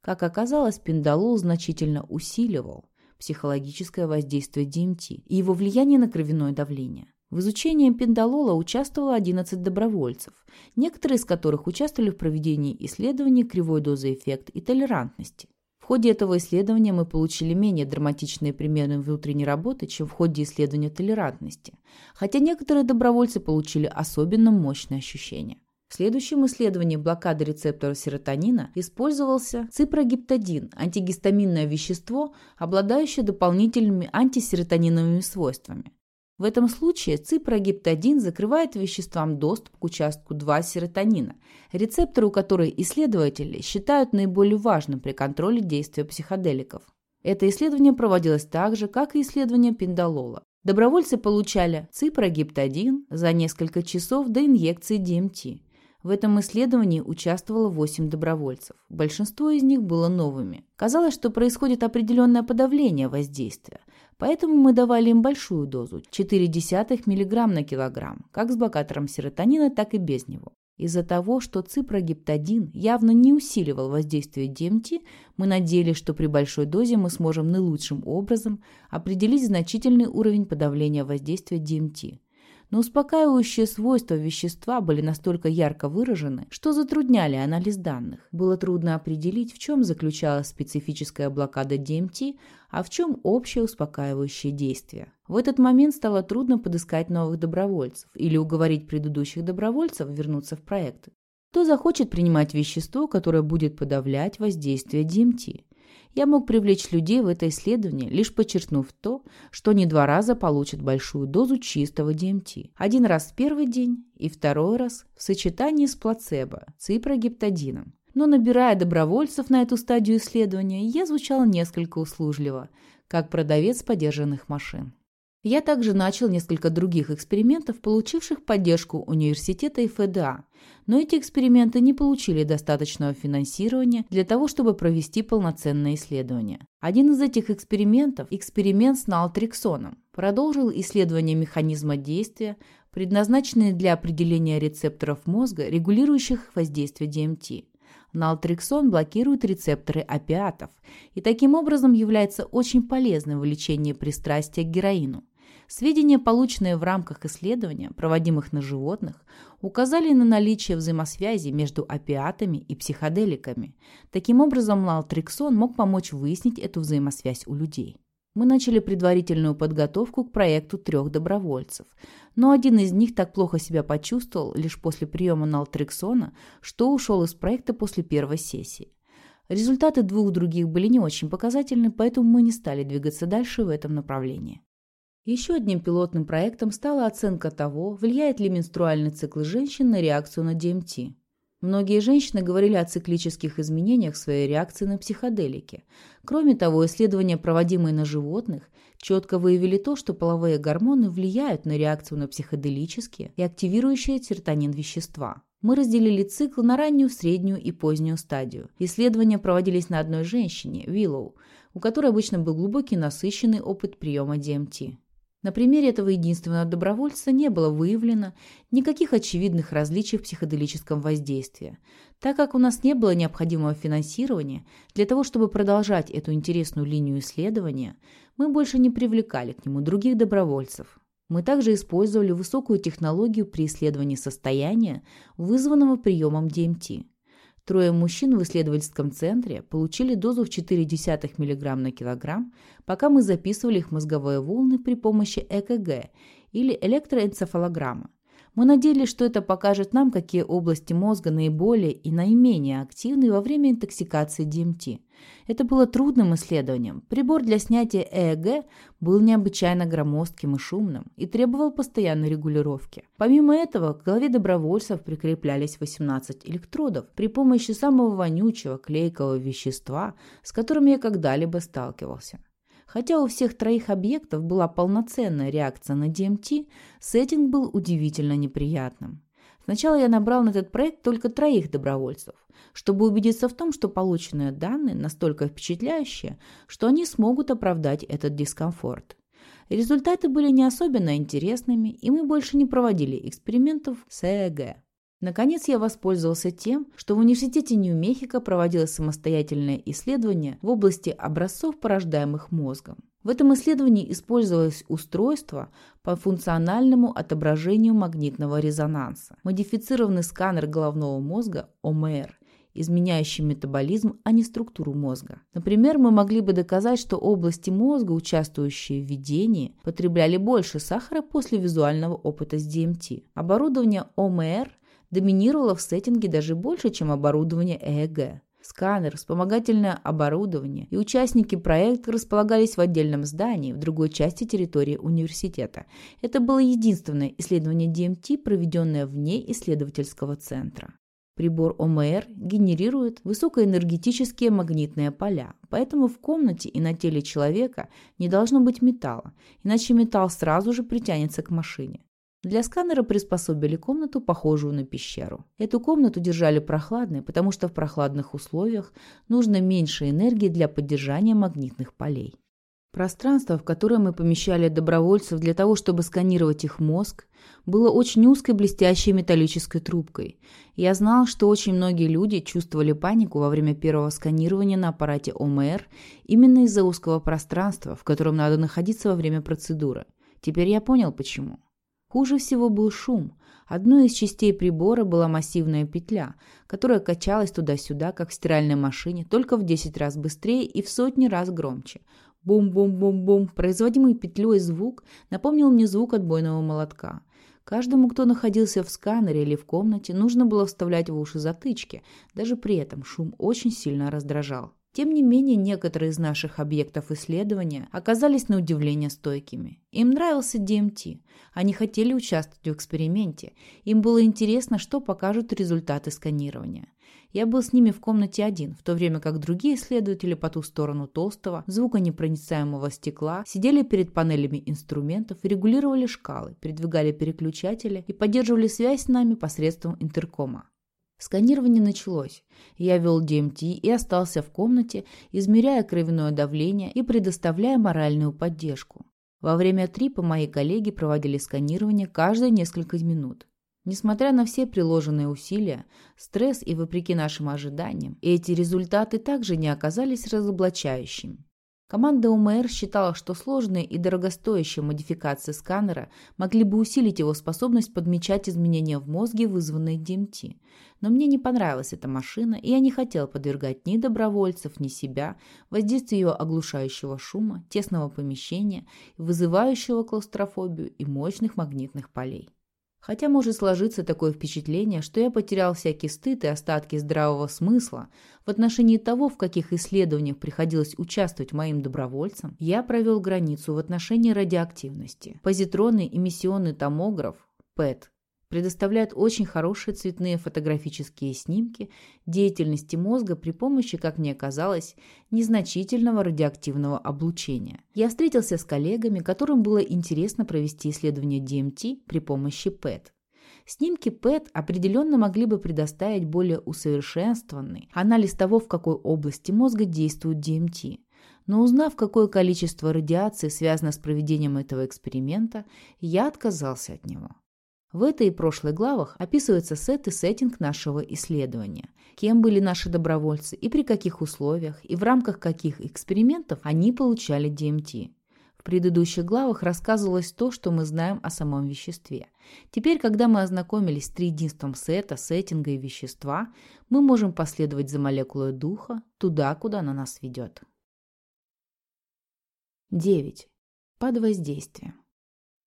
Как оказалось, пендалол значительно усиливал психологическое воздействие ДМТ и его влияние на кровяное давление. В изучении пендалола участвовало 11 добровольцев, некоторые из которых участвовали в проведении исследований кривой дозы эффект и толерантности. В ходе этого исследования мы получили менее драматичные примеры внутренней работы, чем в ходе исследования толерантности, хотя некоторые добровольцы получили особенно мощные ощущения. В следующем исследовании блокады рецептора серотонина использовался ципрогиптадин, антигистаминное вещество, обладающее дополнительными антисеротониновыми свойствами. В этом случае ципрогиптадин закрывает веществам доступ к участку 2 серотонина, рецептору который исследователи считают наиболее важным при контроле действия психоделиков. Это исследование проводилось так же, как и исследование пиндалола. Добровольцы получали ципрогиптадин за несколько часов до инъекции ДМТ. В этом исследовании участвовало 8 добровольцев. Большинство из них было новыми. Казалось, что происходит определенное подавление воздействия, поэтому мы давали им большую дозу – 0,4 мг на килограмм, как с блокатором серотонина, так и без него. Из-за того, что ципрогиптадин явно не усиливал воздействие ДМТ, мы надеялись, что при большой дозе мы сможем наилучшим образом определить значительный уровень подавления воздействия ДМТ но успокаивающие свойства вещества были настолько ярко выражены, что затрудняли анализ данных. Было трудно определить, в чем заключалась специфическая блокада DMT, а в чем общее успокаивающее действие. В этот момент стало трудно подыскать новых добровольцев или уговорить предыдущих добровольцев вернуться в проект. Кто захочет принимать вещество, которое будет подавлять воздействие DMT? Я мог привлечь людей в это исследование, лишь подчеркнув то, что они два раза получат большую дозу чистого ДМТ. Один раз в первый день и второй раз в сочетании с плацебо, ципрогиптадином. Но набирая добровольцев на эту стадию исследования, я звучал несколько услужливо, как продавец подержанных машин. Я также начал несколько других экспериментов, получивших поддержку университета и ФДА, но эти эксперименты не получили достаточного финансирования для того, чтобы провести полноценное исследование. Один из этих экспериментов, эксперимент с налтриксоном, продолжил исследование механизма действия, предназначенные для определения рецепторов мозга, регулирующих воздействие ДМТ. Налтриксон блокирует рецепторы опиатов и таким образом является очень полезным в лечении пристрастия к героину. Сведения, полученные в рамках исследования, проводимых на животных, указали на наличие взаимосвязи между опиатами и психоделиками. Таким образом, налтриксон мог помочь выяснить эту взаимосвязь у людей. Мы начали предварительную подготовку к проекту трех добровольцев, но один из них так плохо себя почувствовал лишь после приема налтриксона, что ушел из проекта после первой сессии. Результаты двух других были не очень показательны, поэтому мы не стали двигаться дальше в этом направлении. Еще одним пилотным проектом стала оценка того, влияет ли менструальный цикл женщин на реакцию на ДМТ. Многие женщины говорили о циклических изменениях своей реакции на психоделики. Кроме того, исследования, проводимые на животных, четко выявили то, что половые гормоны влияют на реакцию на психоделические и активирующие серотонин вещества. Мы разделили цикл на раннюю, среднюю и позднюю стадию. Исследования проводились на одной женщине, Виллоу, у которой обычно был глубокий насыщенный опыт приема ДМТ. На примере этого единственного добровольца не было выявлено никаких очевидных различий в психоделическом воздействии. Так как у нас не было необходимого финансирования для того, чтобы продолжать эту интересную линию исследования, мы больше не привлекали к нему других добровольцев. Мы также использовали высокую технологию при исследовании состояния, вызванного приемом ДМТ. Трое мужчин в исследовательском центре получили дозу в 0,4 мг на килограмм, пока мы записывали их мозговые волны при помощи ЭКГ или электроэнцефалограммы. Мы надеялись, что это покажет нам, какие области мозга наиболее и наименее активны во время интоксикации ДМТ. Это было трудным исследованием. Прибор для снятия ЭЭГ был необычайно громоздким и шумным и требовал постоянной регулировки. Помимо этого, к голове добровольцев прикреплялись 18 электродов при помощи самого вонючего клейкого вещества, с которым я когда-либо сталкивался. Хотя у всех троих объектов была полноценная реакция на DMT, сеттинг был удивительно неприятным. Сначала я набрал на этот проект только троих добровольцев, чтобы убедиться в том, что полученные данные настолько впечатляющие, что они смогут оправдать этот дискомфорт. Результаты были не особенно интересными, и мы больше не проводили экспериментов с ЭЭГ. Наконец, я воспользовался тем, что в Университете Нью-Мехико проводилось самостоятельное исследование в области образцов, порождаемых мозгом. В этом исследовании использовалось устройство по функциональному отображению магнитного резонанса, модифицированный сканер головного мозга ОМР, изменяющий метаболизм, а не структуру мозга. Например, мы могли бы доказать, что области мозга, участвующие в видении, потребляли больше сахара после визуального опыта с DMT. Оборудование ОМР доминировало в сеттинге даже больше, чем оборудование ЭЭГ. Сканер, вспомогательное оборудование и участники проекта располагались в отдельном здании в другой части территории университета. Это было единственное исследование DMT, проведенное вне исследовательского центра. Прибор ОМР генерирует высокоэнергетические магнитные поля, поэтому в комнате и на теле человека не должно быть металла, иначе металл сразу же притянется к машине. Для сканера приспособили комнату, похожую на пещеру. Эту комнату держали прохладной, потому что в прохладных условиях нужно меньше энергии для поддержания магнитных полей. Пространство, в которое мы помещали добровольцев для того, чтобы сканировать их мозг, было очень узкой блестящей металлической трубкой. Я знал, что очень многие люди чувствовали панику во время первого сканирования на аппарате ОМР именно из-за узкого пространства, в котором надо находиться во время процедуры. Теперь я понял, почему. Хуже всего был шум. Одной из частей прибора была массивная петля, которая качалась туда-сюда, как в стиральной машине, только в 10 раз быстрее и в сотни раз громче. Бум-бум-бум-бум. Производимый петлей звук напомнил мне звук отбойного молотка. Каждому, кто находился в сканере или в комнате, нужно было вставлять в уши затычки. Даже при этом шум очень сильно раздражал. Тем не менее, некоторые из наших объектов исследования оказались на удивление стойкими. Им нравился DMT. Они хотели участвовать в эксперименте. Им было интересно, что покажут результаты сканирования. Я был с ними в комнате один, в то время как другие исследователи по ту сторону толстого, звуконепроницаемого стекла сидели перед панелями инструментов регулировали шкалы, передвигали переключатели и поддерживали связь с нами посредством интеркома. Сканирование началось. Я вел ДМТ и остался в комнате, измеряя кровяное давление и предоставляя моральную поддержку. Во время трипа мои коллеги проводили сканирование каждые несколько минут. Несмотря на все приложенные усилия, стресс и вопреки нашим ожиданиям, эти результаты также не оказались разоблачающими. Команда УМР считала, что сложные и дорогостоящие модификации сканера могли бы усилить его способность подмечать изменения в мозге, вызванные ДМТ. Но мне не понравилась эта машина, и я не хотел подвергать ни добровольцев, ни себя воздействию ее оглушающего шума, тесного помещения, вызывающего клаустрофобию и мощных магнитных полей. Хотя может сложиться такое впечатление, что я потерял всякий стыд и остатки здравого смысла в отношении того, в каких исследованиях приходилось участвовать моим добровольцам, я провел границу в отношении радиоактивности. Позитронный эмиссионный томограф, ПЭТ, предоставляет очень хорошие цветные фотографические снимки деятельности мозга при помощи, как мне казалось, незначительного радиоактивного облучения. Я встретился с коллегами, которым было интересно провести исследование ДМТ при помощи ПЭТ. Снимки ПЭТ определенно могли бы предоставить более усовершенствованный анализ того, в какой области мозга действует ДМТ. Но узнав, какое количество радиации связано с проведением этого эксперимента, я отказался от него. В этой и прошлой главах описывается сет и сеттинг нашего исследования, кем были наши добровольцы и при каких условиях и в рамках каких экспериментов они получали DMT. В предыдущих главах рассказывалось то, что мы знаем о самом веществе. Теперь, когда мы ознакомились с триединством сета, сеттинга и вещества, мы можем последовать за молекулой духа туда, куда она нас ведет. 9. Под воздействием.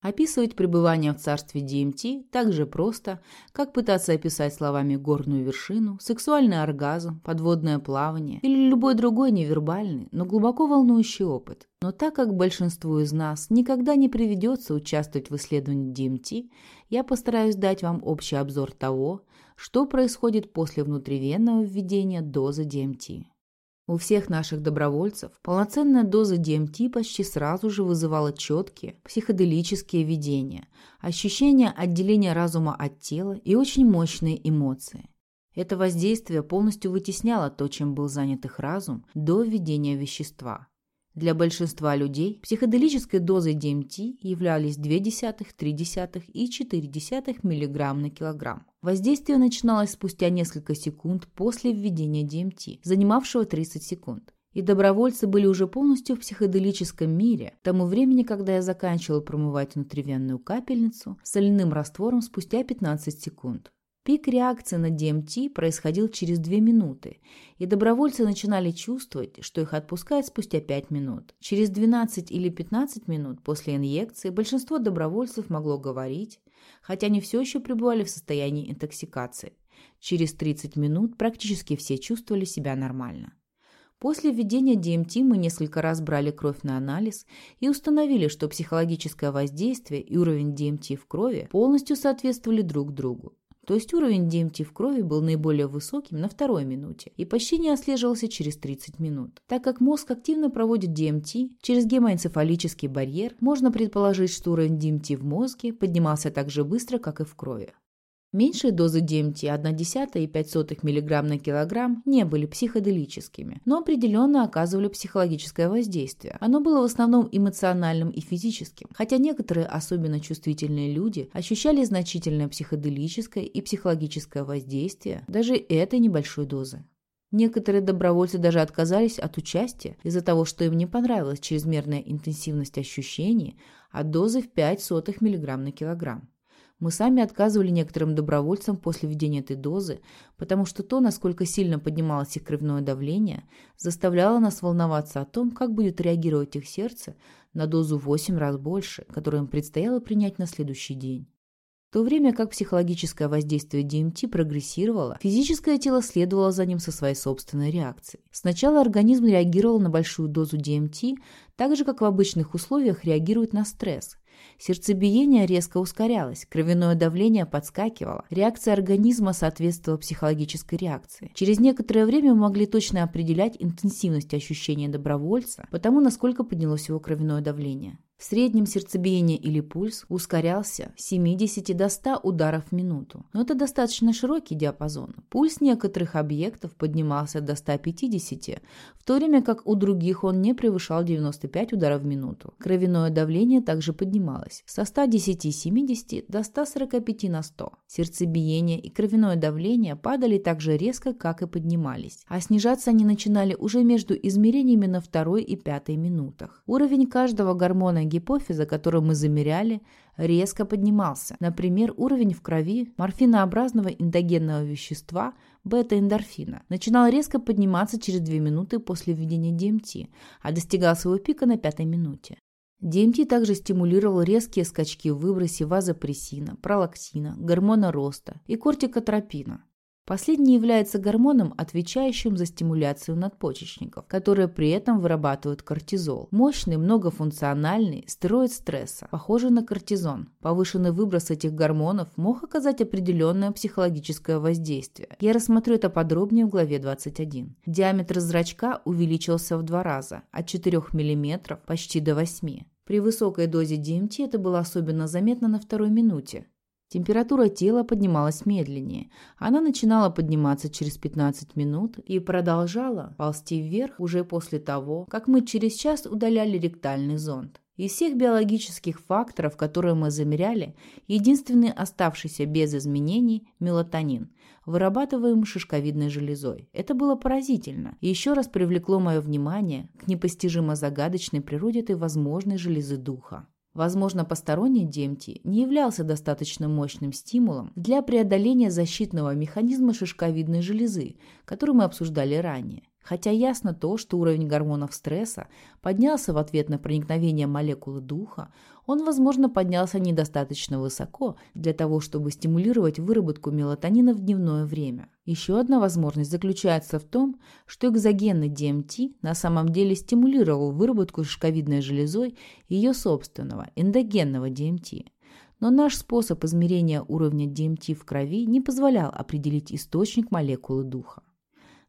Описывать пребывание в царстве DMT так же просто, как пытаться описать словами горную вершину, сексуальный оргазм, подводное плавание или любой другой невербальный, но глубоко волнующий опыт. Но так как большинству из нас никогда не приведется участвовать в исследовании DMT, я постараюсь дать вам общий обзор того, что происходит после внутривенного введения дозы DMT. У всех наших добровольцев полноценная доза DMT почти сразу же вызывала четкие психоделические видения, ощущение отделения разума от тела и очень мощные эмоции. Это воздействие полностью вытесняло то, чем был занят их разум до введения вещества. Для большинства людей психоделической дозой DMT являлись 0,2, 0,3 и 0,4 мг на килограмм. Воздействие начиналось спустя несколько секунд после введения DMT, занимавшего 30 секунд. И добровольцы были уже полностью в психоделическом мире к тому времени, когда я заканчивал промывать внутривенную капельницу соляным раствором спустя 15 секунд. Пик реакции на ДМТ происходил через 2 минуты, и добровольцы начинали чувствовать, что их отпускают спустя 5 минут. Через 12 или 15 минут после инъекции большинство добровольцев могло говорить, хотя они все еще пребывали в состоянии интоксикации. Через 30 минут практически все чувствовали себя нормально. После введения ДМТ мы несколько раз брали кровь на анализ и установили, что психологическое воздействие и уровень ДМТ в крови полностью соответствовали друг другу. То есть уровень DMT в крови был наиболее высоким на второй минуте и почти не отслеживался через 30 минут. Так как мозг активно проводит DMT через гемоэнцефалический барьер, можно предположить, что уровень DMT в мозге поднимался так же быстро, как и в крови. Меньшие дозы DMT 1,1 и 0,05 мг на килограмм не были психоделическими, но определенно оказывали психологическое воздействие. Оно было в основном эмоциональным и физическим, хотя некоторые особенно чувствительные люди ощущали значительное психоделическое и психологическое воздействие даже этой небольшой дозы. Некоторые добровольцы даже отказались от участия из-за того, что им не понравилась чрезмерная интенсивность ощущений от дозы в 0,05 мг на килограмм. Мы сами отказывали некоторым добровольцам после введения этой дозы, потому что то, насколько сильно поднималось их кровяное давление, заставляло нас волноваться о том, как будет реагировать их сердце на дозу в 8 раз больше, которую им предстояло принять на следующий день. В то время как психологическое воздействие ДМТ прогрессировало, физическое тело следовало за ним со своей собственной реакцией. Сначала организм реагировал на большую дозу ДМТ, так же, как в обычных условиях реагирует на стресс. Сердцебиение резко ускорялось, кровяное давление подскакивало, реакция организма соответствовала психологической реакции. Через некоторое время мы могли точно определять интенсивность ощущения добровольца, потому насколько поднялось его кровяное давление. В среднем сердцебиение или пульс ускорялся с 70 до 100 ударов в минуту. Но это достаточно широкий диапазон. Пульс некоторых объектов поднимался до 150, в то время как у других он не превышал 95 ударов в минуту. Кровяное давление также поднималось со 110-70 до 145 на 100. Сердцебиение и кровяное давление падали так же резко, как и поднимались, а снижаться они начинали уже между измерениями на второй и пятой минутах. Уровень каждого гормона гипофиза, который мы замеряли, резко поднимался. Например, уровень в крови морфинообразного эндогенного вещества бета-эндорфина начинал резко подниматься через 2 минуты после введения ДМТ, а достигал своего пика на пятой минуте. ДМТ также стимулировал резкие скачки в выбросе вазопрессина, пролактина, гормона роста и кортикотропина. Последний является гормоном, отвечающим за стимуляцию надпочечников, которые при этом вырабатывают кортизол. Мощный, многофункциональный стероид стресса, похожий на кортизон. Повышенный выброс этих гормонов мог оказать определенное психологическое воздействие. Я рассмотрю это подробнее в главе 21. Диаметр зрачка увеличился в два раза, от 4 мм почти до 8 при высокой дозе DMT это было особенно заметно на второй минуте. Температура тела поднималась медленнее. Она начинала подниматься через 15 минут и продолжала ползти вверх уже после того, как мы через час удаляли ректальный зонд. Из всех биологических факторов, которые мы замеряли, единственный оставшийся без изменений – мелатонин, вырабатываемый шишковидной железой. Это было поразительно и еще раз привлекло мое внимание к непостижимо загадочной природе этой возможной железы духа. Возможно, посторонний DMT не являлся достаточно мощным стимулом для преодоления защитного механизма шишковидной железы, который мы обсуждали ранее. Хотя ясно то, что уровень гормонов стресса поднялся в ответ на проникновение молекулы духа, он, возможно, поднялся недостаточно высоко для того, чтобы стимулировать выработку мелатонина в дневное время. Еще одна возможность заключается в том, что экзогенный DMT на самом деле стимулировал выработку шишковидной железой ее собственного эндогенного DMT. Но наш способ измерения уровня DMT в крови не позволял определить источник молекулы духа.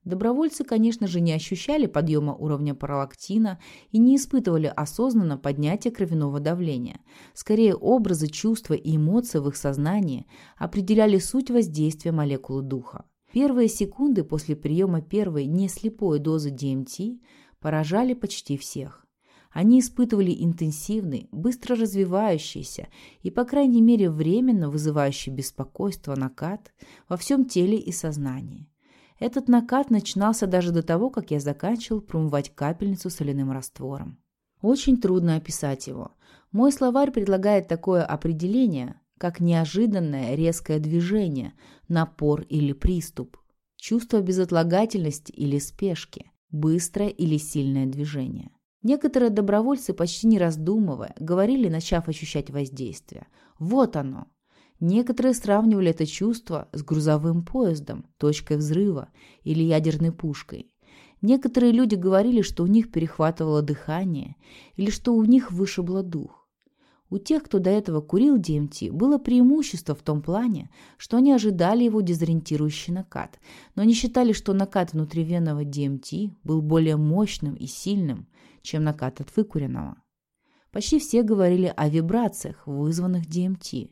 Добровольцы, конечно же, не ощущали подъема уровня пролактина и не испытывали осознанно поднятия кровяного давления. Скорее, образы, чувства и эмоции в их сознании определяли суть воздействия молекулы духа. Первые секунды после приема первой неслепой дозы ДМТ поражали почти всех. Они испытывали интенсивный, быстро развивающийся и, по крайней мере, временно вызывающий беспокойство накат во всем теле и сознании. Этот накат начинался даже до того, как я заканчивал промывать капельницу соляным раствором. Очень трудно описать его. Мой словарь предлагает такое определение, как неожиданное резкое движение, напор или приступ, чувство безотлагательности или спешки, быстрое или сильное движение. Некоторые добровольцы, почти не раздумывая, говорили, начав ощущать воздействие. «Вот оно! Некоторые сравнивали это чувство с грузовым поездом, точкой взрыва или ядерной пушкой. Некоторые люди говорили, что у них перехватывало дыхание или что у них вышибло дух. У тех, кто до этого курил DMT, было преимущество в том плане, что они ожидали его дезориентирующий накат, но не считали, что накат внутривенного DMT был более мощным и сильным, чем накат от выкуренного. Почти все говорили о вибрациях, вызванных DMT,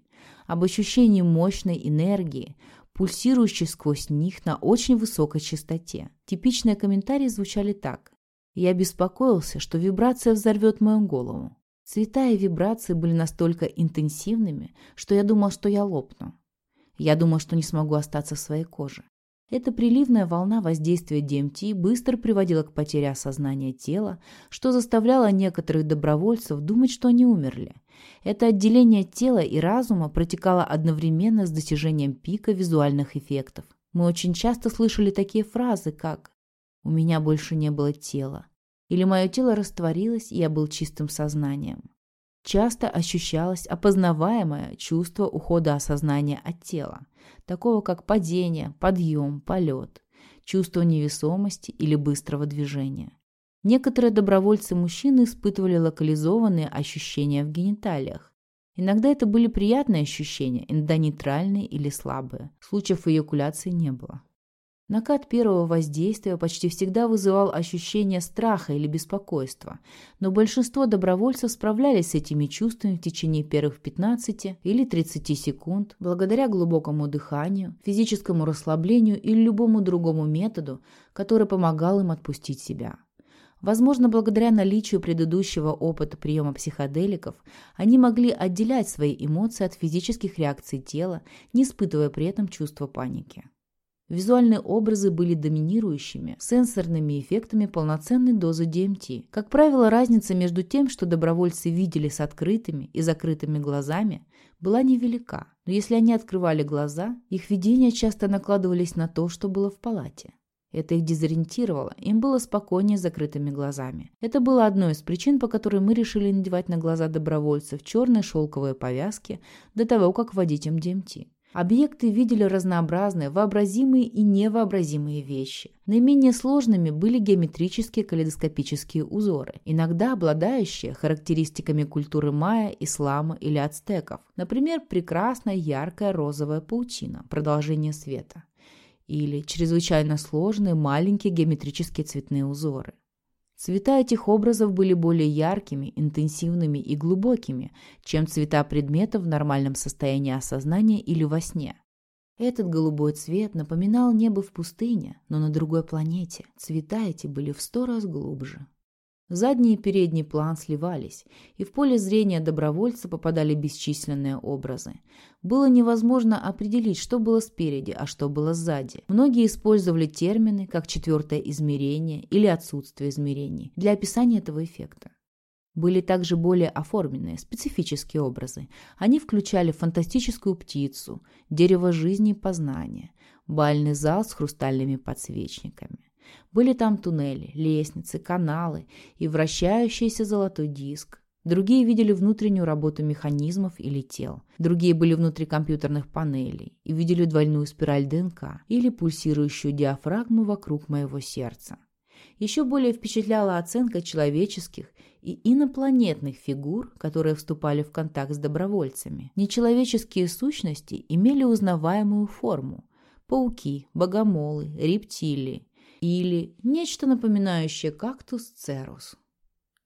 об ощущении мощной энергии, пульсирующей сквозь них на очень высокой частоте. Типичные комментарии звучали так. «Я беспокоился, что вибрация взорвет мою голову. Цвета и вибрации были настолько интенсивными, что я думал, что я лопну. Я думал, что не смогу остаться в своей коже. Эта приливная волна воздействия ДМТ быстро приводила к потере осознания тела, что заставляло некоторых добровольцев думать, что они умерли. Это отделение тела и разума протекало одновременно с достижением пика визуальных эффектов. Мы очень часто слышали такие фразы, как «У меня больше не было тела» или «Мое тело растворилось, и я был чистым сознанием». Часто ощущалось опознаваемое чувство ухода осознания от тела, такого как падение, подъем, полет, чувство невесомости или быстрого движения. Некоторые добровольцы-мужчины испытывали локализованные ощущения в гениталиях. Иногда это были приятные ощущения, иногда нейтральные или слабые. Случаев эякуляции не было. Накат первого воздействия почти всегда вызывал ощущение страха или беспокойства, но большинство добровольцев справлялись с этими чувствами в течение первых 15 или 30 секунд благодаря глубокому дыханию, физическому расслаблению или любому другому методу, который помогал им отпустить себя. Возможно, благодаря наличию предыдущего опыта приема психоделиков, они могли отделять свои эмоции от физических реакций тела, не испытывая при этом чувства паники. Визуальные образы были доминирующими, сенсорными эффектами полноценной дозы DMT. Как правило, разница между тем, что добровольцы видели с открытыми и закрытыми глазами, была невелика, но если они открывали глаза, их видения часто накладывались на то, что было в палате. Это их дезориентировало, им было спокойнее с закрытыми глазами. Это было одной из причин, по которой мы решили надевать на глаза добровольцев черные шелковые повязки до того, как вводить им ДМТ. Объекты видели разнообразные, вообразимые и невообразимые вещи. Наименее сложными были геометрические калейдоскопические узоры, иногда обладающие характеристиками культуры майя, ислама или ацтеков. Например, прекрасная яркая розовая паутина, продолжение света. Или чрезвычайно сложные маленькие геометрические цветные узоры. Цвета этих образов были более яркими, интенсивными и глубокими, чем цвета предметов в нормальном состоянии осознания или во сне. Этот голубой цвет напоминал небо в пустыне, но на другой планете. Цвета эти были в сто раз глубже. Задний и передний план сливались, и в поле зрения добровольца попадали бесчисленные образы. Было невозможно определить, что было спереди, а что было сзади. Многие использовали термины, как четвертое измерение или отсутствие измерений, для описания этого эффекта. Были также более оформленные, специфические образы. Они включали фантастическую птицу, дерево жизни и познания, бальный зал с хрустальными подсвечниками. Были там туннели, лестницы, каналы и вращающийся золотой диск. Другие видели внутреннюю работу механизмов или тел. Другие были внутри компьютерных панелей и видели двойную спираль ДНК или пульсирующую диафрагму вокруг моего сердца. Еще более впечатляла оценка человеческих и инопланетных фигур, которые вступали в контакт с добровольцами. Нечеловеческие сущности имели узнаваемую форму. Пауки, богомолы, рептилии, или нечто напоминающее кактус церус.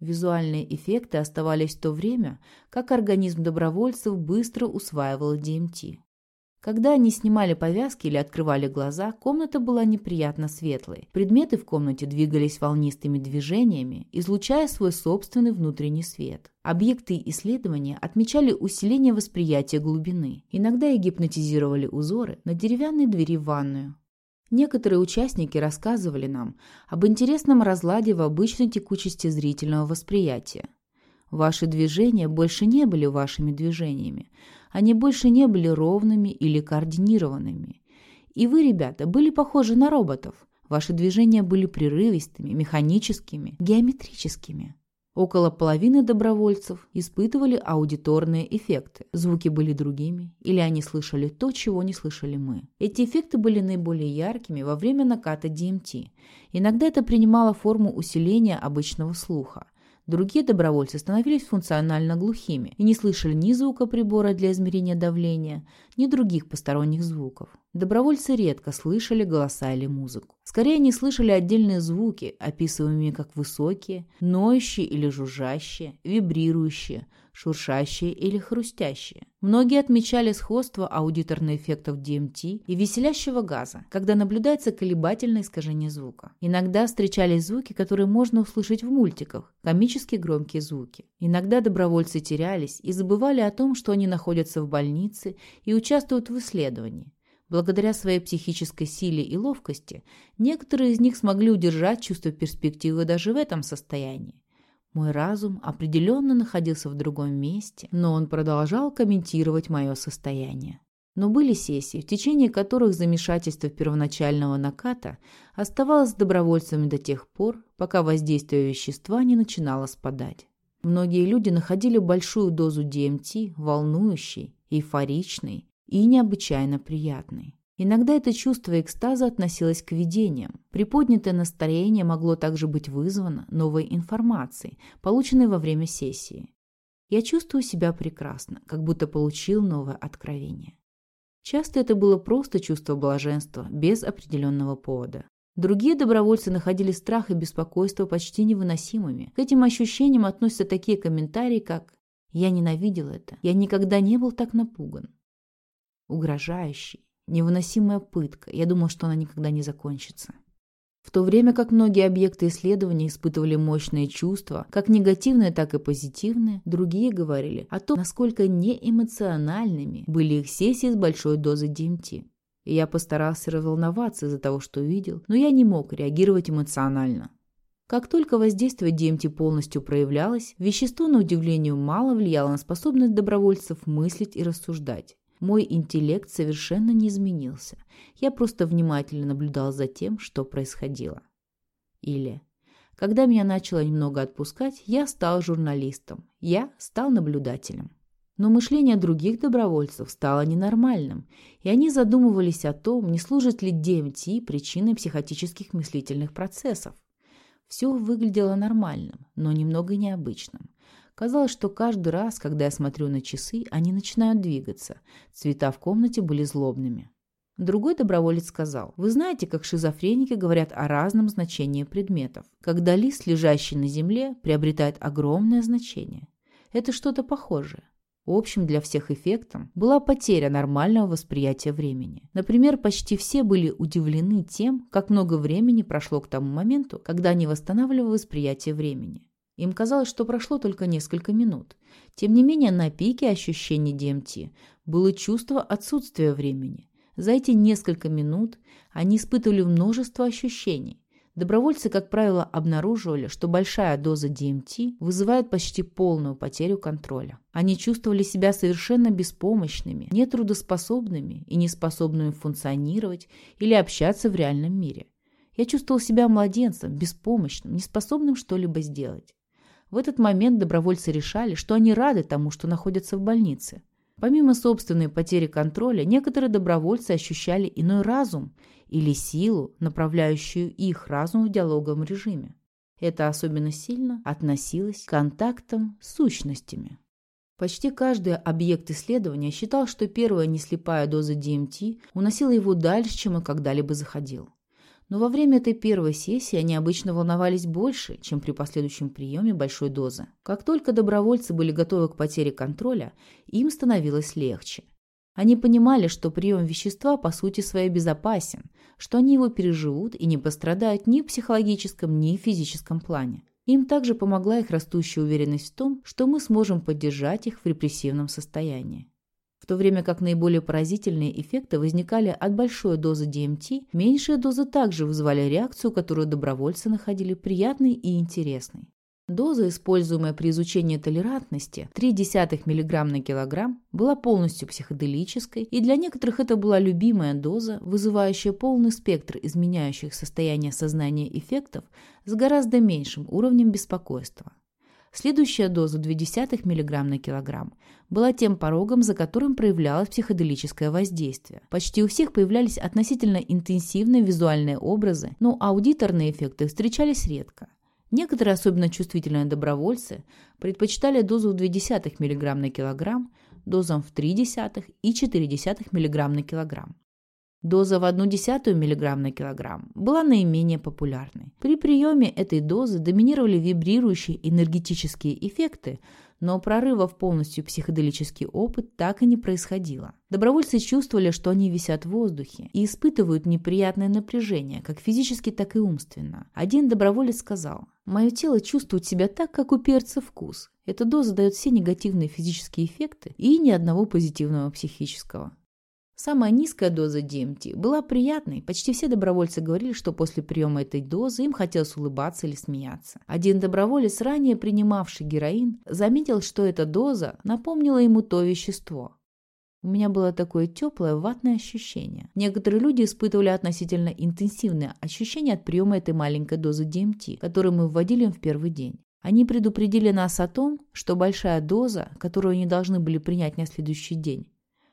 Визуальные эффекты оставались в то время, как организм добровольцев быстро усваивал ДМТ. Когда они снимали повязки или открывали глаза, комната была неприятно светлой. Предметы в комнате двигались волнистыми движениями, излучая свой собственный внутренний свет. Объекты исследования отмечали усиление восприятия глубины. Иногда и гипнотизировали узоры на деревянной двери в ванную. Некоторые участники рассказывали нам об интересном разладе в обычной текучести зрительного восприятия. Ваши движения больше не были вашими движениями. Они больше не были ровными или координированными. И вы, ребята, были похожи на роботов. Ваши движения были прерывистыми, механическими, геометрическими. Около половины добровольцев испытывали аудиторные эффекты. Звуки были другими, или они слышали то, чего не слышали мы. Эти эффекты были наиболее яркими во время наката DMT. Иногда это принимало форму усиления обычного слуха. Другие добровольцы становились функционально глухими и не слышали ни звука прибора для измерения давления, ни других посторонних звуков. Добровольцы редко слышали голоса или музыку. Скорее, они слышали отдельные звуки, описываемые как высокие, ноющие или жужжащие, вибрирующие, шуршащие или хрустящие. Многие отмечали сходство аудиторных эффектов DMT и веселящего газа, когда наблюдается колебательное искажение звука. Иногда встречались звуки, которые можно услышать в мультиках, комически громкие звуки. Иногда добровольцы терялись и забывали о том, что они находятся в больнице и участвуют в исследовании. Благодаря своей психической силе и ловкости, некоторые из них смогли удержать чувство перспективы даже в этом состоянии. Мой разум определенно находился в другом месте, но он продолжал комментировать мое состояние. Но были сессии, в течение которых замешательство первоначального наката оставалось добровольцами до тех пор, пока воздействие вещества не начинало спадать. Многие люди находили большую дозу DMT волнующей, эйфоричной и необычайно приятной. Иногда это чувство экстаза относилось к видениям. Приподнятое настроение могло также быть вызвано новой информацией, полученной во время сессии. Я чувствую себя прекрасно, как будто получил новое откровение. Часто это было просто чувство блаженства, без определенного повода. Другие добровольцы находили страх и беспокойство почти невыносимыми. К этим ощущениям относятся такие комментарии, как «Я ненавидел это. Я никогда не был так напуган». Угрожающий. Невыносимая пытка. Я думал, что она никогда не закончится. В то время как многие объекты исследования испытывали мощные чувства, как негативные, так и позитивные, другие говорили о том, насколько неэмоциональными были их сессии с большой дозой DMT. И я постарался разволноваться из-за того, что видел, но я не мог реагировать эмоционально. Как только воздействие DMT полностью проявлялось, вещество, на удивление, мало влияло на способность добровольцев мыслить и рассуждать. Мой интеллект совершенно не изменился. Я просто внимательно наблюдал за тем, что происходило. Или когда меня начало немного отпускать, я стал журналистом. Я стал наблюдателем. Но мышление других добровольцев стало ненормальным, и они задумывались о том, не служит ли DMT причиной психотических мыслительных процессов. Все выглядело нормальным, но немного необычным. Казалось, что каждый раз, когда я смотрю на часы, они начинают двигаться. Цвета в комнате были злобными. Другой доброволец сказал, «Вы знаете, как шизофреники говорят о разном значении предметов, когда лист, лежащий на земле, приобретает огромное значение. Это что-то похожее. Общим для всех эффектом была потеря нормального восприятия времени. Например, почти все были удивлены тем, как много времени прошло к тому моменту, когда они восстанавливали восприятие времени. Им казалось, что прошло только несколько минут. Тем не менее, на пике ощущений ДМТ было чувство отсутствия времени. За эти несколько минут они испытывали множество ощущений. Добровольцы, как правило, обнаруживали, что большая доза ДМТ вызывает почти полную потерю контроля. Они чувствовали себя совершенно беспомощными, нетрудоспособными и неспособными функционировать или общаться в реальном мире. Я чувствовал себя младенцем, беспомощным, неспособным что-либо сделать. В этот момент добровольцы решали, что они рады тому, что находятся в больнице. Помимо собственной потери контроля, некоторые добровольцы ощущали иной разум или силу, направляющую их разум в диалоговом режиме. Это особенно сильно относилось к контактам с сущностями. Почти каждый объект исследования считал, что первая неслепая доза DMT уносила его дальше, чем он когда-либо заходил. Но во время этой первой сессии они обычно волновались больше, чем при последующем приеме большой дозы. Как только добровольцы были готовы к потере контроля, им становилось легче. Они понимали, что прием вещества по сути своей безопасен, что они его переживут и не пострадают ни в психологическом, ни в физическом плане. Им также помогла их растущая уверенность в том, что мы сможем поддержать их в репрессивном состоянии. То время как наиболее поразительные эффекты возникали от большой дозы DMT, меньшие дозы также вызывали реакцию, которую добровольцы находили приятной и интересной. Доза, используемая при изучении толерантности, 0,3 мг на килограмм, была полностью психоделической, и для некоторых это была любимая доза, вызывающая полный спектр изменяющих состояние сознания эффектов с гораздо меньшим уровнем беспокойства. Следующая доза 0,2 мг на килограмм была тем порогом, за которым проявлялось психоделическое воздействие. Почти у всех появлялись относительно интенсивные визуальные образы, но аудиторные эффекты встречались редко. Некоторые особенно чувствительные добровольцы предпочитали дозу в 0,2 мг на килограмм, дозам в 0,3 и 0,4 мг на килограмм. Доза в 0,1 мг на килограмм была наименее популярной. При приеме этой дозы доминировали вибрирующие энергетические эффекты, но прорыва в полностью психоделический опыт так и не происходило. Добровольцы чувствовали, что они висят в воздухе и испытывают неприятное напряжение, как физически, так и умственно. Один доброволец сказал, «Мое тело чувствует себя так, как у перца вкус. Эта доза дает все негативные физические эффекты и ни одного позитивного психического». Самая низкая доза DMT была приятной. Почти все добровольцы говорили, что после приема этой дозы им хотелось улыбаться или смеяться. Один доброволец, ранее принимавший героин, заметил, что эта доза напомнила ему то вещество. У меня было такое теплое ватное ощущение. Некоторые люди испытывали относительно интенсивное ощущение от приема этой маленькой дозы DMT, которую мы вводили им в первый день. Они предупредили нас о том, что большая доза, которую они должны были принять на следующий день,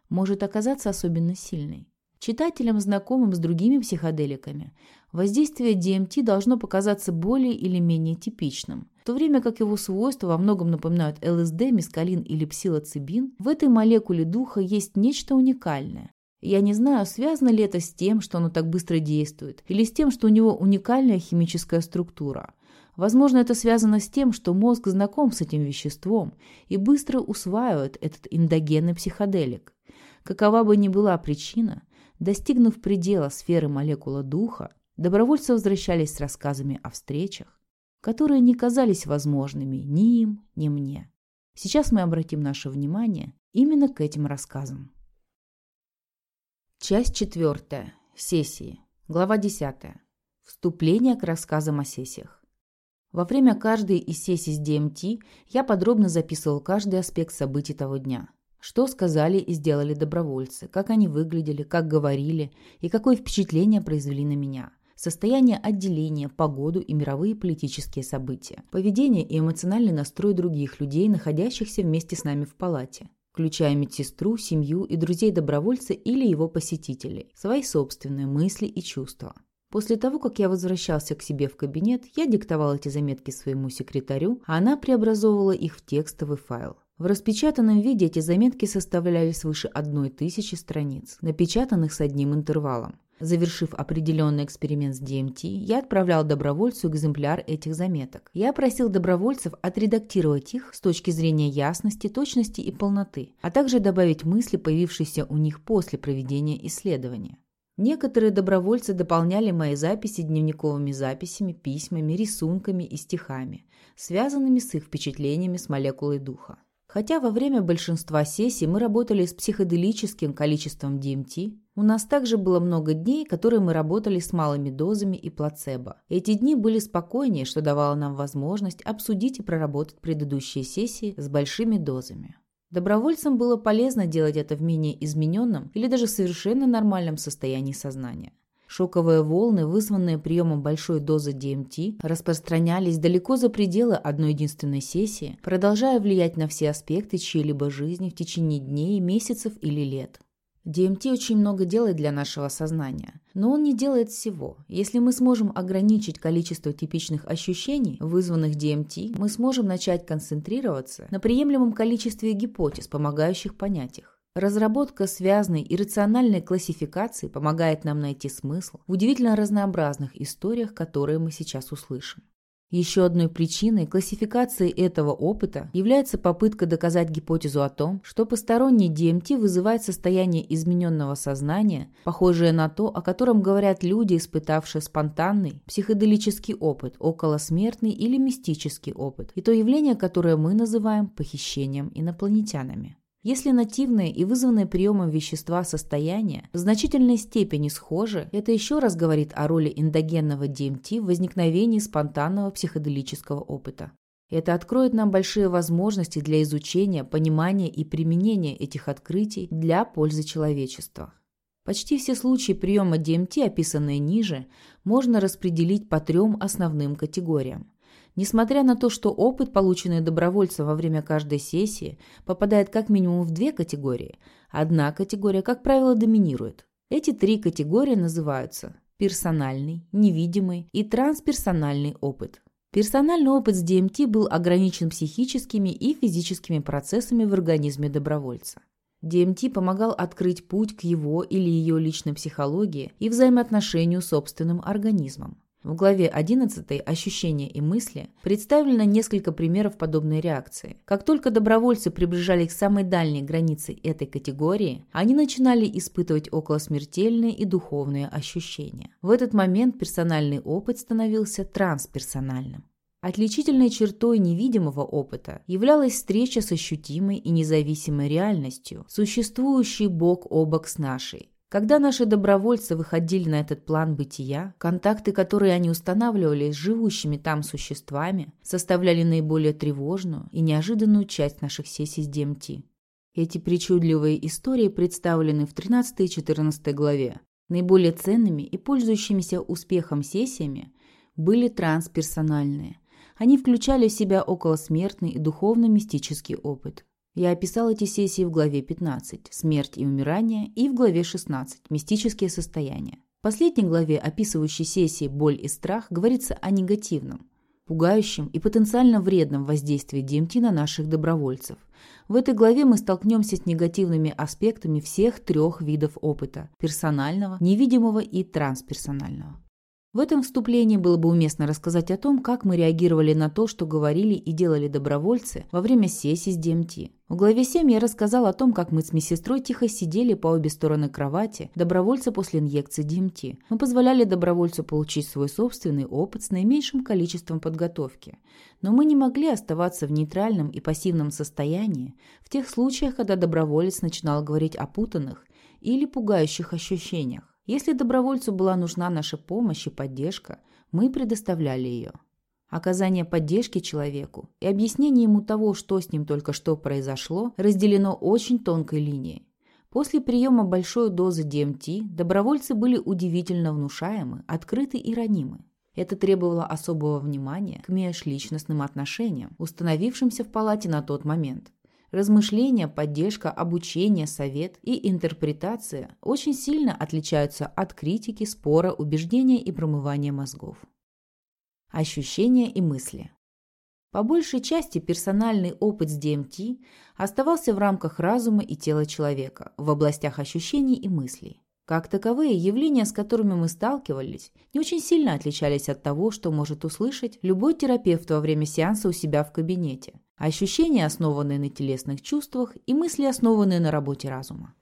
может оказаться особенно сильной. Читателям, знакомым с другими психоделиками, воздействие DMT должно показаться более или менее типичным, в то время как его свойства во многом напоминают ЛСД, мескалин или псилоцибин, в этой молекуле духа есть нечто уникальное. Я не знаю, связано ли это с тем, что оно так быстро действует, или с тем, что у него уникальная химическая структура. Возможно, это связано с тем, что мозг знаком с этим веществом и быстро усваивает этот эндогенный психоделик. Какова бы ни была причина, достигнув предела сферы молекула духа, добровольцы возвращались с рассказами о встречах, которые не казались возможными ни им, ни мне. Сейчас мы обратим наше внимание именно к этим рассказам. Часть четвертая. Сессии. Глава десятая. Вступление к рассказам о сессиях. Во время каждой из сессий с DMT я подробно записывал каждый аспект событий того дня. Что сказали и сделали добровольцы, как они выглядели, как говорили и какое впечатление произвели на меня. Состояние отделения, погоду и мировые политические события. Поведение и эмоциональный настрой других людей, находящихся вместе с нами в палате включая медсестру, семью и друзей добровольца или его посетителей, свои собственные мысли и чувства. После того, как я возвращался к себе в кабинет, я диктовал эти заметки своему секретарю, а она преобразовывала их в текстовый файл. В распечатанном виде эти заметки составляли свыше одной тысячи страниц, напечатанных с одним интервалом. Завершив определенный эксперимент с DMT, я отправлял добровольцу экземпляр этих заметок. Я просил добровольцев отредактировать их с точки зрения ясности, точности и полноты, а также добавить мысли, появившиеся у них после проведения исследования. Некоторые добровольцы дополняли мои записи дневниковыми записями, письмами, рисунками и стихами, связанными с их впечатлениями с молекулой духа. Хотя во время большинства сессий мы работали с психоделическим количеством DMT, у нас также было много дней, которые мы работали с малыми дозами и плацебо. Эти дни были спокойнее, что давало нам возможность обсудить и проработать предыдущие сессии с большими дозами. Добровольцам было полезно делать это в менее измененном или даже совершенно нормальном состоянии сознания. Шоковые волны, вызванные приемом большой дозы DMT, распространялись далеко за пределы одной единственной сессии, продолжая влиять на все аспекты чьей-либо жизни в течение дней, месяцев или лет. DMT очень много делает для нашего сознания, но он не делает всего. Если мы сможем ограничить количество типичных ощущений, вызванных DMT, мы сможем начать концентрироваться на приемлемом количестве гипотез, помогающих понять их. Разработка связанной и рациональной классификации помогает нам найти смысл в удивительно разнообразных историях, которые мы сейчас услышим. Еще одной причиной классификации этого опыта является попытка доказать гипотезу о том, что посторонний DMT вызывает состояние измененного сознания, похожее на то, о котором говорят люди, испытавшие спонтанный психоделический опыт, околосмертный или мистический опыт, и то явление, которое мы называем похищением инопланетянами. Если нативные и вызванные приемом вещества состояния в значительной степени схожи, это еще раз говорит о роли эндогенного DMT в возникновении спонтанного психоделического опыта. Это откроет нам большие возможности для изучения, понимания и применения этих открытий для пользы человечества. Почти все случаи приема DMT, описанные ниже, можно распределить по трем основным категориям. Несмотря на то, что опыт, полученный добровольцем во время каждой сессии, попадает как минимум в две категории, одна категория, как правило, доминирует. Эти три категории называются персональный, невидимый и трансперсональный опыт. Персональный опыт с DMT был ограничен психическими и физическими процессами в организме добровольца. DMT помогал открыть путь к его или ее личной психологии и взаимоотношению с собственным организмом. В главе 11 «Ощущения и мысли» представлено несколько примеров подобной реакции. Как только добровольцы приближались к самой дальней границе этой категории, они начинали испытывать околосмертельные и духовные ощущения. В этот момент персональный опыт становился трансперсональным. Отличительной чертой невидимого опыта являлась встреча с ощутимой и независимой реальностью, существующей бок о бок с нашей, когда наши добровольцы выходили на этот план бытия, контакты, которые они устанавливали с живущими там существами, составляли наиболее тревожную и неожиданную часть наших сессий с ДМТ. Эти причудливые истории представлены в 13 и 14 главе. Наиболее ценными и пользующимися успехом сессиями были трансперсональные. Они включали в себя околосмертный и духовно-мистический опыт. Я описал эти сессии в главе 15 «Смерть и умирание» и в главе 16 «Мистические состояния». В последней главе, описывающей сессии «Боль и страх», говорится о негативном, пугающем и потенциально вредном воздействии DMT на наших добровольцев. В этой главе мы столкнемся с негативными аспектами всех трех видов опыта – персонального, невидимого и трансперсонального. В этом вступлении было бы уместно рассказать о том, как мы реагировали на то, что говорили и делали добровольцы во время сессий с ДМТ. В главе 7 я рассказал о том, как мы с медсестрой тихо сидели по обе стороны кровати добровольца после инъекции ДМТ. Мы позволяли добровольцу получить свой собственный опыт с наименьшим количеством подготовки. Но мы не могли оставаться в нейтральном и пассивном состоянии в тех случаях, когда доброволец начинал говорить о путанных или пугающих ощущениях. Если добровольцу была нужна наша помощь и поддержка, мы предоставляли ее. Оказание поддержки человеку и объяснение ему того, что с ним только что произошло, разделено очень тонкой линией. После приема большой дозы ДМТ добровольцы были удивительно внушаемы, открыты и ранимы. Это требовало особого внимания к межличностным отношениям, установившимся в палате на тот момент. Размышления, поддержка, обучение, совет и интерпретация очень сильно отличаются от критики, спора, убеждения и промывания мозгов. Ощущения и мысли. По большей части персональный опыт с ДМТ оставался в рамках разума и тела человека, в областях ощущений и мыслей. Как таковые, явления, с которыми мы сталкивались, не очень сильно отличались от того, что может услышать любой терапевт во время сеанса у себя в кабинете. Ощущения, основанные на телесных чувствах, и мысли, основанные на работе разума.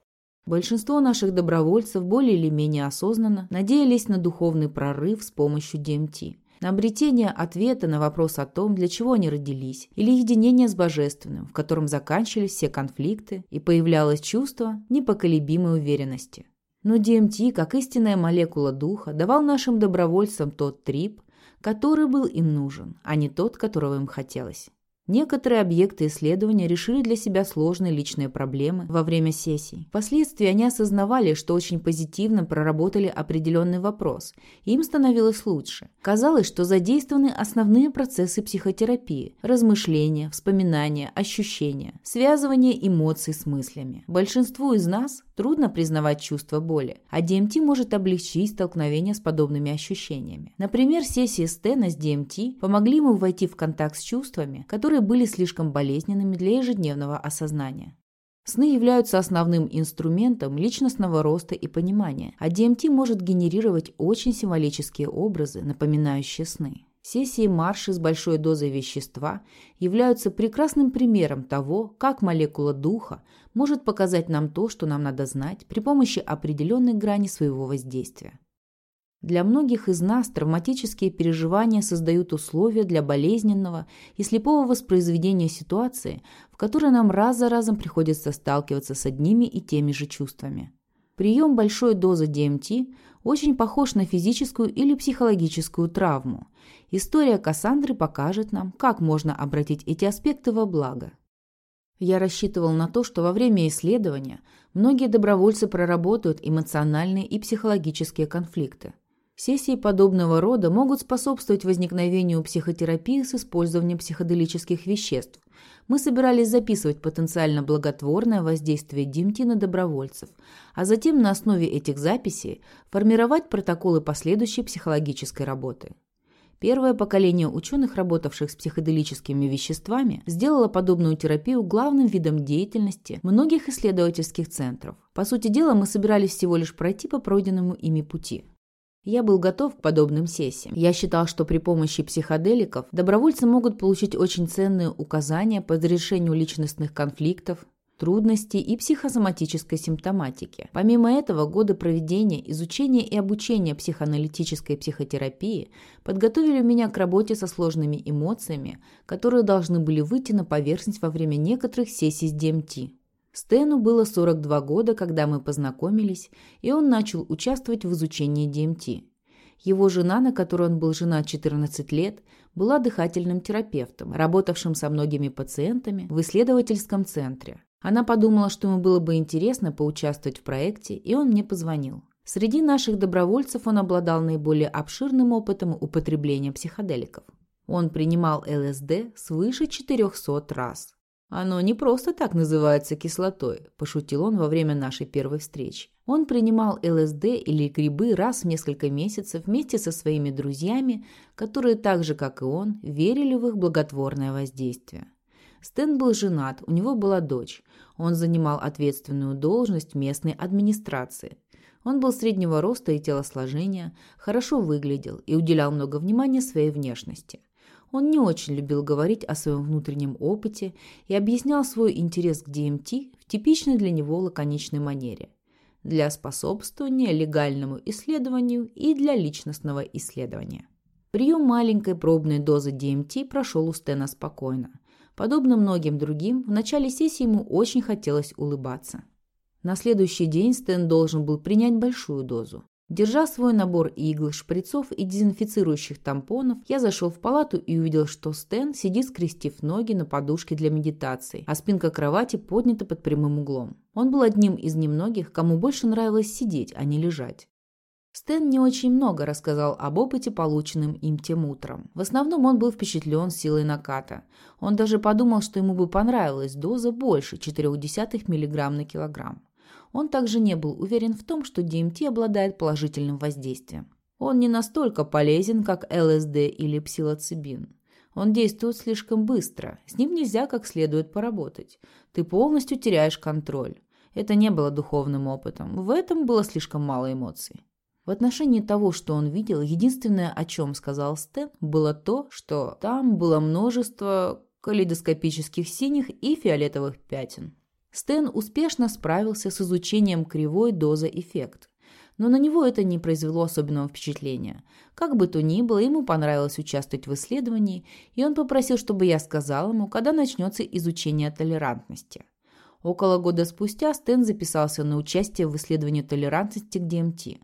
Большинство наших добровольцев более или менее осознанно надеялись на духовный прорыв с помощью ДМТ, на обретение ответа на вопрос о том, для чего они родились, или единение с Божественным, в котором заканчивались все конфликты и появлялось чувство непоколебимой уверенности. Но DMT, как истинная молекула духа, давал нашим добровольцам тот трип, который был им нужен, а не тот, которого им хотелось. Некоторые объекты исследования решили для себя сложные личные проблемы во время сессий. Впоследствии они осознавали, что очень позитивно проработали определенный вопрос, им становилось лучше. Казалось, что задействованы основные процессы психотерапии – размышления, вспоминания, ощущения, связывание эмоций с мыслями. Большинству из нас трудно признавать чувство боли, а DMT может облегчить столкновение с подобными ощущениями. Например, сессии Стена с DMT помогли ему войти в контакт с чувствами, которые которые были слишком болезненными для ежедневного осознания. Сны являются основным инструментом личностного роста и понимания, а DMT может генерировать очень символические образы, напоминающие сны. Сессии марши с большой дозой вещества являются прекрасным примером того, как молекула духа может показать нам то, что нам надо знать при помощи определенной грани своего воздействия. Для многих из нас травматические переживания создают условия для болезненного и слепого воспроизведения ситуации, в которой нам раз за разом приходится сталкиваться с одними и теми же чувствами. Прием большой дозы ДМТ очень похож на физическую или психологическую травму. История Кассандры покажет нам, как можно обратить эти аспекты во благо. Я рассчитывал на то, что во время исследования многие добровольцы проработают эмоциональные и психологические конфликты. Сессии подобного рода могут способствовать возникновению психотерапии с использованием психоделических веществ. Мы собирались записывать потенциально благотворное воздействие ДИМТИ на добровольцев, а затем на основе этих записей формировать протоколы последующей психологической работы. Первое поколение ученых, работавших с психоделическими веществами, сделало подобную терапию главным видом деятельности многих исследовательских центров. По сути дела, мы собирались всего лишь пройти по пройденному ими пути. Я был готов к подобным сессиям. Я считал, что при помощи психоделиков добровольцы могут получить очень ценные указания по разрешению личностных конфликтов, трудностей и психосоматической симптоматики. Помимо этого, годы проведения, изучения и обучения психоаналитической психотерапии подготовили меня к работе со сложными эмоциями, которые должны были выйти на поверхность во время некоторых сессий с ДМТ. Стэну было 42 года, когда мы познакомились, и он начал участвовать в изучении ДМТ. Его жена, на которой он был женат 14 лет, была дыхательным терапевтом, работавшим со многими пациентами в исследовательском центре. Она подумала, что ему было бы интересно поучаствовать в проекте, и он мне позвонил. Среди наших добровольцев он обладал наиболее обширным опытом употребления психоделиков. Он принимал ЛСД свыше 400 раз. «Оно не просто так называется кислотой», – пошутил он во время нашей первой встречи. Он принимал ЛСД или грибы раз в несколько месяцев вместе со своими друзьями, которые так же, как и он, верили в их благотворное воздействие. Стэн был женат, у него была дочь. Он занимал ответственную должность местной администрации. Он был среднего роста и телосложения, хорошо выглядел и уделял много внимания своей внешности. Он не очень любил говорить о своем внутреннем опыте и объяснял свой интерес к DMT в типичной для него лаконичной манере для способствования легальному исследованию и для личностного исследования. Прием маленькой пробной дозы DMT прошел у Стена спокойно. Подобно многим другим, в начале сессии ему очень хотелось улыбаться. На следующий день Стэн должен был принять большую дозу. Держа свой набор игл, шприцов и дезинфицирующих тампонов, я зашел в палату и увидел, что Стэн сидит, скрестив ноги на подушке для медитации, а спинка кровати поднята под прямым углом. Он был одним из немногих, кому больше нравилось сидеть, а не лежать. Стэн не очень много рассказал об опыте, полученном им тем утром. В основном он был впечатлен силой наката. Он даже подумал, что ему бы понравилась доза больше 0,4 мг на килограмм. Он также не был уверен в том, что DMT обладает положительным воздействием. Он не настолько полезен, как ЛСД или псилоцибин. Он действует слишком быстро, с ним нельзя как следует поработать. Ты полностью теряешь контроль. Это не было духовным опытом, в этом было слишком мало эмоций. В отношении того, что он видел, единственное, о чем сказал Стэн, было то, что там было множество калейдоскопических синих и фиолетовых пятен. Стэн успешно справился с изучением кривой доза-эффект. Но на него это не произвело особенного впечатления. Как бы то ни было, ему понравилось участвовать в исследовании, и он попросил, чтобы я сказал ему, когда начнется изучение толерантности. Около года спустя Стэн записался на участие в исследовании толерантности к ДМТ.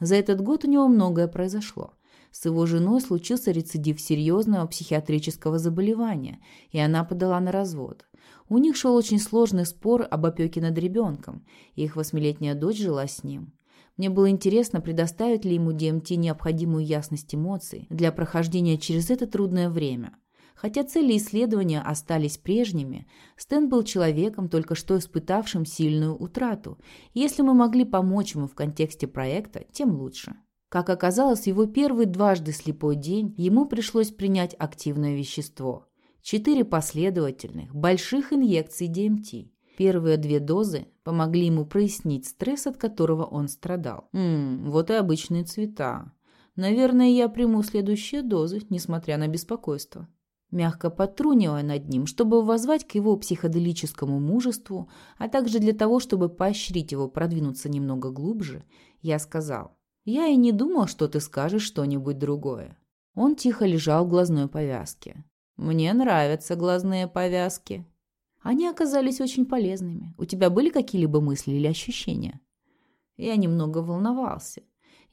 За этот год у него многое произошло. С его женой случился рецидив серьезного психиатрического заболевания, и она подала на развод. У них шел очень сложный спор об опеке над ребенком, и их восьмилетняя дочь жила с ним. Мне было интересно, предоставить ли ему ДМТ необходимую ясность эмоций для прохождения через это трудное время. Хотя цели исследования остались прежними, Стэн был человеком, только что испытавшим сильную утрату. Если мы могли помочь ему в контексте проекта, тем лучше. Как оказалось, его первый дважды слепой день ему пришлось принять активное вещество – Четыре последовательных, больших инъекций ДМТ. Первые две дозы помогли ему прояснить стресс, от которого он страдал. Ммм, вот и обычные цвета. Наверное, я приму следующие дозы, несмотря на беспокойство. Мягко потрунивая над ним, чтобы воззвать к его психоделическому мужеству, а также для того, чтобы поощрить его продвинуться немного глубже, я сказал, «Я и не думал, что ты скажешь что-нибудь другое». Он тихо лежал в глазной повязке. Мне нравятся глазные повязки. Они оказались очень полезными. У тебя были какие-либо мысли или ощущения? Я немного волновался.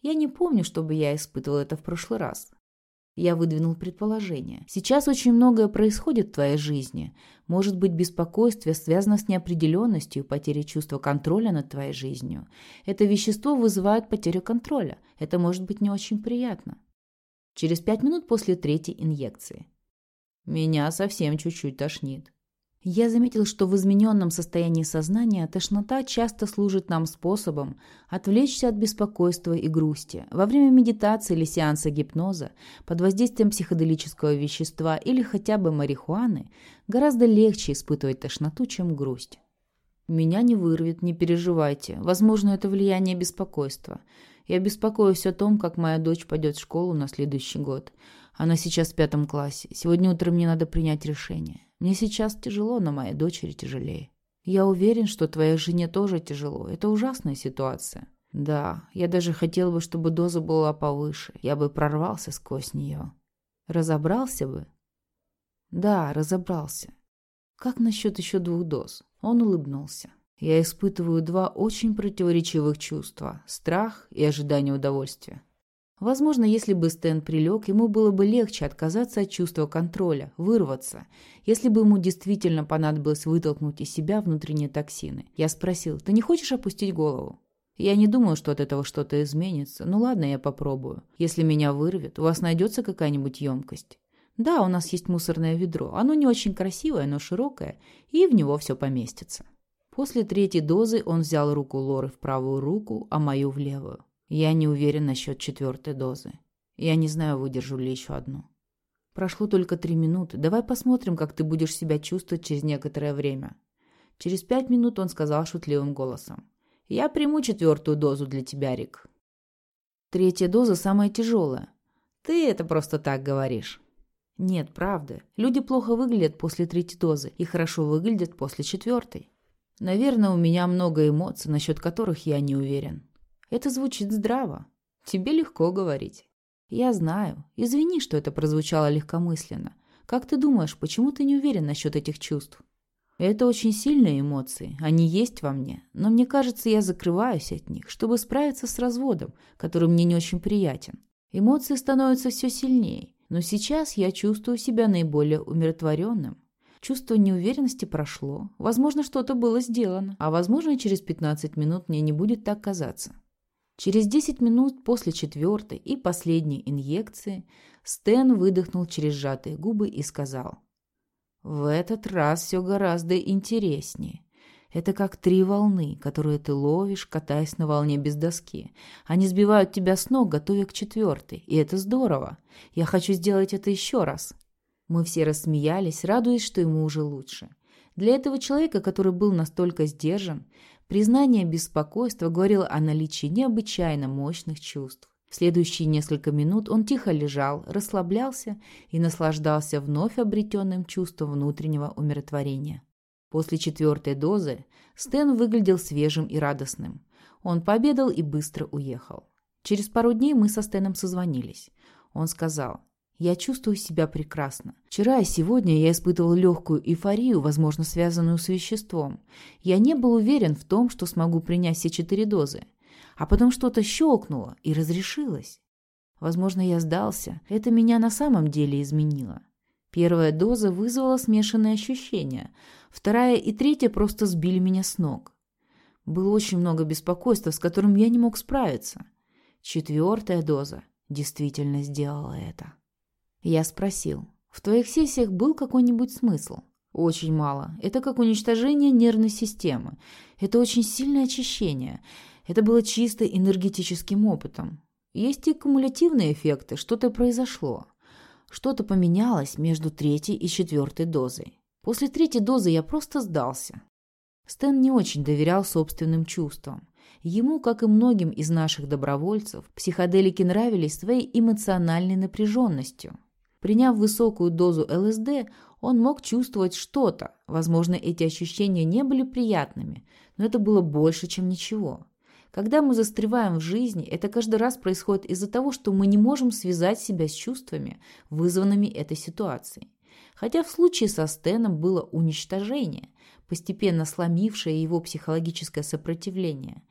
Я не помню, чтобы я испытывал это в прошлый раз. Я выдвинул предположение. Сейчас очень многое происходит в твоей жизни. Может быть, беспокойство связано с неопределенностью, потерей чувства контроля над твоей жизнью. Это вещество вызывает потерю контроля. Это может быть не очень приятно. Через пять минут после третьей инъекции. Меня совсем чуть-чуть тошнит. Я заметил, что в измененном состоянии сознания тошнота часто служит нам способом отвлечься от беспокойства и грусти. Во время медитации или сеанса гипноза под воздействием психоделического вещества или хотя бы марихуаны гораздо легче испытывать тошноту, чем грусть. Меня не вырвет, не переживайте. Возможно, это влияние беспокойства. Я беспокоюсь о том, как моя дочь пойдет в школу на следующий год. Она сейчас в пятом классе. Сегодня утром мне надо принять решение. Мне сейчас тяжело, но моей дочери тяжелее. Я уверен, что твоей жене тоже тяжело. Это ужасная ситуация. Да, я даже хотел бы, чтобы доза была повыше. Я бы прорвался сквозь нее. Разобрался бы? Да, разобрался. Как насчет еще двух доз? Он улыбнулся. Я испытываю два очень противоречивых чувства – страх и ожидание удовольствия. Возможно, если бы Стэн прилег, ему было бы легче отказаться от чувства контроля, вырваться, если бы ему действительно понадобилось вытолкнуть из себя внутренние токсины. Я спросил, ты не хочешь опустить голову? Я не думаю, что от этого что-то изменится. Ну ладно, я попробую. Если меня вырвет, у вас найдется какая-нибудь емкость? Да, у нас есть мусорное ведро. Оно не очень красивое, но широкое, и в него все поместится. После третьей дозы он взял руку Лоры в правую руку, а мою в левую. Я не уверен насчет четвертой дозы. Я не знаю, выдержу ли еще одну. Прошло только три минуты. Давай посмотрим, как ты будешь себя чувствовать через некоторое время. Через пять минут он сказал шутливым голосом. Я приму четвертую дозу для тебя, Рик. Третья доза самая тяжелая. Ты это просто так говоришь. Нет, правда. Люди плохо выглядят после третьей дозы и хорошо выглядят после четвертой. Наверное, у меня много эмоций, насчет которых я не уверен. Это звучит здраво. Тебе легко говорить. Я знаю. Извини, что это прозвучало легкомысленно. Как ты думаешь, почему ты не уверен насчет этих чувств? Это очень сильные эмоции, они есть во мне, но мне кажется, я закрываюсь от них, чтобы справиться с разводом, который мне не очень приятен. Эмоции становятся все сильнее, но сейчас я чувствую себя наиболее умиротворенным. Чувство неуверенности прошло, возможно, что-то было сделано, а возможно, через 15 минут мне не будет так казаться. Через 10 минут после четвертой и последней инъекции Стэн выдохнул через сжатые губы и сказал. «В этот раз все гораздо интереснее. Это как три волны, которые ты ловишь, катаясь на волне без доски. Они сбивают тебя с ног, готовя к четвертой, и это здорово. Я хочу сделать это еще раз». Мы все рассмеялись, радуясь, что ему уже лучше. Для этого человека, который был настолько сдержан, Признание беспокойства говорило о наличии необычайно мощных чувств. В следующие несколько минут он тихо лежал, расслаблялся и наслаждался вновь обретенным чувством внутреннего умиротворения. После четвертой дозы Стэн выглядел свежим и радостным. Он пообедал и быстро уехал. Через пару дней мы со Стэном созвонились. Он сказал, я чувствую себя прекрасно. Вчера и сегодня я испытывал легкую эйфорию, возможно, связанную с веществом. Я не был уверен в том, что смогу принять все четыре дозы. А потом что-то щелкнуло и разрешилось. Возможно, я сдался. Это меня на самом деле изменило. Первая доза вызвала смешанные ощущения. Вторая и третья просто сбили меня с ног. Было очень много беспокойства, с которым я не мог справиться. Четвертая доза действительно сделала это. Я спросил, в твоих сессиях был какой-нибудь смысл? Очень мало. Это как уничтожение нервной системы. Это очень сильное очищение. Это было чисто энергетическим опытом. Есть и кумулятивные эффекты. Что-то произошло. Что-то поменялось между третьей и четвертой дозой. После третьей дозы я просто сдался. Стэн не очень доверял собственным чувствам. Ему, как и многим из наших добровольцев, психоделики нравились своей эмоциональной напряженностью. Приняв высокую дозу ЛСД, он мог чувствовать что-то. Возможно, эти ощущения не были приятными, но это было больше, чем ничего. Когда мы застреваем в жизни, это каждый раз происходит из-за того, что мы не можем связать себя с чувствами, вызванными этой ситуацией. Хотя в случае со Стеном было уничтожение, постепенно сломившее его психологическое сопротивление.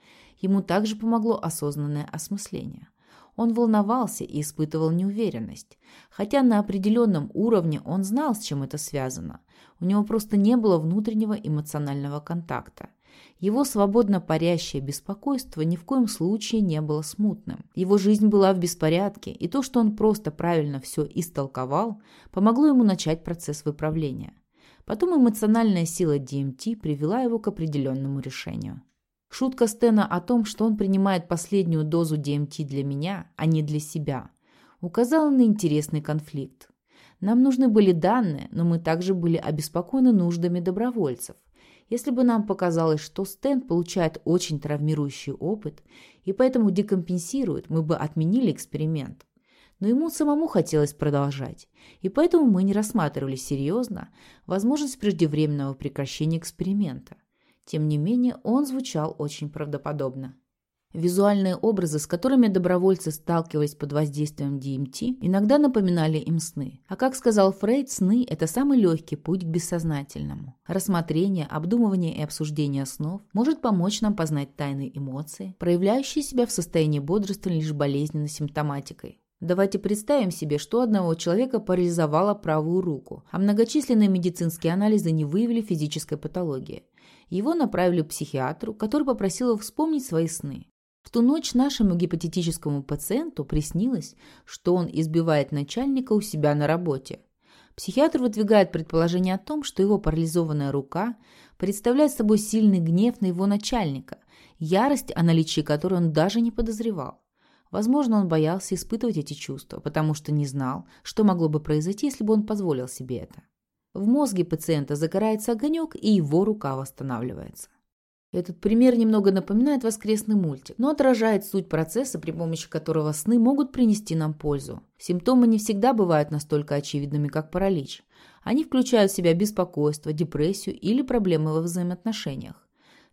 Ему также помогло осознанное осмысление. Он волновался и испытывал неуверенность. Хотя на определенном уровне он знал, с чем это связано. У него просто не было внутреннего эмоционального контакта. Его свободно парящее беспокойство ни в коем случае не было смутным. Его жизнь была в беспорядке, и то, что он просто правильно все истолковал, помогло ему начать процесс выправления. Потом эмоциональная сила DMT привела его к определенному решению. Шутка Стена о том, что он принимает последнюю дозу ДМТ для меня, а не для себя, указала на интересный конфликт. Нам нужны были данные, но мы также были обеспокоены нуждами добровольцев. Если бы нам показалось, что Стэн получает очень травмирующий опыт и поэтому декомпенсирует, мы бы отменили эксперимент. Но ему самому хотелось продолжать, и поэтому мы не рассматривали серьезно возможность преждевременного прекращения эксперимента. Тем не менее, он звучал очень правдоподобно. Визуальные образы, с которыми добровольцы сталкивались под воздействием ДМТ, иногда напоминали им сны. А как сказал Фрейд, сны – это самый легкий путь к бессознательному. Рассмотрение, обдумывание и обсуждение снов может помочь нам познать тайны эмоции, проявляющие себя в состоянии бодрствования лишь болезненной симптоматикой. Давайте представим себе, что одного человека парализовала правую руку, а многочисленные медицинские анализы не выявили физической патологии. Его направили к психиатру, который попросил его вспомнить свои сны. В ту ночь нашему гипотетическому пациенту приснилось, что он избивает начальника у себя на работе. Психиатр выдвигает предположение о том, что его парализованная рука представляет собой сильный гнев на его начальника, ярость, о наличии которой он даже не подозревал. Возможно, он боялся испытывать эти чувства, потому что не знал, что могло бы произойти, если бы он позволил себе это. В мозге пациента загорается огонек, и его рука восстанавливается. Этот пример немного напоминает воскресный мультик, но отражает суть процесса, при помощи которого сны могут принести нам пользу. Симптомы не всегда бывают настолько очевидными, как паралич. Они включают в себя беспокойство, депрессию или проблемы во взаимоотношениях.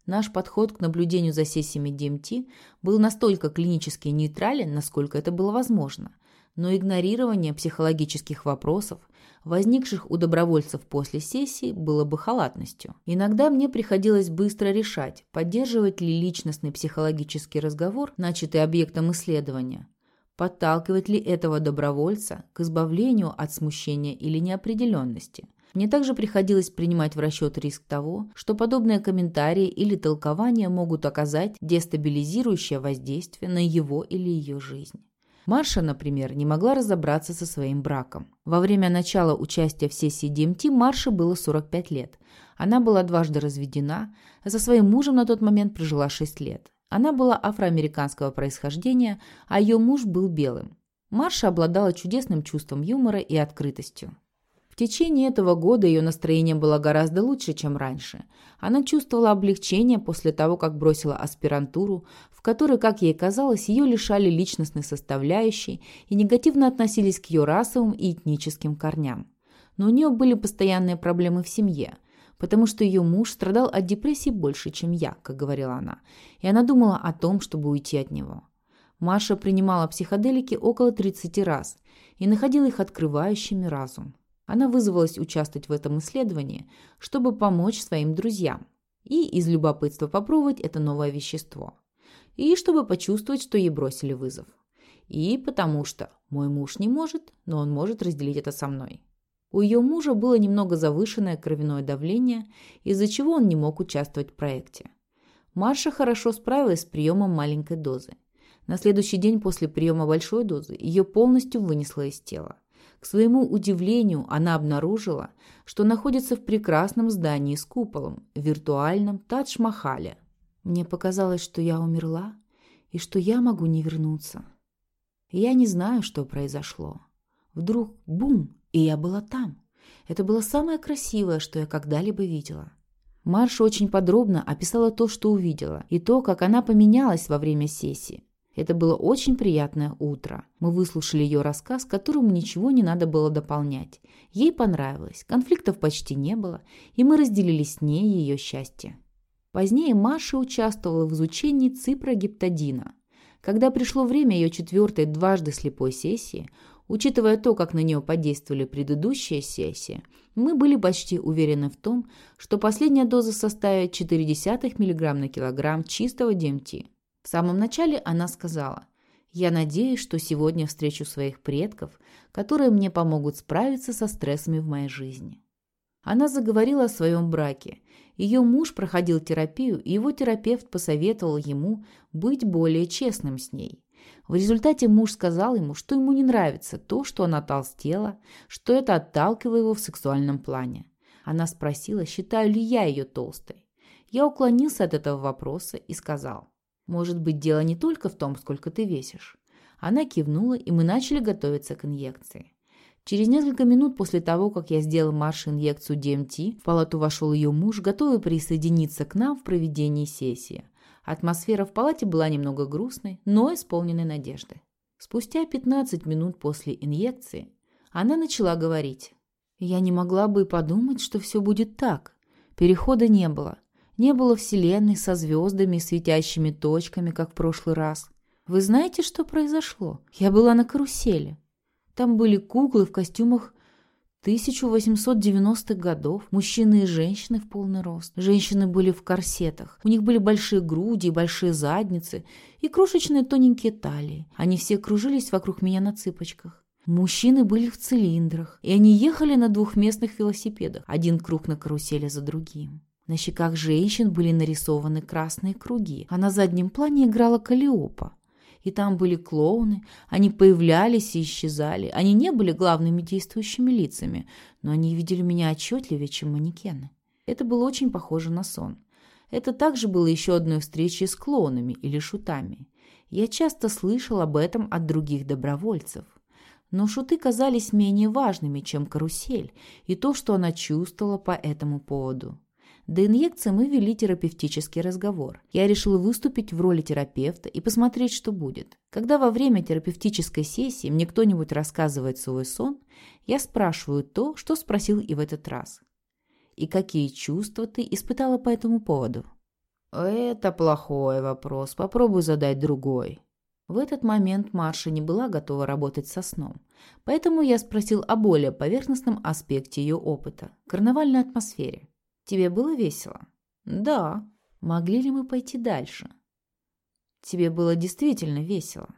Наш подход к наблюдению за сессиями DMT был настолько клинически нейтрален, насколько это было возможно. Но игнорирование психологических вопросов, возникших у добровольцев после сессии, было бы халатностью. Иногда мне приходилось быстро решать, поддерживать ли личностный психологический разговор, начатый объектом исследования, подталкивать ли этого добровольца к избавлению от смущения или неопределенности. Мне также приходилось принимать в расчет риск того, что подобные комментарии или толкования могут оказать дестабилизирующее воздействие на его или ее жизнь. Марша, например, не могла разобраться со своим браком. Во время начала участия в сессии DMT Марше было 45 лет. Она была дважды разведена, а со своим мужем на тот момент прожила 6 лет. Она была афроамериканского происхождения, а ее муж был белым. Марша обладала чудесным чувством юмора и открытостью. В течение этого года ее настроение было гораздо лучше, чем раньше. Она чувствовала облегчение после того, как бросила аспирантуру, которой, как ей казалось, ее лишали личностной составляющей и негативно относились к ее расовым и этническим корням. Но у нее были постоянные проблемы в семье, потому что ее муж страдал от депрессии больше, чем я, как говорила она, и она думала о том, чтобы уйти от него. Маша принимала психоделики около 30 раз и находила их открывающими разум. Она вызвалась участвовать в этом исследовании, чтобы помочь своим друзьям и из любопытства попробовать это новое вещество. И чтобы почувствовать, что ей бросили вызов. И потому что мой муж не может, но он может разделить это со мной. У ее мужа было немного завышенное кровяное давление, из-за чего он не мог участвовать в проекте. Марша хорошо справилась с приемом маленькой дозы. На следующий день после приема большой дозы ее полностью вынесло из тела. К своему удивлению она обнаружила, что находится в прекрасном здании с куполом, виртуальном Тадж-Махале. Мне показалось, что я умерла и что я могу не вернуться. Я не знаю, что произошло. Вдруг бум, и я была там. Это было самое красивое, что я когда-либо видела. Марша очень подробно описала то, что увидела, и то, как она поменялась во время сессии. Это было очень приятное утро. Мы выслушали ее рассказ, которому ничего не надо было дополнять. Ей понравилось, конфликтов почти не было, и мы разделили с ней ее счастье. Позднее Маша участвовала в изучении ципрогиптодина. Когда пришло время ее четвертой дважды слепой сессии, учитывая то, как на нее подействовали предыдущие сессии, мы были почти уверены в том, что последняя доза составит 0,4 мг на килограмм чистого ДМТ. В самом начале она сказала, «Я надеюсь, что сегодня встречу своих предков, которые мне помогут справиться со стрессами в моей жизни». Она заговорила о своем браке. Ее муж проходил терапию, и его терапевт посоветовал ему быть более честным с ней. В результате муж сказал ему, что ему не нравится то, что она толстела, что это отталкивало его в сексуальном плане. Она спросила, считаю ли я ее толстой. Я уклонился от этого вопроса и сказал, может быть, дело не только в том, сколько ты весишь. Она кивнула, и мы начали готовиться к инъекции. Через несколько минут после того, как я сделал Марше инъекцию DMT, в палату вошел ее муж, готовый присоединиться к нам в проведении сессии. Атмосфера в палате была немного грустной, но исполненной надежды. Спустя 15 минут после инъекции она начала говорить. Я не могла бы и подумать, что все будет так. Перехода не было. Не было вселенной со звездами и светящими точками, как в прошлый раз. Вы знаете, что произошло? Я была на карусели. Там были куклы в костюмах 1890-х годов, мужчины и женщины в полный рост. Женщины были в корсетах. У них были большие груди, большие задницы и крошечные тоненькие талии. Они все кружились вокруг меня на цыпочках. Мужчины были в цилиндрах, и они ехали на двухместных велосипедах, один круг на карусели за другим. На щеках женщин были нарисованы красные круги, а на заднем плане играла Калиопа. И там были клоуны, они появлялись и исчезали. Они не были главными действующими лицами, но они видели меня отчетливее, чем манекены. Это было очень похоже на сон. Это также было еще одной встречей с клоунами или шутами. Я часто слышал об этом от других добровольцев. Но шуты казались менее важными, чем карусель, и то, что она чувствовала по этому поводу. До инъекции мы вели терапевтический разговор. Я решила выступить в роли терапевта и посмотреть, что будет. Когда во время терапевтической сессии мне кто-нибудь рассказывает свой сон, я спрашиваю то, что спросил и в этот раз. И какие чувства ты испытала по этому поводу? Это плохой вопрос. Попробуй задать другой. В этот момент Марша не была готова работать со сном, поэтому я спросил о более поверхностном аспекте ее опыта – карнавальной атмосфере. Тебе было весело? Да. Могли ли мы пойти дальше? Тебе было действительно весело?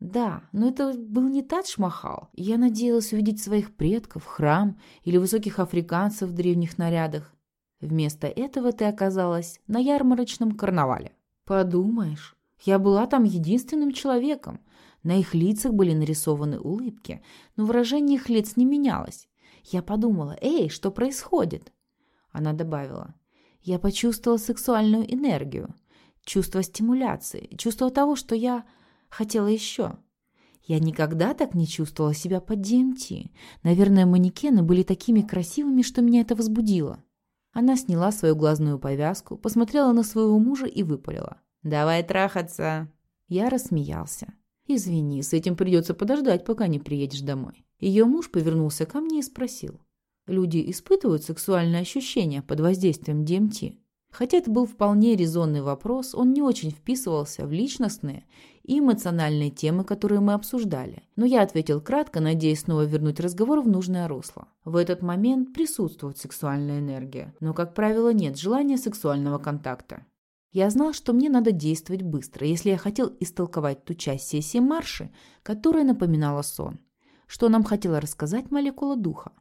Да, но это был не Тадж-Махал. Я надеялась увидеть своих предков, храм или высоких африканцев в древних нарядах. Вместо этого ты оказалась на ярмарочном карнавале. Подумаешь, я была там единственным человеком. На их лицах были нарисованы улыбки, но выражение их лиц не менялось. Я подумала, эй, что происходит? Она добавила. Я почувствовала сексуальную энергию, чувство стимуляции, чувство того, что я хотела еще. Я никогда так не чувствовала себя под DMT. Наверное, манекены были такими красивыми, что меня это возбудило. Она сняла свою глазную повязку, посмотрела на своего мужа и выпалила. «Давай трахаться!» Я рассмеялся. «Извини, с этим придется подождать, пока не приедешь домой». Ее муж повернулся ко мне и спросил. Люди испытывают сексуальные ощущения под воздействием ДМТ. Хотя это был вполне резонный вопрос, он не очень вписывался в личностные и эмоциональные темы, которые мы обсуждали. Но я ответил кратко, надеясь снова вернуть разговор в нужное русло. В этот момент присутствует сексуальная энергия, но, как правило, нет желания сексуального контакта. Я знал, что мне надо действовать быстро, если я хотел истолковать ту часть сессии марши, которая напоминала сон. Что нам хотела рассказать молекула духа?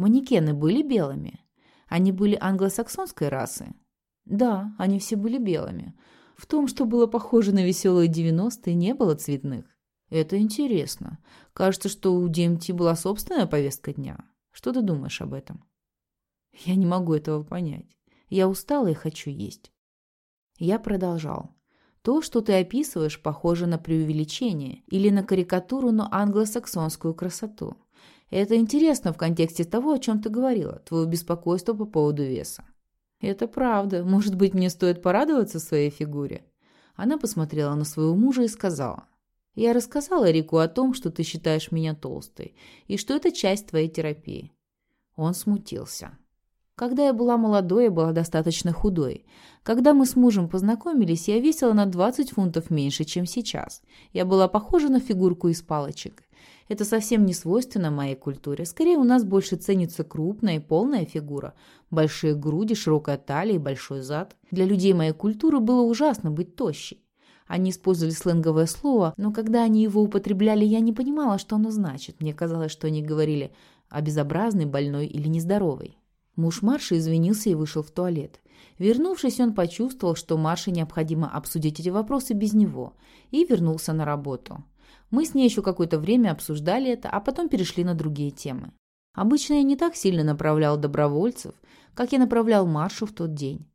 Манекены были белыми. Они были англосаксонской расы. Да, они все были белыми. В том, что было похоже на веселые 90-е, не было цветных. Это интересно. Кажется, что у DMT была собственная повестка дня. Что ты думаешь об этом? Я не могу этого понять. Я устала и хочу есть. Я продолжал. То, что ты описываешь, похоже на преувеличение или на карикатуру на англосаксонскую красоту. Это интересно в контексте того, о чем ты говорила, твое беспокойство по поводу веса. Это правда. Может быть, мне стоит порадоваться своей фигуре? Она посмотрела на своего мужа и сказала. Я рассказала Рику о том, что ты считаешь меня толстой, и что это часть твоей терапии. Он смутился. Когда я была молодой, я была достаточно худой. Когда мы с мужем познакомились, я весила на 20 фунтов меньше, чем сейчас. Я была похожа на фигурку из палочек. Это совсем не свойственно моей культуре. Скорее, у нас больше ценится крупная и полная фигура. Большие груди, широкая талия и большой зад. Для людей моей культуры было ужасно быть тощей. Они использовали сленговое слово, но когда они его употребляли, я не понимала, что оно значит. Мне казалось, что они говорили о безобразной, больной или нездоровой. Муж Марши извинился и вышел в туалет. Вернувшись, он почувствовал, что Марше необходимо обсудить эти вопросы без него, и вернулся на работу. Мы с ней еще какое-то время обсуждали это, а потом перешли на другие темы. Обычно я не так сильно направлял добровольцев, как я направлял Маршу в тот день.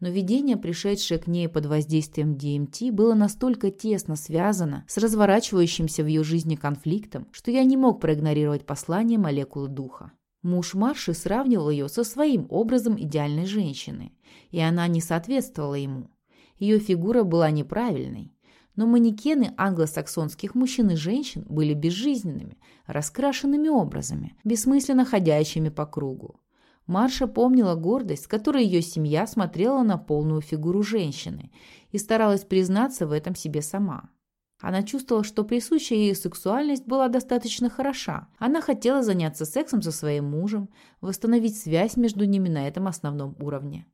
Но видение, пришедшее к ней под воздействием ДМТ, было настолько тесно связано с разворачивающимся в ее жизни конфликтом, что я не мог проигнорировать послание молекулы духа. Муж Марши сравнивал ее со своим образом идеальной женщины, и она не соответствовала ему. Ее фигура была неправильной, но манекены англосаксонских мужчин и женщин были безжизненными, раскрашенными образами, бессмысленно ходящими по кругу. Марша помнила гордость, с которой ее семья смотрела на полную фигуру женщины и старалась признаться в этом себе сама. Она чувствовала, что присущая ей сексуальность была достаточно хороша. Она хотела заняться сексом со своим мужем, восстановить связь между ними на этом основном уровне.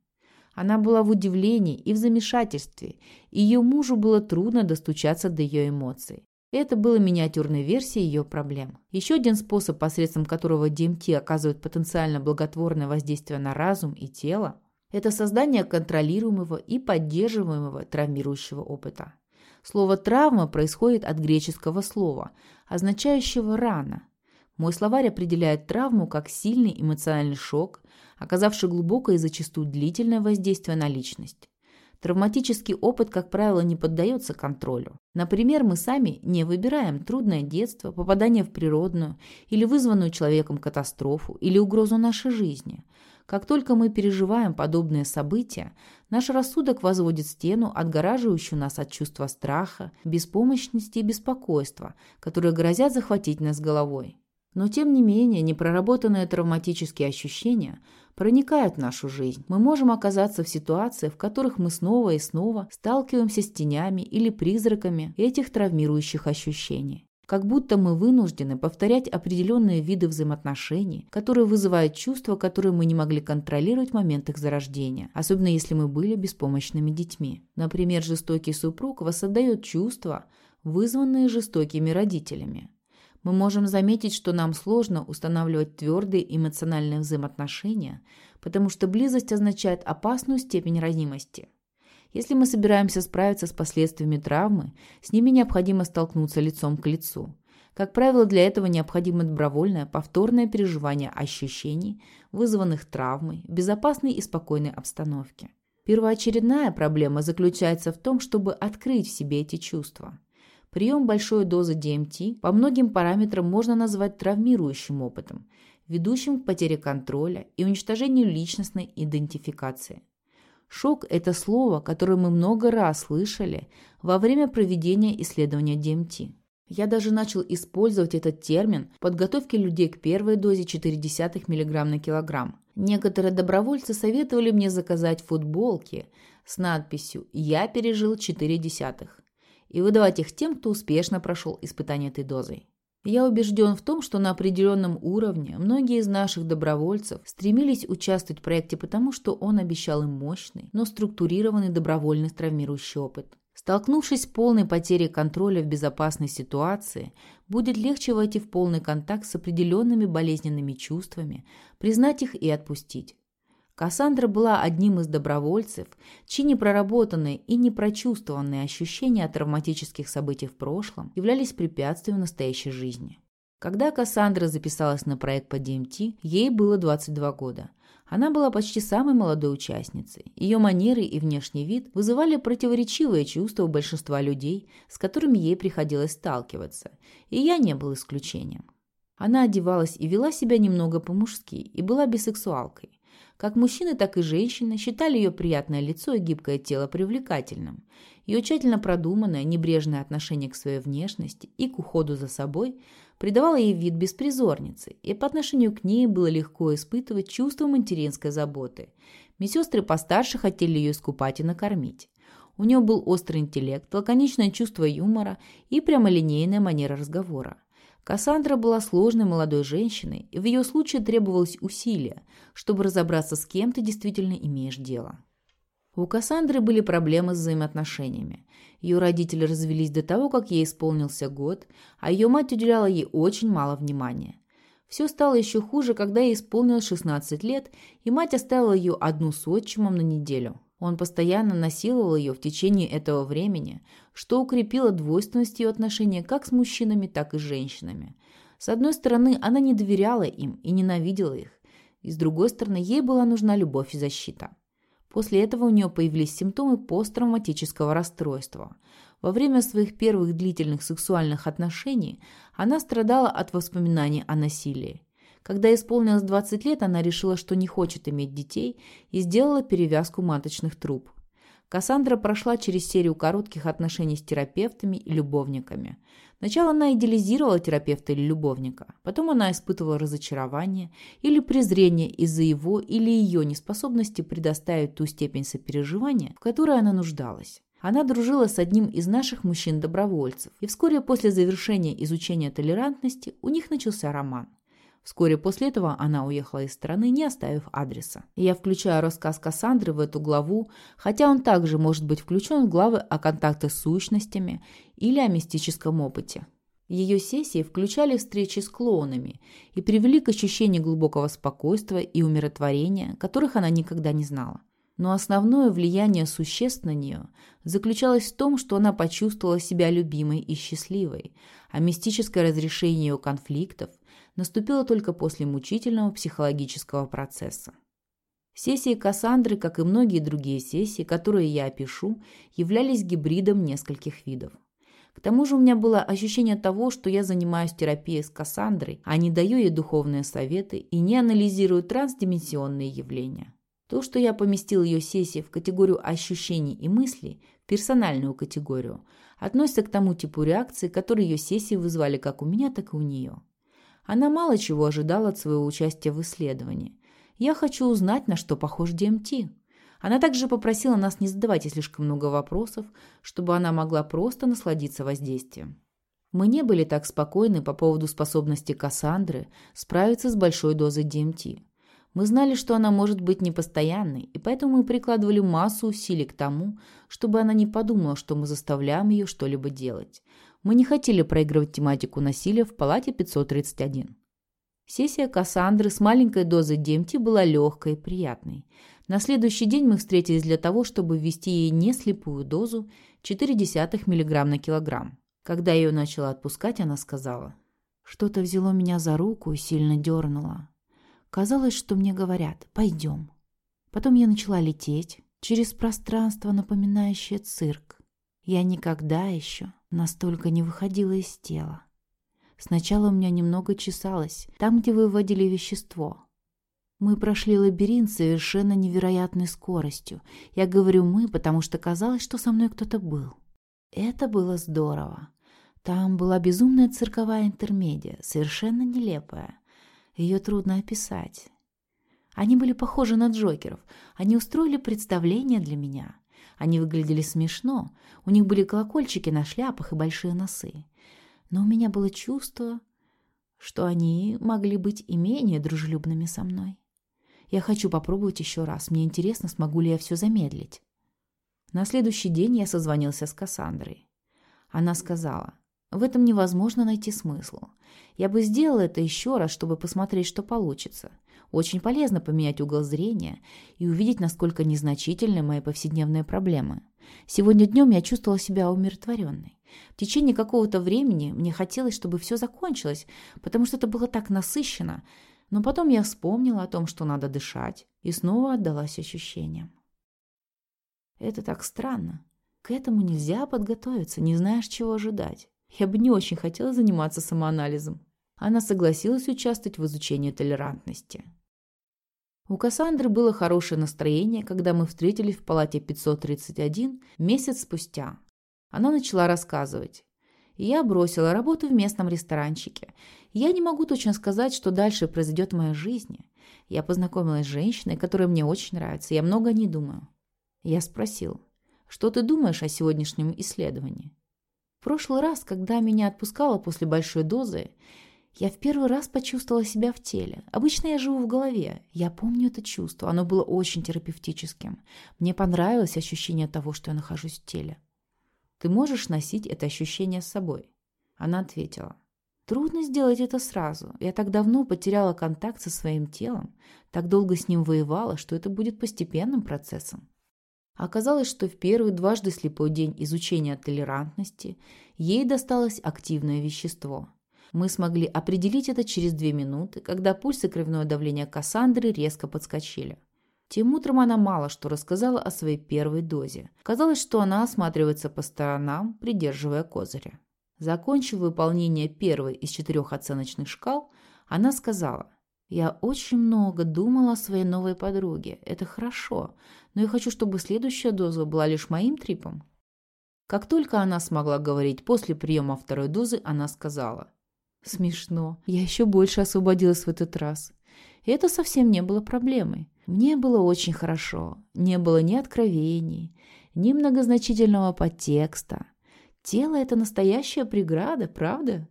Она была в удивлении и в замешательстве, ее мужу было трудно достучаться до ее эмоций. Это было миниатюрной версией ее проблем. Еще один способ, посредством которого ДМТ оказывает потенциально благотворное воздействие на разум и тело, это создание контролируемого и поддерживаемого травмирующего опыта. Слово «травма» происходит от греческого слова, означающего «рана». Мой словарь определяет травму как сильный эмоциональный шок, оказавший глубокое и зачастую длительное воздействие на личность. Травматический опыт, как правило, не поддается контролю. Например, мы сами не выбираем трудное детство, попадание в природную или вызванную человеком катастрофу или угрозу нашей жизни. Как только мы переживаем подобные события, наш рассудок возводит стену, отгораживающую нас от чувства страха, беспомощности и беспокойства, которые грозят захватить нас головой. Но тем не менее, непроработанные травматические ощущения проникают в нашу жизнь. Мы можем оказаться в ситуациях, в которых мы снова и снова сталкиваемся с тенями или призраками этих травмирующих ощущений. Как будто мы вынуждены повторять определенные виды взаимоотношений, которые вызывают чувства, которые мы не могли контролировать в момент их зарождения, особенно если мы были беспомощными детьми. Например, жестокий супруг воссоздает чувства, вызванные жестокими родителями мы можем заметить, что нам сложно устанавливать твердые эмоциональные взаимоотношения, потому что близость означает опасную степень ранимости. Если мы собираемся справиться с последствиями травмы, с ними необходимо столкнуться лицом к лицу. Как правило, для этого необходимо добровольное, повторное переживание ощущений, вызванных травмой, в безопасной и спокойной обстановке. Первоочередная проблема заключается в том, чтобы открыть в себе эти чувства – Прием большой дозы DMT по многим параметрам можно назвать травмирующим опытом, ведущим к потере контроля и уничтожению личностной идентификации. Шок – это слово, которое мы много раз слышали во время проведения исследования DMT. Я даже начал использовать этот термин в подготовке людей к первой дозе 0,4 мг на килограмм. Некоторые добровольцы советовали мне заказать футболки с надписью «Я пережил 4 десятых» и выдавать их тем, кто успешно прошел испытание этой дозой. Я убежден в том, что на определенном уровне многие из наших добровольцев стремились участвовать в проекте потому, что он обещал им мощный, но структурированный добровольный травмирующий опыт. Столкнувшись с полной потерей контроля в безопасной ситуации, будет легче войти в полный контакт с определенными болезненными чувствами, признать их и отпустить. Кассандра была одним из добровольцев, чьи непроработанные и непрочувствованные ощущения от травматических событий в прошлом являлись препятствием настоящей жизни. Когда Кассандра записалась на проект по DMT, ей было 22 года. Она была почти самой молодой участницей. Ее манеры и внешний вид вызывали противоречивые чувства у большинства людей, с которыми ей приходилось сталкиваться, и я не был исключением. Она одевалась и вела себя немного по-мужски и была бисексуалкой. Как мужчины, так и женщины считали ее приятное лицо и гибкое тело привлекательным. Ее тщательно продуманное, небрежное отношение к своей внешности и к уходу за собой придавало ей вид беспризорницы, и по отношению к ней было легко испытывать чувство материнской заботы. Медсестры постарше хотели ее искупать и накормить. У нее был острый интеллект, лаконичное чувство юмора и прямолинейная манера разговора. Кассандра была сложной молодой женщиной, и в ее случае требовалось усилие, чтобы разобраться с кем ты действительно имеешь дело. У Кассандры были проблемы с взаимоотношениями. Ее родители развелись до того, как ей исполнился год, а ее мать уделяла ей очень мало внимания. Все стало еще хуже, когда ей исполнилось 16 лет, и мать оставила ее одну с отчимом на неделю. Он постоянно насиловал ее в течение этого времени, что укрепило двойственность ее отношения как с мужчинами, так и с женщинами. С одной стороны, она не доверяла им и ненавидела их, и с другой стороны, ей была нужна любовь и защита. После этого у нее появились симптомы посттравматического расстройства. Во время своих первых длительных сексуальных отношений она страдала от воспоминаний о насилии. Когда исполнилось 20 лет, она решила, что не хочет иметь детей и сделала перевязку маточных труб. Кассандра прошла через серию коротких отношений с терапевтами и любовниками. Сначала она идеализировала терапевта или любовника, потом она испытывала разочарование или презрение из-за его или ее неспособности предоставить ту степень сопереживания, в которой она нуждалась. Она дружила с одним из наших мужчин-добровольцев, и вскоре после завершения изучения толерантности у них начался роман. Вскоре после этого она уехала из страны, не оставив адреса. Я включаю рассказ Кассандры в эту главу, хотя он также может быть включен в главы о контактах с сущностями или о мистическом опыте. Ее сессии включали встречи с клоунами и привели к ощущению глубокого спокойствия и умиротворения, которых она никогда не знала. Но основное влияние существ на нее заключалось в том, что она почувствовала себя любимой и счастливой, а мистическое разрешение ее конфликтов наступило только после мучительного психологического процесса. Сессии Кассандры, как и многие другие сессии, которые я опишу, являлись гибридом нескольких видов. К тому же у меня было ощущение того, что я занимаюсь терапией с Кассандрой, а не даю ей духовные советы и не анализирую трансдименсионные явления. То, что я поместил ее сессии в категорию ощущений и мыслей, в персональную категорию, относится к тому типу реакции, которые ее сессии вызвали как у меня, так и у нее. Она мало чего ожидала от своего участия в исследовании. Я хочу узнать, на что похож ДМТ. Она также попросила нас не задавать ей слишком много вопросов, чтобы она могла просто насладиться воздействием. Мы не были так спокойны по поводу способности Кассандры справиться с большой дозой ДМТ. Мы знали, что она может быть непостоянной, и поэтому мы прикладывали массу усилий к тому, чтобы она не подумала, что мы заставляем ее что-либо делать. Мы не хотели проигрывать тематику насилия в палате 531. Сессия Кассандры с маленькой дозой ДМТ была легкой и приятной. На следующий день мы встретились для того, чтобы ввести ей не слепую дозу 0,4 мг на килограмм. Когда ее начала отпускать, она сказала, «Что-то взяло меня за руку и сильно дернуло. Казалось, что мне говорят «пойдем». Потом я начала лететь через пространство, напоминающее цирк. Я никогда еще настолько не выходила из тела. Сначала у меня немного чесалось, там, где выводили вещество. Мы прошли лабиринт совершенно невероятной скоростью. Я говорю «мы», потому что казалось, что со мной кто-то был. Это было здорово. Там была безумная цирковая интермедия, совершенно нелепая. Ее трудно описать. Они были похожи на Джокеров. Они устроили представление для меня. Они выглядели смешно. У них были колокольчики на шляпах и большие носы. Но у меня было чувство, что они могли быть и менее дружелюбными со мной. Я хочу попробовать еще раз. Мне интересно, смогу ли я все замедлить. На следующий день я созвонился с Кассандрой. Она сказала, в этом невозможно найти смысл. Я бы сделала это еще раз, чтобы посмотреть, что получится. Очень полезно поменять угол зрения и увидеть, насколько незначительны мои повседневные проблемы. Сегодня днем я чувствовала себя умиротворенной. В течение какого-то времени мне хотелось, чтобы все закончилось, потому что это было так насыщенно, но потом я вспомнила о том, что надо дышать, и снова отдалась ощущениям. Это так странно. К этому нельзя подготовиться, не знаешь, чего ожидать. Я бы не очень хотела заниматься самоанализом. Она согласилась участвовать в изучении толерантности. У Кассандры было хорошее настроение, когда мы встретились в палате 531 месяц спустя. Она начала рассказывать. Я бросила работу в местном ресторанчике. Я не могу точно сказать, что дальше произойдет в моей жизни. Я познакомилась с женщиной, которая мне очень нравится. Я много не думаю. Я спросил, что ты думаешь о сегодняшнем исследовании? В прошлый раз, когда меня отпускало после большой дозы, я в первый раз почувствовала себя в теле. Обычно я живу в голове. Я помню это чувство. Оно было очень терапевтическим. Мне понравилось ощущение того, что я нахожусь в теле. Ты можешь носить это ощущение с собой?» Она ответила. «Трудно сделать это сразу. Я так давно потеряла контакт со своим телом, так долго с ним воевала, что это будет постепенным процессом». Оказалось, что в первый дважды слепой день изучения толерантности ей досталось активное вещество. Мы смогли определить это через две минуты, когда пульс и кровяное давление Кассандры резко подскочили. Тем утром она мало что рассказала о своей первой дозе. Казалось, что она осматривается по сторонам, придерживая козыря. Закончив выполнение первой из четырех оценочных шкал, она сказала, «Я очень много думала о своей новой подруге. Это хорошо, но я хочу, чтобы следующая доза была лишь моим трипом». Как только она смогла говорить после приема второй дозы, она сказала, «Смешно. Я еще больше освободилась в этот раз. И это совсем не было проблемой. Мне было очень хорошо. Не было ни откровений, ни многозначительного подтекста. Тело — это настоящая преграда, правда?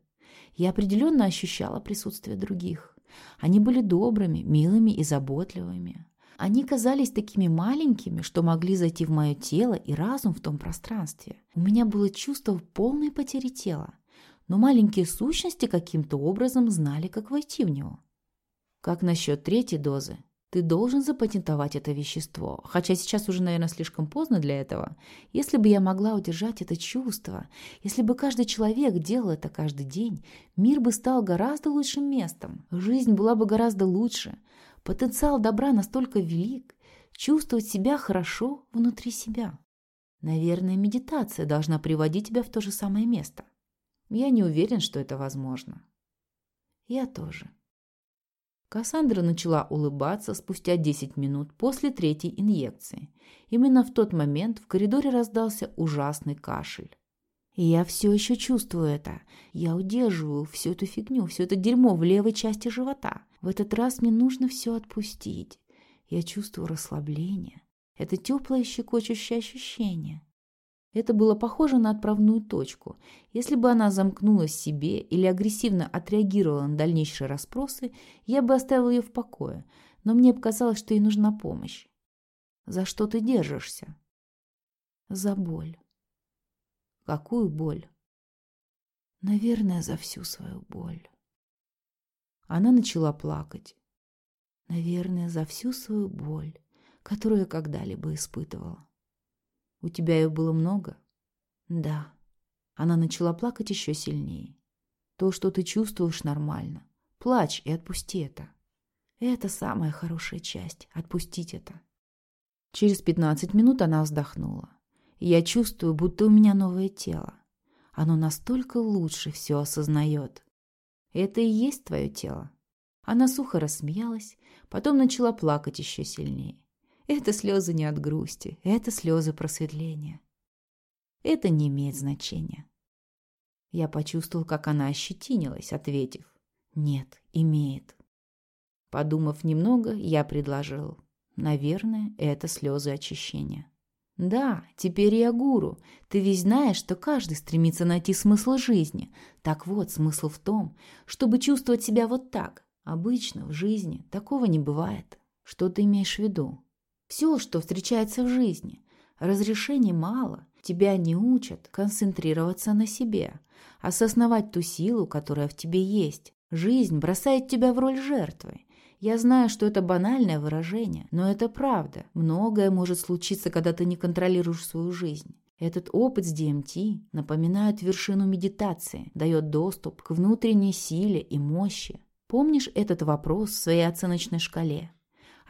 Я определенно ощущала присутствие других. Они были добрыми, милыми и заботливыми. Они казались такими маленькими, что могли зайти в мое тело и разум в том пространстве. У меня было чувство полной потери тела, но маленькие сущности каким-то образом знали, как войти в него. Как насчет третьей дозы? Ты должен запатентовать это вещество, хотя сейчас уже, наверное, слишком поздно для этого. Если бы я могла удержать это чувство, если бы каждый человек делал это каждый день, мир бы стал гораздо лучшим местом, жизнь была бы гораздо лучше. Потенциал добра настолько велик, чувствовать себя хорошо внутри себя. Наверное, медитация должна приводить тебя в то же самое место. Я не уверен, что это возможно. Я тоже. Кассандра начала улыбаться спустя 10 минут после третьей инъекции. Именно в тот момент в коридоре раздался ужасный кашель. Я все еще чувствую это. Я удерживаю всю эту фигню, все это дерьмо в левой части живота. В этот раз мне нужно все отпустить. Я чувствую расслабление. Это теплое щекочущее ощущение. Это было похоже на отправную точку. Если бы она замкнулась себе или агрессивно отреагировала на дальнейшие расспросы, я бы оставил ее в покое, но мне показалось, что ей нужна помощь. «За что ты держишься?» «За боль». «Какую боль?» «Наверное, за всю свою боль». Она начала плакать. «Наверное, за всю свою боль, которую я когда-либо испытывала». У тебя ее было много? Да. Она начала плакать еще сильнее. То, что ты чувствуешь, нормально. Плачь и отпусти это. Это самая хорошая часть. Отпустить это. Через пятнадцать минут она вздохнула. Я чувствую, будто у меня новое тело. Оно настолько лучше все осознает. Это и есть твое тело. Она сухо рассмеялась, потом начала плакать еще сильнее. Это слезы не от грусти, это слезы просветления. Это не имеет значения. Я почувствовал, как она ощетинилась, ответив. Нет, имеет. Подумав немного, я предложил. Наверное, это слезы очищения. Да, теперь я гуру. Ты ведь знаешь, что каждый стремится найти смысл жизни. Так вот, смысл в том, чтобы чувствовать себя вот так. Обычно в жизни такого не бывает. Что ты имеешь в виду? Все, что встречается в жизни. Разрешений мало. Тебя не учат концентрироваться на себе, осознавать ту силу, которая в тебе есть. Жизнь бросает тебя в роль жертвы. Я знаю, что это банальное выражение, но это правда. Многое может случиться, когда ты не контролируешь свою жизнь. Этот опыт с DMT напоминает вершину медитации, дает доступ к внутренней силе и мощи. Помнишь этот вопрос в своей оценочной шкале?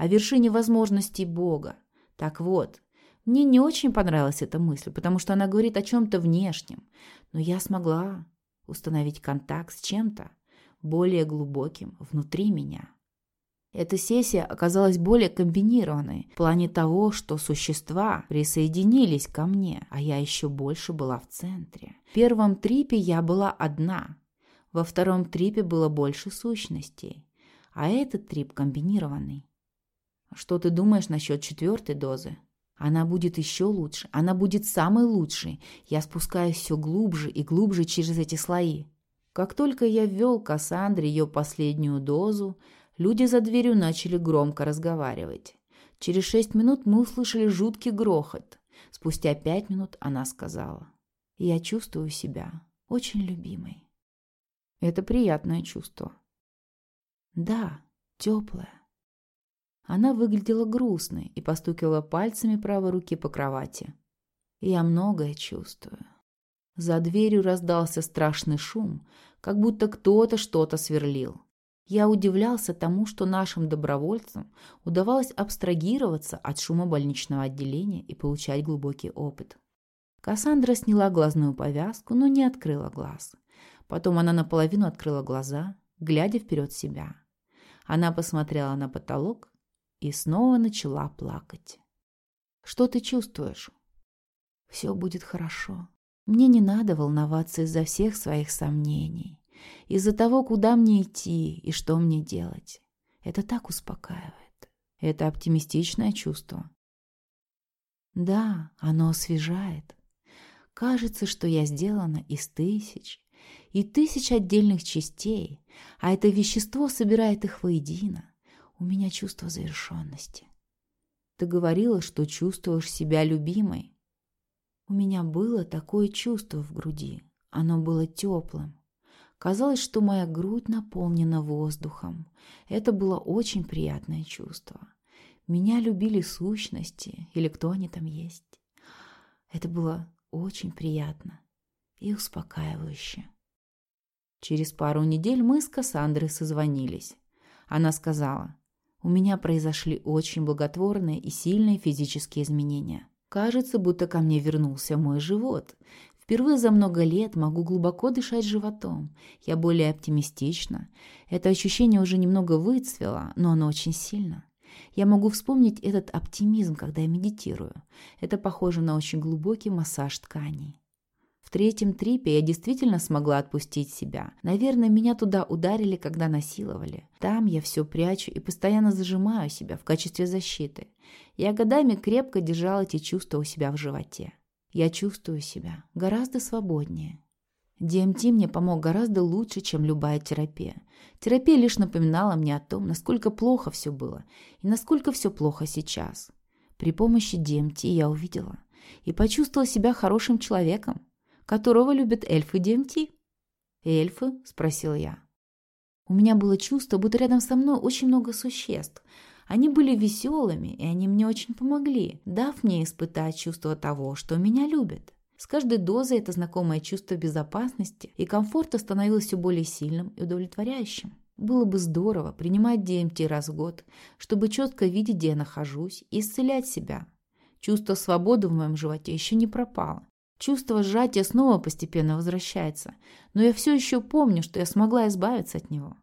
О вершине возможностей Бога. Так вот, мне не очень понравилась эта мысль, потому что она говорит о чем-то внешнем, но я смогла установить контакт с чем-то более глубоким внутри меня. Эта сессия оказалась более комбинированной в плане того, что существа присоединились ко мне, а я еще больше была в центре. В первом трипе я была одна, во втором трипе было больше сущностей, а этот трип комбинированный. Что ты думаешь насчет четвертой дозы? Она будет еще лучше. Она будет самой лучшей. Я спускаюсь все глубже и глубже через эти слои. Как только я ввел Кассандре ее последнюю дозу, люди за дверью начали громко разговаривать. Через шесть минут мы услышали жуткий грохот. Спустя пять минут она сказала. «Я чувствую себя очень любимой». Это приятное чувство. Да, теплое. Она выглядела грустной и постукивала пальцами правой руки по кровати. «Я многое чувствую». За дверью раздался страшный шум, как будто кто-то что-то сверлил. Я удивлялся тому, что нашим добровольцам удавалось абстрагироваться от шума больничного отделения и получать глубокий опыт. Кассандра сняла глазную повязку, но не открыла глаз. Потом она наполовину открыла глаза, глядя вперед себя. Она посмотрела на потолок и снова начала плакать. «Что ты чувствуешь?» «Все будет хорошо. Мне не надо волноваться из-за всех своих сомнений, из-за того, куда мне идти и что мне делать. Это так успокаивает. Это оптимистичное чувство. Да, оно освежает. Кажется, что я сделана из тысяч и тысяч отдельных частей, а это вещество собирает их воедино. У меня чувство завершенности. Ты говорила, что чувствуешь себя любимой. У меня было такое чувство в груди. Оно было теплым. Казалось, что моя грудь наполнена воздухом. Это было очень приятное чувство. Меня любили сущности, или кто они там есть. Это было очень приятно и успокаивающе. Через пару недель мы с Кассандрой созвонились. Она сказала, у меня произошли очень благотворные и сильные физические изменения. Кажется, будто ко мне вернулся мой живот. Впервые за много лет могу глубоко дышать животом. Я более оптимистична. Это ощущение уже немного выцвело, но оно очень сильно. Я могу вспомнить этот оптимизм, когда я медитирую. Это похоже на очень глубокий массаж тканей. В третьем трипе я действительно смогла отпустить себя. Наверное, меня туда ударили, когда насиловали. Там я все прячу и постоянно зажимаю себя в качестве защиты. Я годами крепко держала эти чувства у себя в животе. Я чувствую себя гораздо свободнее. ДМТ мне помог гораздо лучше, чем любая терапия. Терапия лишь напоминала мне о том, насколько плохо все было и насколько все плохо сейчас. При помощи ДМТ я увидела и почувствовала себя хорошим человеком, которого любят эльфы ДМТ?» «Эльфы?» – спросил я. У меня было чувство, будто рядом со мной очень много существ. Они были веселыми, и они мне очень помогли, дав мне испытать чувство того, что меня любят. С каждой дозой это знакомое чувство безопасности и комфорта становилось все более сильным и удовлетворяющим. Было бы здорово принимать ДМТ раз в год, чтобы четко видеть, где я нахожусь, и исцелять себя. Чувство свободы в моем животе еще не пропало. Чувство сжатия снова постепенно возвращается, но я все еще помню, что я смогла избавиться от него.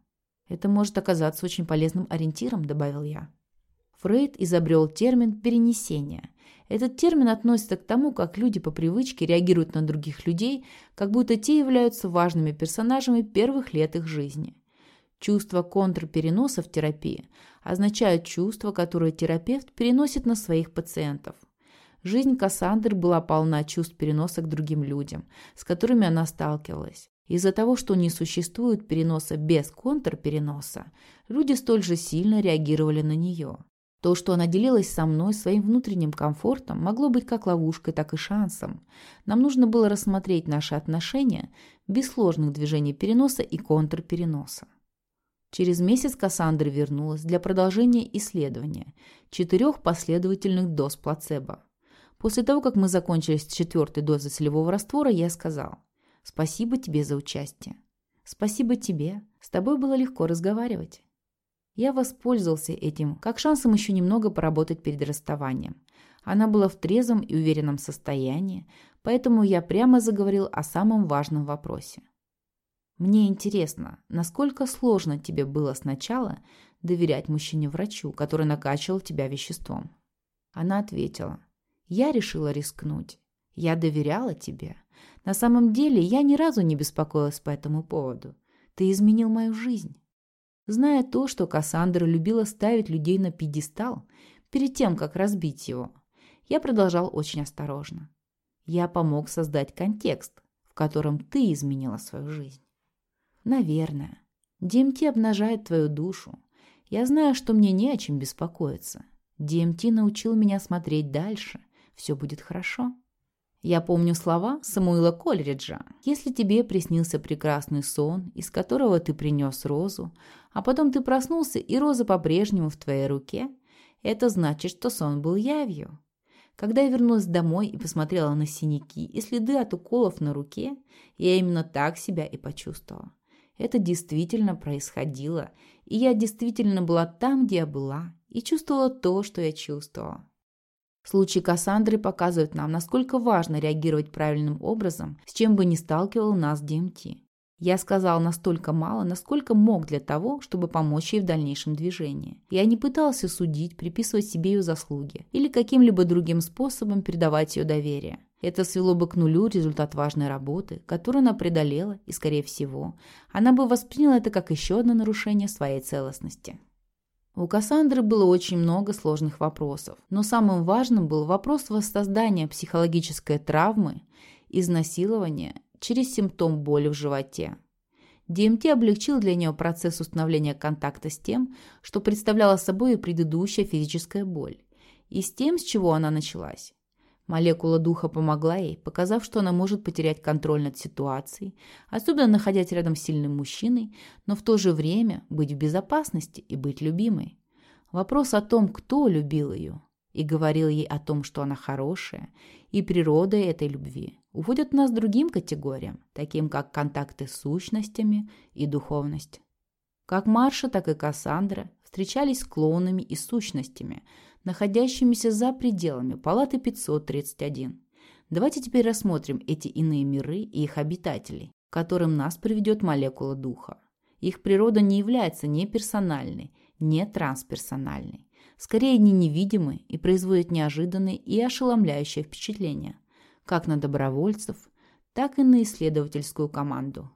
Это может оказаться очень полезным ориентиром, добавил я. Фрейд изобрел термин «перенесение». Этот термин относится к тому, как люди по привычке реагируют на других людей, как будто те являются важными персонажами первых лет их жизни. Чувство контрпереноса в терапии означает чувство, которое терапевт переносит на своих пациентов. Жизнь Кассандры была полна чувств переноса к другим людям, с которыми она сталкивалась. Из-за того, что не существует переноса без контрпереноса, люди столь же сильно реагировали на нее. То, что она делилась со мной своим внутренним комфортом, могло быть как ловушкой, так и шансом. Нам нужно было рассмотреть наши отношения без сложных движений переноса и контрпереноса. Через месяц Кассандра вернулась для продолжения исследования четырех последовательных доз плацебо. После того, как мы закончили с четвертой дозой солевого раствора, я сказал «Спасибо тебе за участие». «Спасибо тебе. С тобой было легко разговаривать». Я воспользовался этим, как шансом еще немного поработать перед расставанием. Она была в трезвом и уверенном состоянии, поэтому я прямо заговорил о самом важном вопросе. Мне интересно, насколько сложно тебе было сначала доверять мужчине-врачу, который накачивал тебя веществом? Она ответила, я решила рискнуть. Я доверяла тебе. На самом деле я ни разу не беспокоилась по этому поводу. Ты изменил мою жизнь. Зная то, что Кассандра любила ставить людей на пьедестал перед тем, как разбить его, я продолжал очень осторожно. Я помог создать контекст, в котором ты изменила свою жизнь. Наверное. ДМТ обнажает твою душу. Я знаю, что мне не о чем беспокоиться. ДМТ научил меня смотреть дальше, все будет хорошо. Я помню слова Самуила Кольриджа. «Если тебе приснился прекрасный сон, из которого ты принес розу, а потом ты проснулся, и роза по-прежнему в твоей руке, это значит, что сон был явью». Когда я вернулась домой и посмотрела на синяки и следы от уколов на руке, я именно так себя и почувствовала. Это действительно происходило, и я действительно была там, где я была, и чувствовала то, что я чувствовала. Случай Кассандры показывает нам, насколько важно реагировать правильным образом, с чем бы ни сталкивал нас ДМТ. Я сказал настолько мало, насколько мог для того, чтобы помочь ей в дальнейшем движении. Я не пытался судить, приписывать себе ее заслуги или каким-либо другим способом передавать ее доверие. Это свело бы к нулю результат важной работы, которую она преодолела, и, скорее всего, она бы восприняла это как еще одно нарушение своей целостности. У Кассандры было очень много сложных вопросов, но самым важным был вопрос воссоздания психологической травмы, изнасилования через симптом боли в животе. ДМТ облегчил для нее процесс установления контакта с тем, что представляла собой предыдущая физическая боль, и с тем, с чего она началась. Молекула духа помогла ей, показав, что она может потерять контроль над ситуацией, особенно находясь рядом с сильным мужчиной, но в то же время быть в безопасности и быть любимой. Вопрос о том, кто любил ее и говорил ей о том, что она хорошая, и природа этой любви, уводят нас к другим категориям, таким как контакты с сущностями и духовность. Как Марша, так и Кассандра встречались с клоунами и сущностями – находящимися за пределами палаты 531. Давайте теперь рассмотрим эти иные миры и их обитателей, которым нас приведет молекула духа. Их природа не является ни персональной, ни трансперсональной. Скорее, они невидимы и производят неожиданные и ошеломляющие впечатления, как на добровольцев, так и на исследовательскую команду.